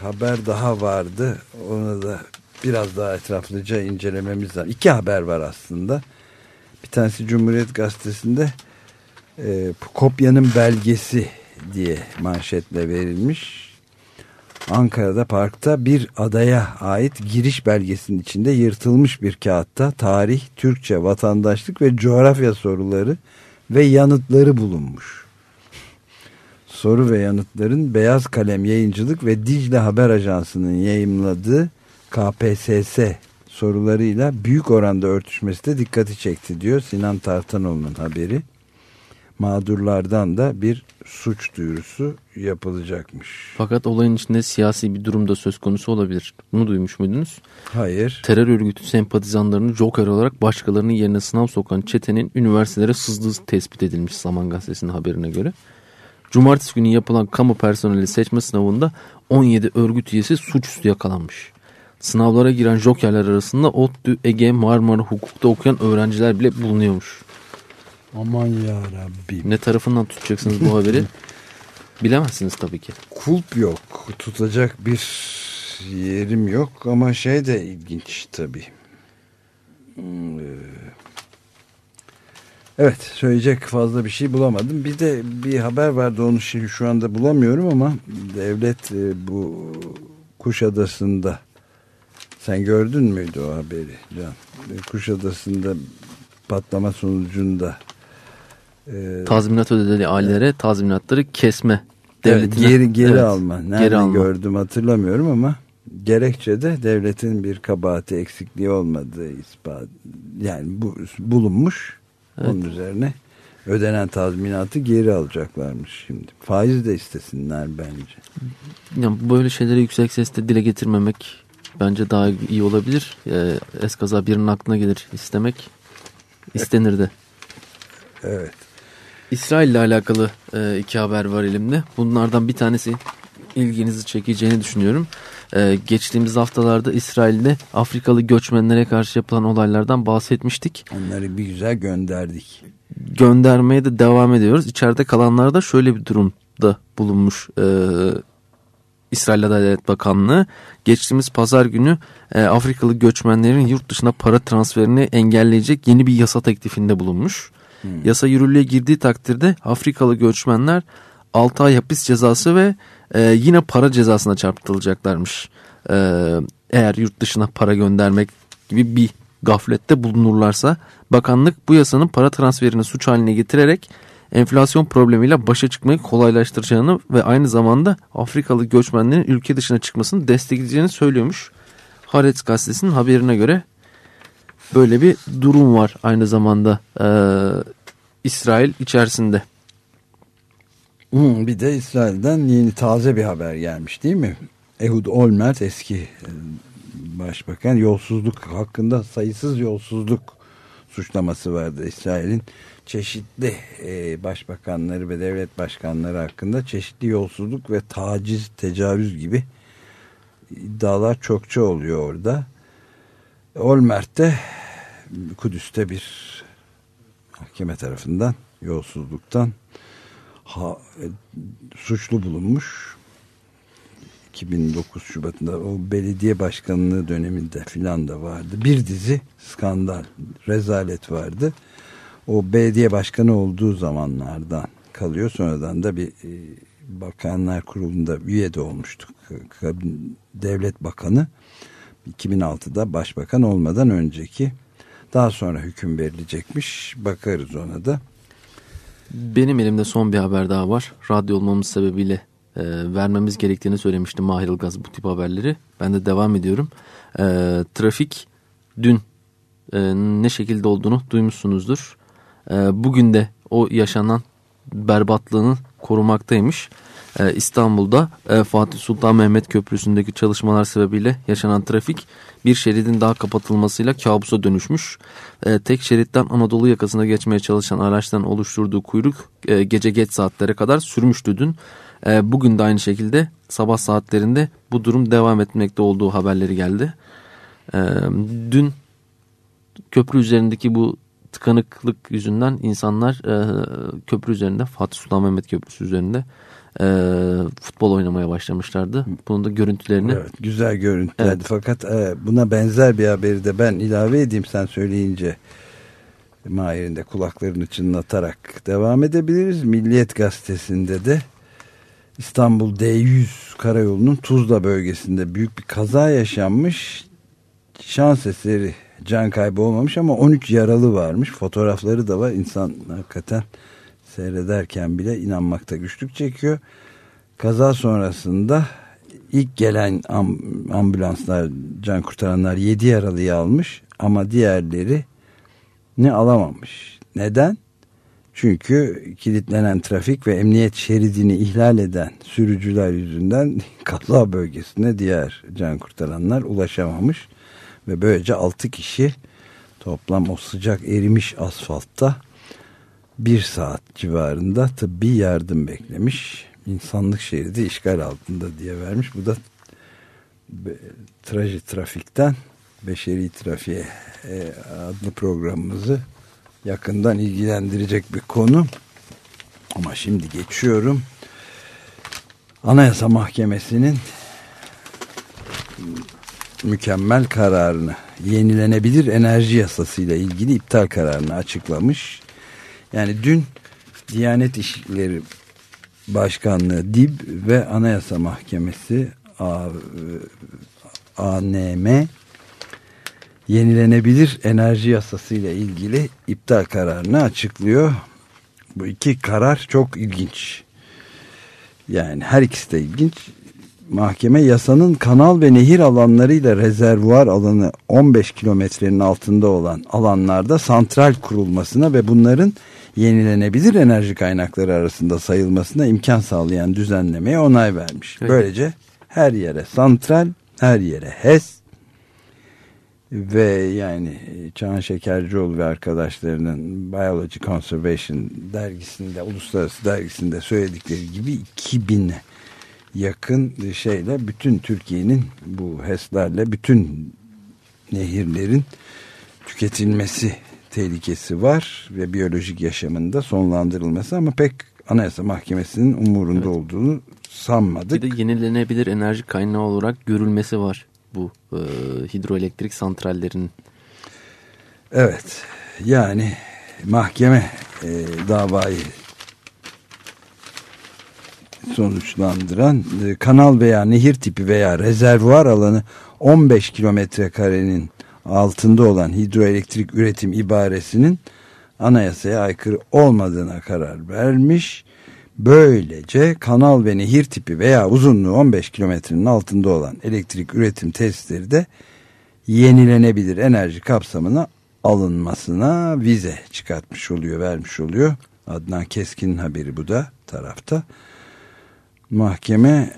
haber daha vardı. Onu da biraz daha etraflıca incelememiz lazım. İki haber var aslında. Bir tanesi Cumhuriyet Gazetesi'nde e, kopyanın belgesi diye manşetle verilmiş. Ankara'da parkta bir adaya ait giriş belgesinin içinde yırtılmış bir kağıtta tarih, Türkçe, vatandaşlık ve coğrafya soruları ve yanıtları bulunmuş. Soru ve yanıtların Beyaz Kalem Yayıncılık ve Dicle Haber Ajansı'nın yayımladığı KPSS sorularıyla büyük oranda örtüşmesi de dikkati çekti diyor Sinan Tartanoğlu'nun haberi. Mağdurlardan da bir suç duyurusu yapılacakmış. Fakat olayın içinde siyasi bir durum da söz konusu olabilir. Bunu duymuş muydunuz? Hayır. Terör örgütü sempatizanlarını joker olarak başkalarının yerine sınav sokan çetenin üniversitelere sızdığı tespit edilmiş Zaman Gazetesi'nin haberine göre. Cumartesi günü yapılan kamu personeli seçme sınavında 17 örgüt üyesi suçüstü yakalanmış. Sınavlara giren jokerler arasında ODTÜ, Ege, Marmara hukukta okuyan öğrenciler bile bulunuyormuş. Aman ya Rabbim. Ne tarafından tutacaksınız bu haberi? <laughs> Bilemezsiniz tabii ki. Kulp yok. Tutacak bir yerim yok ama şey de ilginç tabii. Hmm, e, Evet söyleyecek fazla bir şey bulamadım. Bir de bir haber vardı onu şimdi şu anda bulamıyorum ama devlet e, bu Kuşadası'nda sen gördün müydü o haberi Can? Kuşadası'nda patlama sonucunda e, Tazminat ödedi ailelere tazminatları kesme. Evet, Devletine. geri geri Evet, alma. Nerede geri alma. gördüm hatırlamıyorum ama gerekçede devletin bir kabahati eksikliği olmadığı ispat yani bu bulunmuş. Onun üzerine ödenen tazminatı geri alacaklarmış şimdi. Faiz de istesinler bence. Yani böyle şeyleri yüksek sesle dile getirmemek bence daha iyi olabilir. Ee, eskaza birinin aklına gelir istemek. istenir de. Evet. İsrail ile alakalı e, iki haber var elimde. Bunlardan bir tanesi ilginizi çekeceğini düşünüyorum. E, geçtiğimiz haftalarda İsrail'de Afrikalı göçmenlere karşı yapılan olaylardan bahsetmiştik. Onları bir güzel gönderdik. Göndermeye de devam ediyoruz. İçeride kalanlar da şöyle bir durumda bulunmuş e, İsrail Adalet Bakanlığı. Geçtiğimiz pazar günü e, Afrikalı göçmenlerin yurt dışına para transferini engelleyecek yeni bir yasa teklifinde bulunmuş. Yasa yürürlüğe girdiği takdirde Afrikalı göçmenler 6 ay hapis cezası ve e, yine para cezasına çarpıtılacaklarmış. E, eğer yurt dışına para göndermek gibi bir gaflette bulunurlarsa bakanlık bu yasanın para transferini suç haline getirerek enflasyon problemiyle başa çıkmayı kolaylaştıracağını ve aynı zamanda Afrikalı göçmenlerin ülke dışına çıkmasını destekleyeceğini söylüyormuş. Haaretz gazetesinin haberine göre böyle bir durum var aynı zamanda e, İsrail içerisinde. Hmm, bir de İsrail'den yeni taze bir haber gelmiş değil mi? Ehud Olmert eski e, başbakan yolsuzluk hakkında sayısız yolsuzluk suçlaması vardı. İsrail'in çeşitli e, başbakanları ve devlet başkanları hakkında çeşitli yolsuzluk ve taciz, tecavüz gibi iddialar çokça oluyor orada. Olmert de Kudüs'te bir mahkeme tarafından yolsuzluktan ha, e, suçlu bulunmuş. 2009 Şubat'ında o belediye başkanlığı döneminde filan da vardı. Bir dizi skandal, rezalet vardı. O belediye başkanı olduğu zamanlardan kalıyor. Sonradan da bir e, bakanlar kurulunda üye de olmuştuk. Devlet bakanı 2006'da başbakan olmadan önceki daha sonra hüküm verilecekmiş. Bakarız ona da. Benim elimde son bir haber daha var. Radyo olmamız sebebiyle e, vermemiz gerektiğini söylemişti Mahir Ilgaz bu tip haberleri. Ben de devam ediyorum. E, trafik dün e, ne şekilde olduğunu duymuşsunuzdur. E, bugün de o yaşanan berbatlığını korumaktaymış. E, İstanbul'da e, Fatih Sultan Mehmet Köprüsü'ndeki çalışmalar sebebiyle yaşanan trafik bir şeridin daha kapatılmasıyla kabusa dönüşmüş. E, tek şeritten Anadolu yakasına geçmeye çalışan araçların oluşturduğu kuyruk gece geç saatlere kadar sürmüştü dün. Bugün de aynı şekilde sabah saatlerinde bu durum devam etmekte olduğu haberleri geldi. Dün köprü üzerindeki bu tıkanıklık yüzünden insanlar köprü üzerinde Fatih Sultan Mehmet Köprüsü üzerinde e, futbol oynamaya başlamışlardı. Bunun da görüntülerini Evet, güzel görüntülerdi. Evet. Fakat e, buna benzer bir haberi de ben ilave edeyim sen söyleyince. Mahir'in de kulaklarını çınlatarak devam edebiliriz. Milliyet gazetesinde de İstanbul D100 karayolunun Tuzla bölgesinde büyük bir kaza yaşanmış. Şans eseri can kaybı olmamış ama 13 yaralı varmış. Fotoğrafları da var. İnsan hakikaten seyrederken bile inanmakta güçlük çekiyor. Kaza sonrasında ilk gelen am- ambulanslar, can kurtaranlar 7 yaralıyı almış ama diğerleri ne alamamış. Neden? Çünkü kilitlenen trafik ve emniyet şeridini ihlal eden sürücüler yüzünden <laughs> kaza bölgesine diğer can kurtaranlar ulaşamamış. Ve böylece 6 kişi toplam o sıcak erimiş asfaltta bir saat civarında tıbbi yardım beklemiş. İnsanlık şeridi işgal altında diye vermiş. Bu da traji trafikten beşeri trafiğe e, adlı programımızı yakından ilgilendirecek bir konu. Ama şimdi geçiyorum. Anayasa Mahkemesi'nin mükemmel kararını yenilenebilir enerji yasası ile ilgili iptal kararını açıklamış. Yani dün Diyanet İşleri Başkanlığı DİB ve Anayasa Mahkemesi ANM yenilenebilir enerji yasası ile ilgili iptal kararını açıklıyor. Bu iki karar çok ilginç. Yani her ikisi de ilginç. Mahkeme yasanın kanal ve nehir alanlarıyla rezervuar alanı 15 kilometrenin altında olan alanlarda santral kurulmasına ve bunların yenilenebilir enerji kaynakları arasında sayılmasına imkan sağlayan düzenlemeye onay vermiş. Evet. Böylece her yere santral, her yere HES ve yani Çağan Şekercioğlu ve arkadaşlarının Biology Conservation dergisinde, uluslararası dergisinde söyledikleri gibi 2000'e yakın şeyle bütün Türkiye'nin bu HES'lerle bütün nehirlerin tüketilmesi tehlikesi var ve biyolojik yaşamında sonlandırılması ama pek Anayasa Mahkemesi'nin umurunda Evet. olduğunu sanmadık. Bir de yenilenebilir enerji kaynağı olarak görülmesi var bu e, hidroelektrik santrallerinin. Evet yani mahkeme e, davayı sonuçlandıran e, kanal veya nehir tipi veya rezervuar alanı 15 kilometre karenin altında olan hidroelektrik üretim ibaresinin anayasaya aykırı olmadığına karar vermiş. Böylece kanal ve nehir tipi veya uzunluğu 15 kilometrenin altında olan elektrik üretim testleri de yenilenebilir enerji kapsamına alınmasına vize çıkartmış oluyor, vermiş oluyor. Adnan Keskin'in haberi bu da tarafta. Mahkeme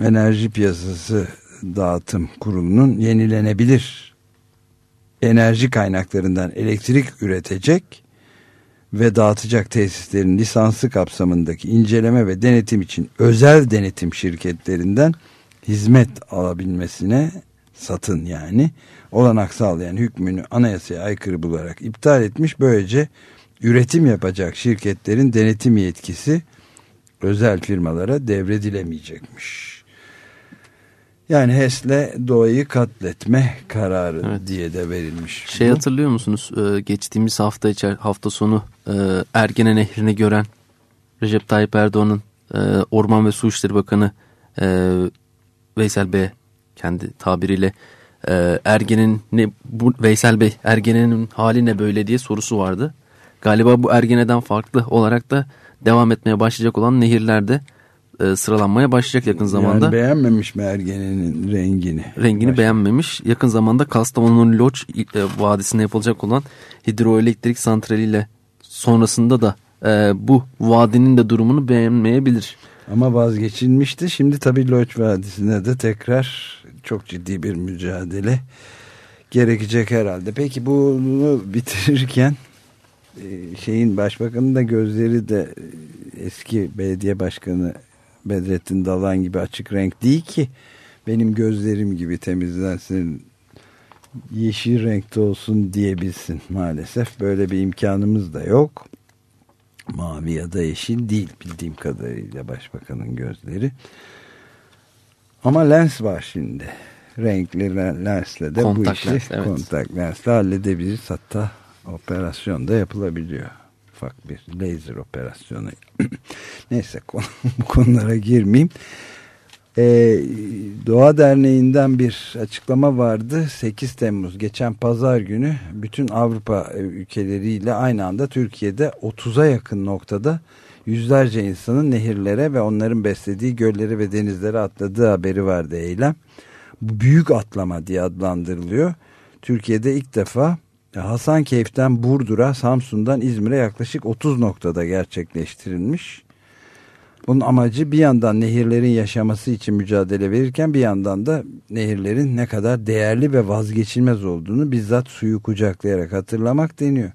Enerji Piyasası Dağıtım Kurulu'nun yenilenebilir enerji kaynaklarından elektrik üretecek ve dağıtacak tesislerin lisansı kapsamındaki inceleme ve denetim için özel denetim şirketlerinden hizmet alabilmesine satın yani olanak sağlayan hükmünü anayasaya aykırı bularak iptal etmiş. Böylece üretim yapacak şirketlerin denetim yetkisi özel firmalara devredilemeyecekmiş. Yani HES'le doğayı katletme kararı Evet. diye de verilmiş. Şey bu. hatırlıyor musunuz? E, geçtiğimiz hafta içer hafta sonu e, Ergene Nehri'ni gören Recep Tayyip Erdoğan'ın e, Orman ve Su İşleri Bakanı e, Veysel Bey kendi tabiriyle e, Ergen'in ne bu Veysel Bey Ergen'in hali ne böyle diye sorusu vardı. Galiba bu Ergene'den farklı olarak da devam etmeye başlayacak olan nehirlerde e, sıralanmaya başlayacak yakın zamanda. Yani beğenmemiş mi rengini? Rengini Başka- beğenmemiş. Yakın zamanda Kastamonu'nun Loç e, Vadisi'nde yapılacak olan hidroelektrik santraliyle sonrasında da e, bu vadinin de durumunu beğenmeyebilir. Ama vazgeçilmişti. Şimdi tabii Loç Vadisi'ne de tekrar çok ciddi bir mücadele gerekecek herhalde. Peki bunu bitirirken e, şeyin başbakanın da gözleri de eski belediye başkanı Bedrettin Dalan gibi açık renk değil ki benim gözlerim gibi temizlensin yeşil renkte olsun diyebilsin maalesef. Böyle bir imkanımız da yok. Mavi ya da yeşil değil bildiğim kadarıyla başbakanın gözleri. Ama lens var şimdi. Renkli lensle de bu Kontak işi lens, evet. kontak lensle halledebiliriz. Hatta operasyon da yapılabiliyor ufak bir laser operasyonu <clears throat> neyse <laughs> bu konulara girmeyeyim Ee, Doğa Derneği'nden bir açıklama vardı. 8 Temmuz geçen pazar günü bütün Avrupa ülkeleriyle aynı anda Türkiye'de 30'a yakın noktada yüzlerce insanın nehirlere ve onların beslediği göllere ve denizlere atladığı haberi vardı eylem. Bu büyük atlama diye adlandırılıyor. Türkiye'de ilk defa Hasankeyf'ten Burdur'a, Samsun'dan İzmir'e yaklaşık 30 noktada gerçekleştirilmiş. Bunun amacı bir yandan nehirlerin yaşaması için mücadele verirken bir yandan da nehirlerin ne kadar değerli ve vazgeçilmez olduğunu bizzat suyu kucaklayarak hatırlamak deniyor.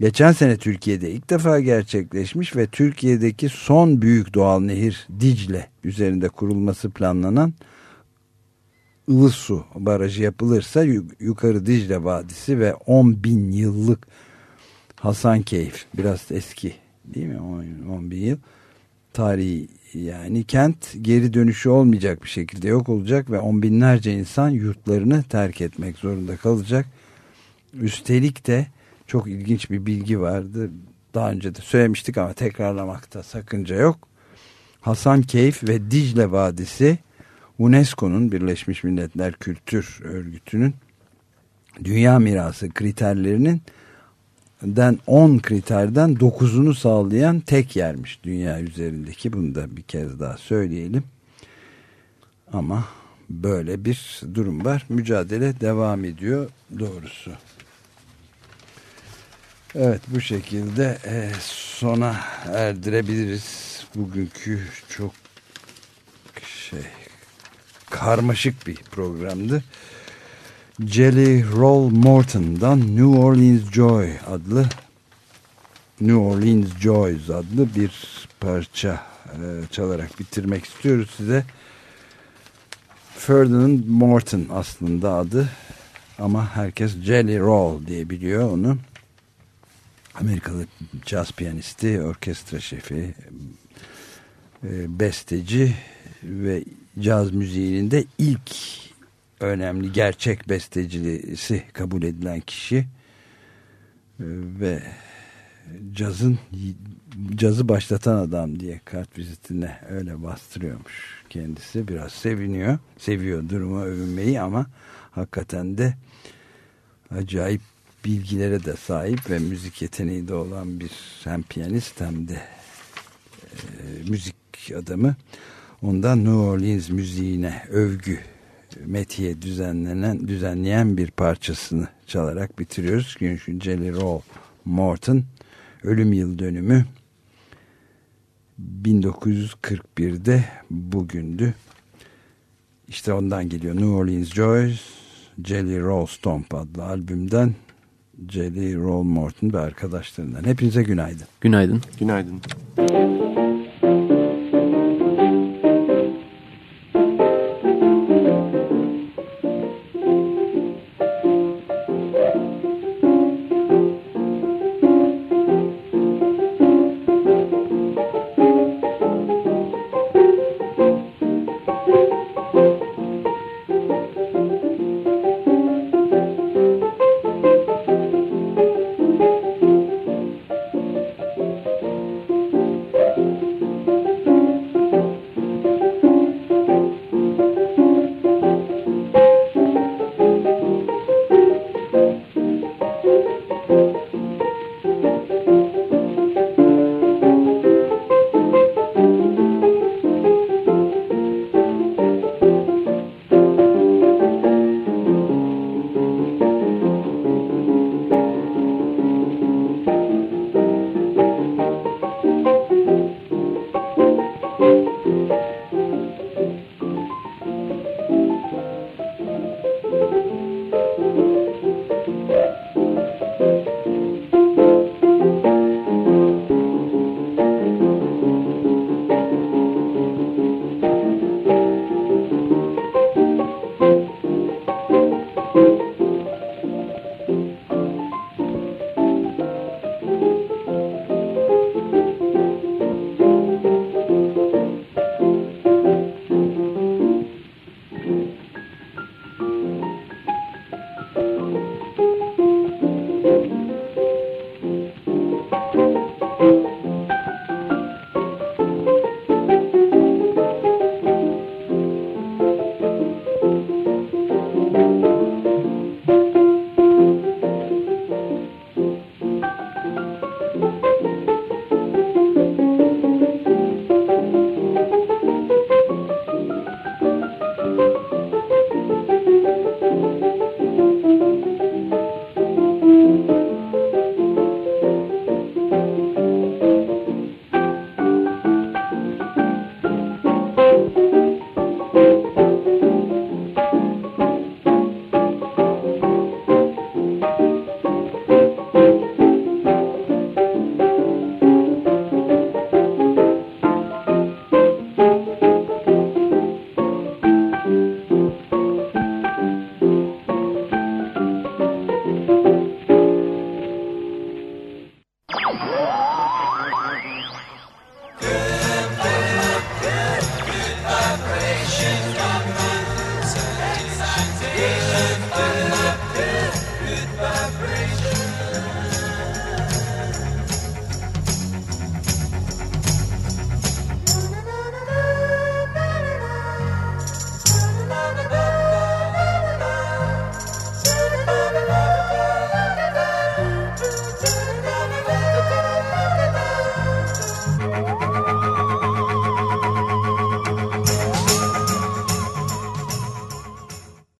Geçen sene Türkiye'de ilk defa gerçekleşmiş ve Türkiye'deki son büyük doğal nehir Dicle üzerinde kurulması planlanan Ilısu Barajı yapılırsa yukarı Dicle Vadisi ve 10 bin yıllık Hasankeyf biraz eski değil mi 10 bin yıl tarihi yani kent geri dönüşü olmayacak bir şekilde yok olacak ve on binlerce insan yurtlarını terk etmek zorunda kalacak. Üstelik de çok ilginç bir bilgi vardı. Daha önce de söylemiştik ama tekrarlamakta sakınca yok. Hasan Keyf ve Dicle Vadisi UNESCO'nun Birleşmiş Milletler Kültür Örgütü'nün dünya mirası kriterlerinin den 10 kriterden 9'unu sağlayan tek yermiş dünya üzerindeki. Bunu da bir kez daha söyleyelim. Ama böyle bir durum var. Mücadele devam ediyor doğrusu. Evet bu şekilde e, sona erdirebiliriz. Bugünkü çok şey karmaşık bir programdı. Jelly Roll Morton'dan New Orleans Joy adlı New Orleans Joys adlı bir parça e, çalarak bitirmek istiyoruz size. Ferdinand Morton aslında adı ama herkes Jelly Roll diye biliyor onu. Amerikalı caz piyanisti, orkestra şefi, e, besteci ve caz müziğinin de ilk önemli gerçek bestecisi kabul edilen kişi e, ve cazın cazı başlatan adam diye kart vizitine öyle bastırıyormuş kendisi. Biraz seviniyor seviyor durumu övünmeyi ama hakikaten de acayip bilgilere de sahip ve müzik yeteneği de olan bir hem piyanist hem de e, müzik adamı ondan New Orleans müziğine övgü metiye düzenlenen düzenleyen bir parçasını çalarak bitiriyoruz. Jelly Roll Morton ölüm yıl dönümü 1941'de bugündü. İşte ondan geliyor New Orleans Joys Jelly Roll Stomp adlı albümden Jelly Roll Morton ve arkadaşlarından. Hepinize günaydın. Günaydın. Günaydın.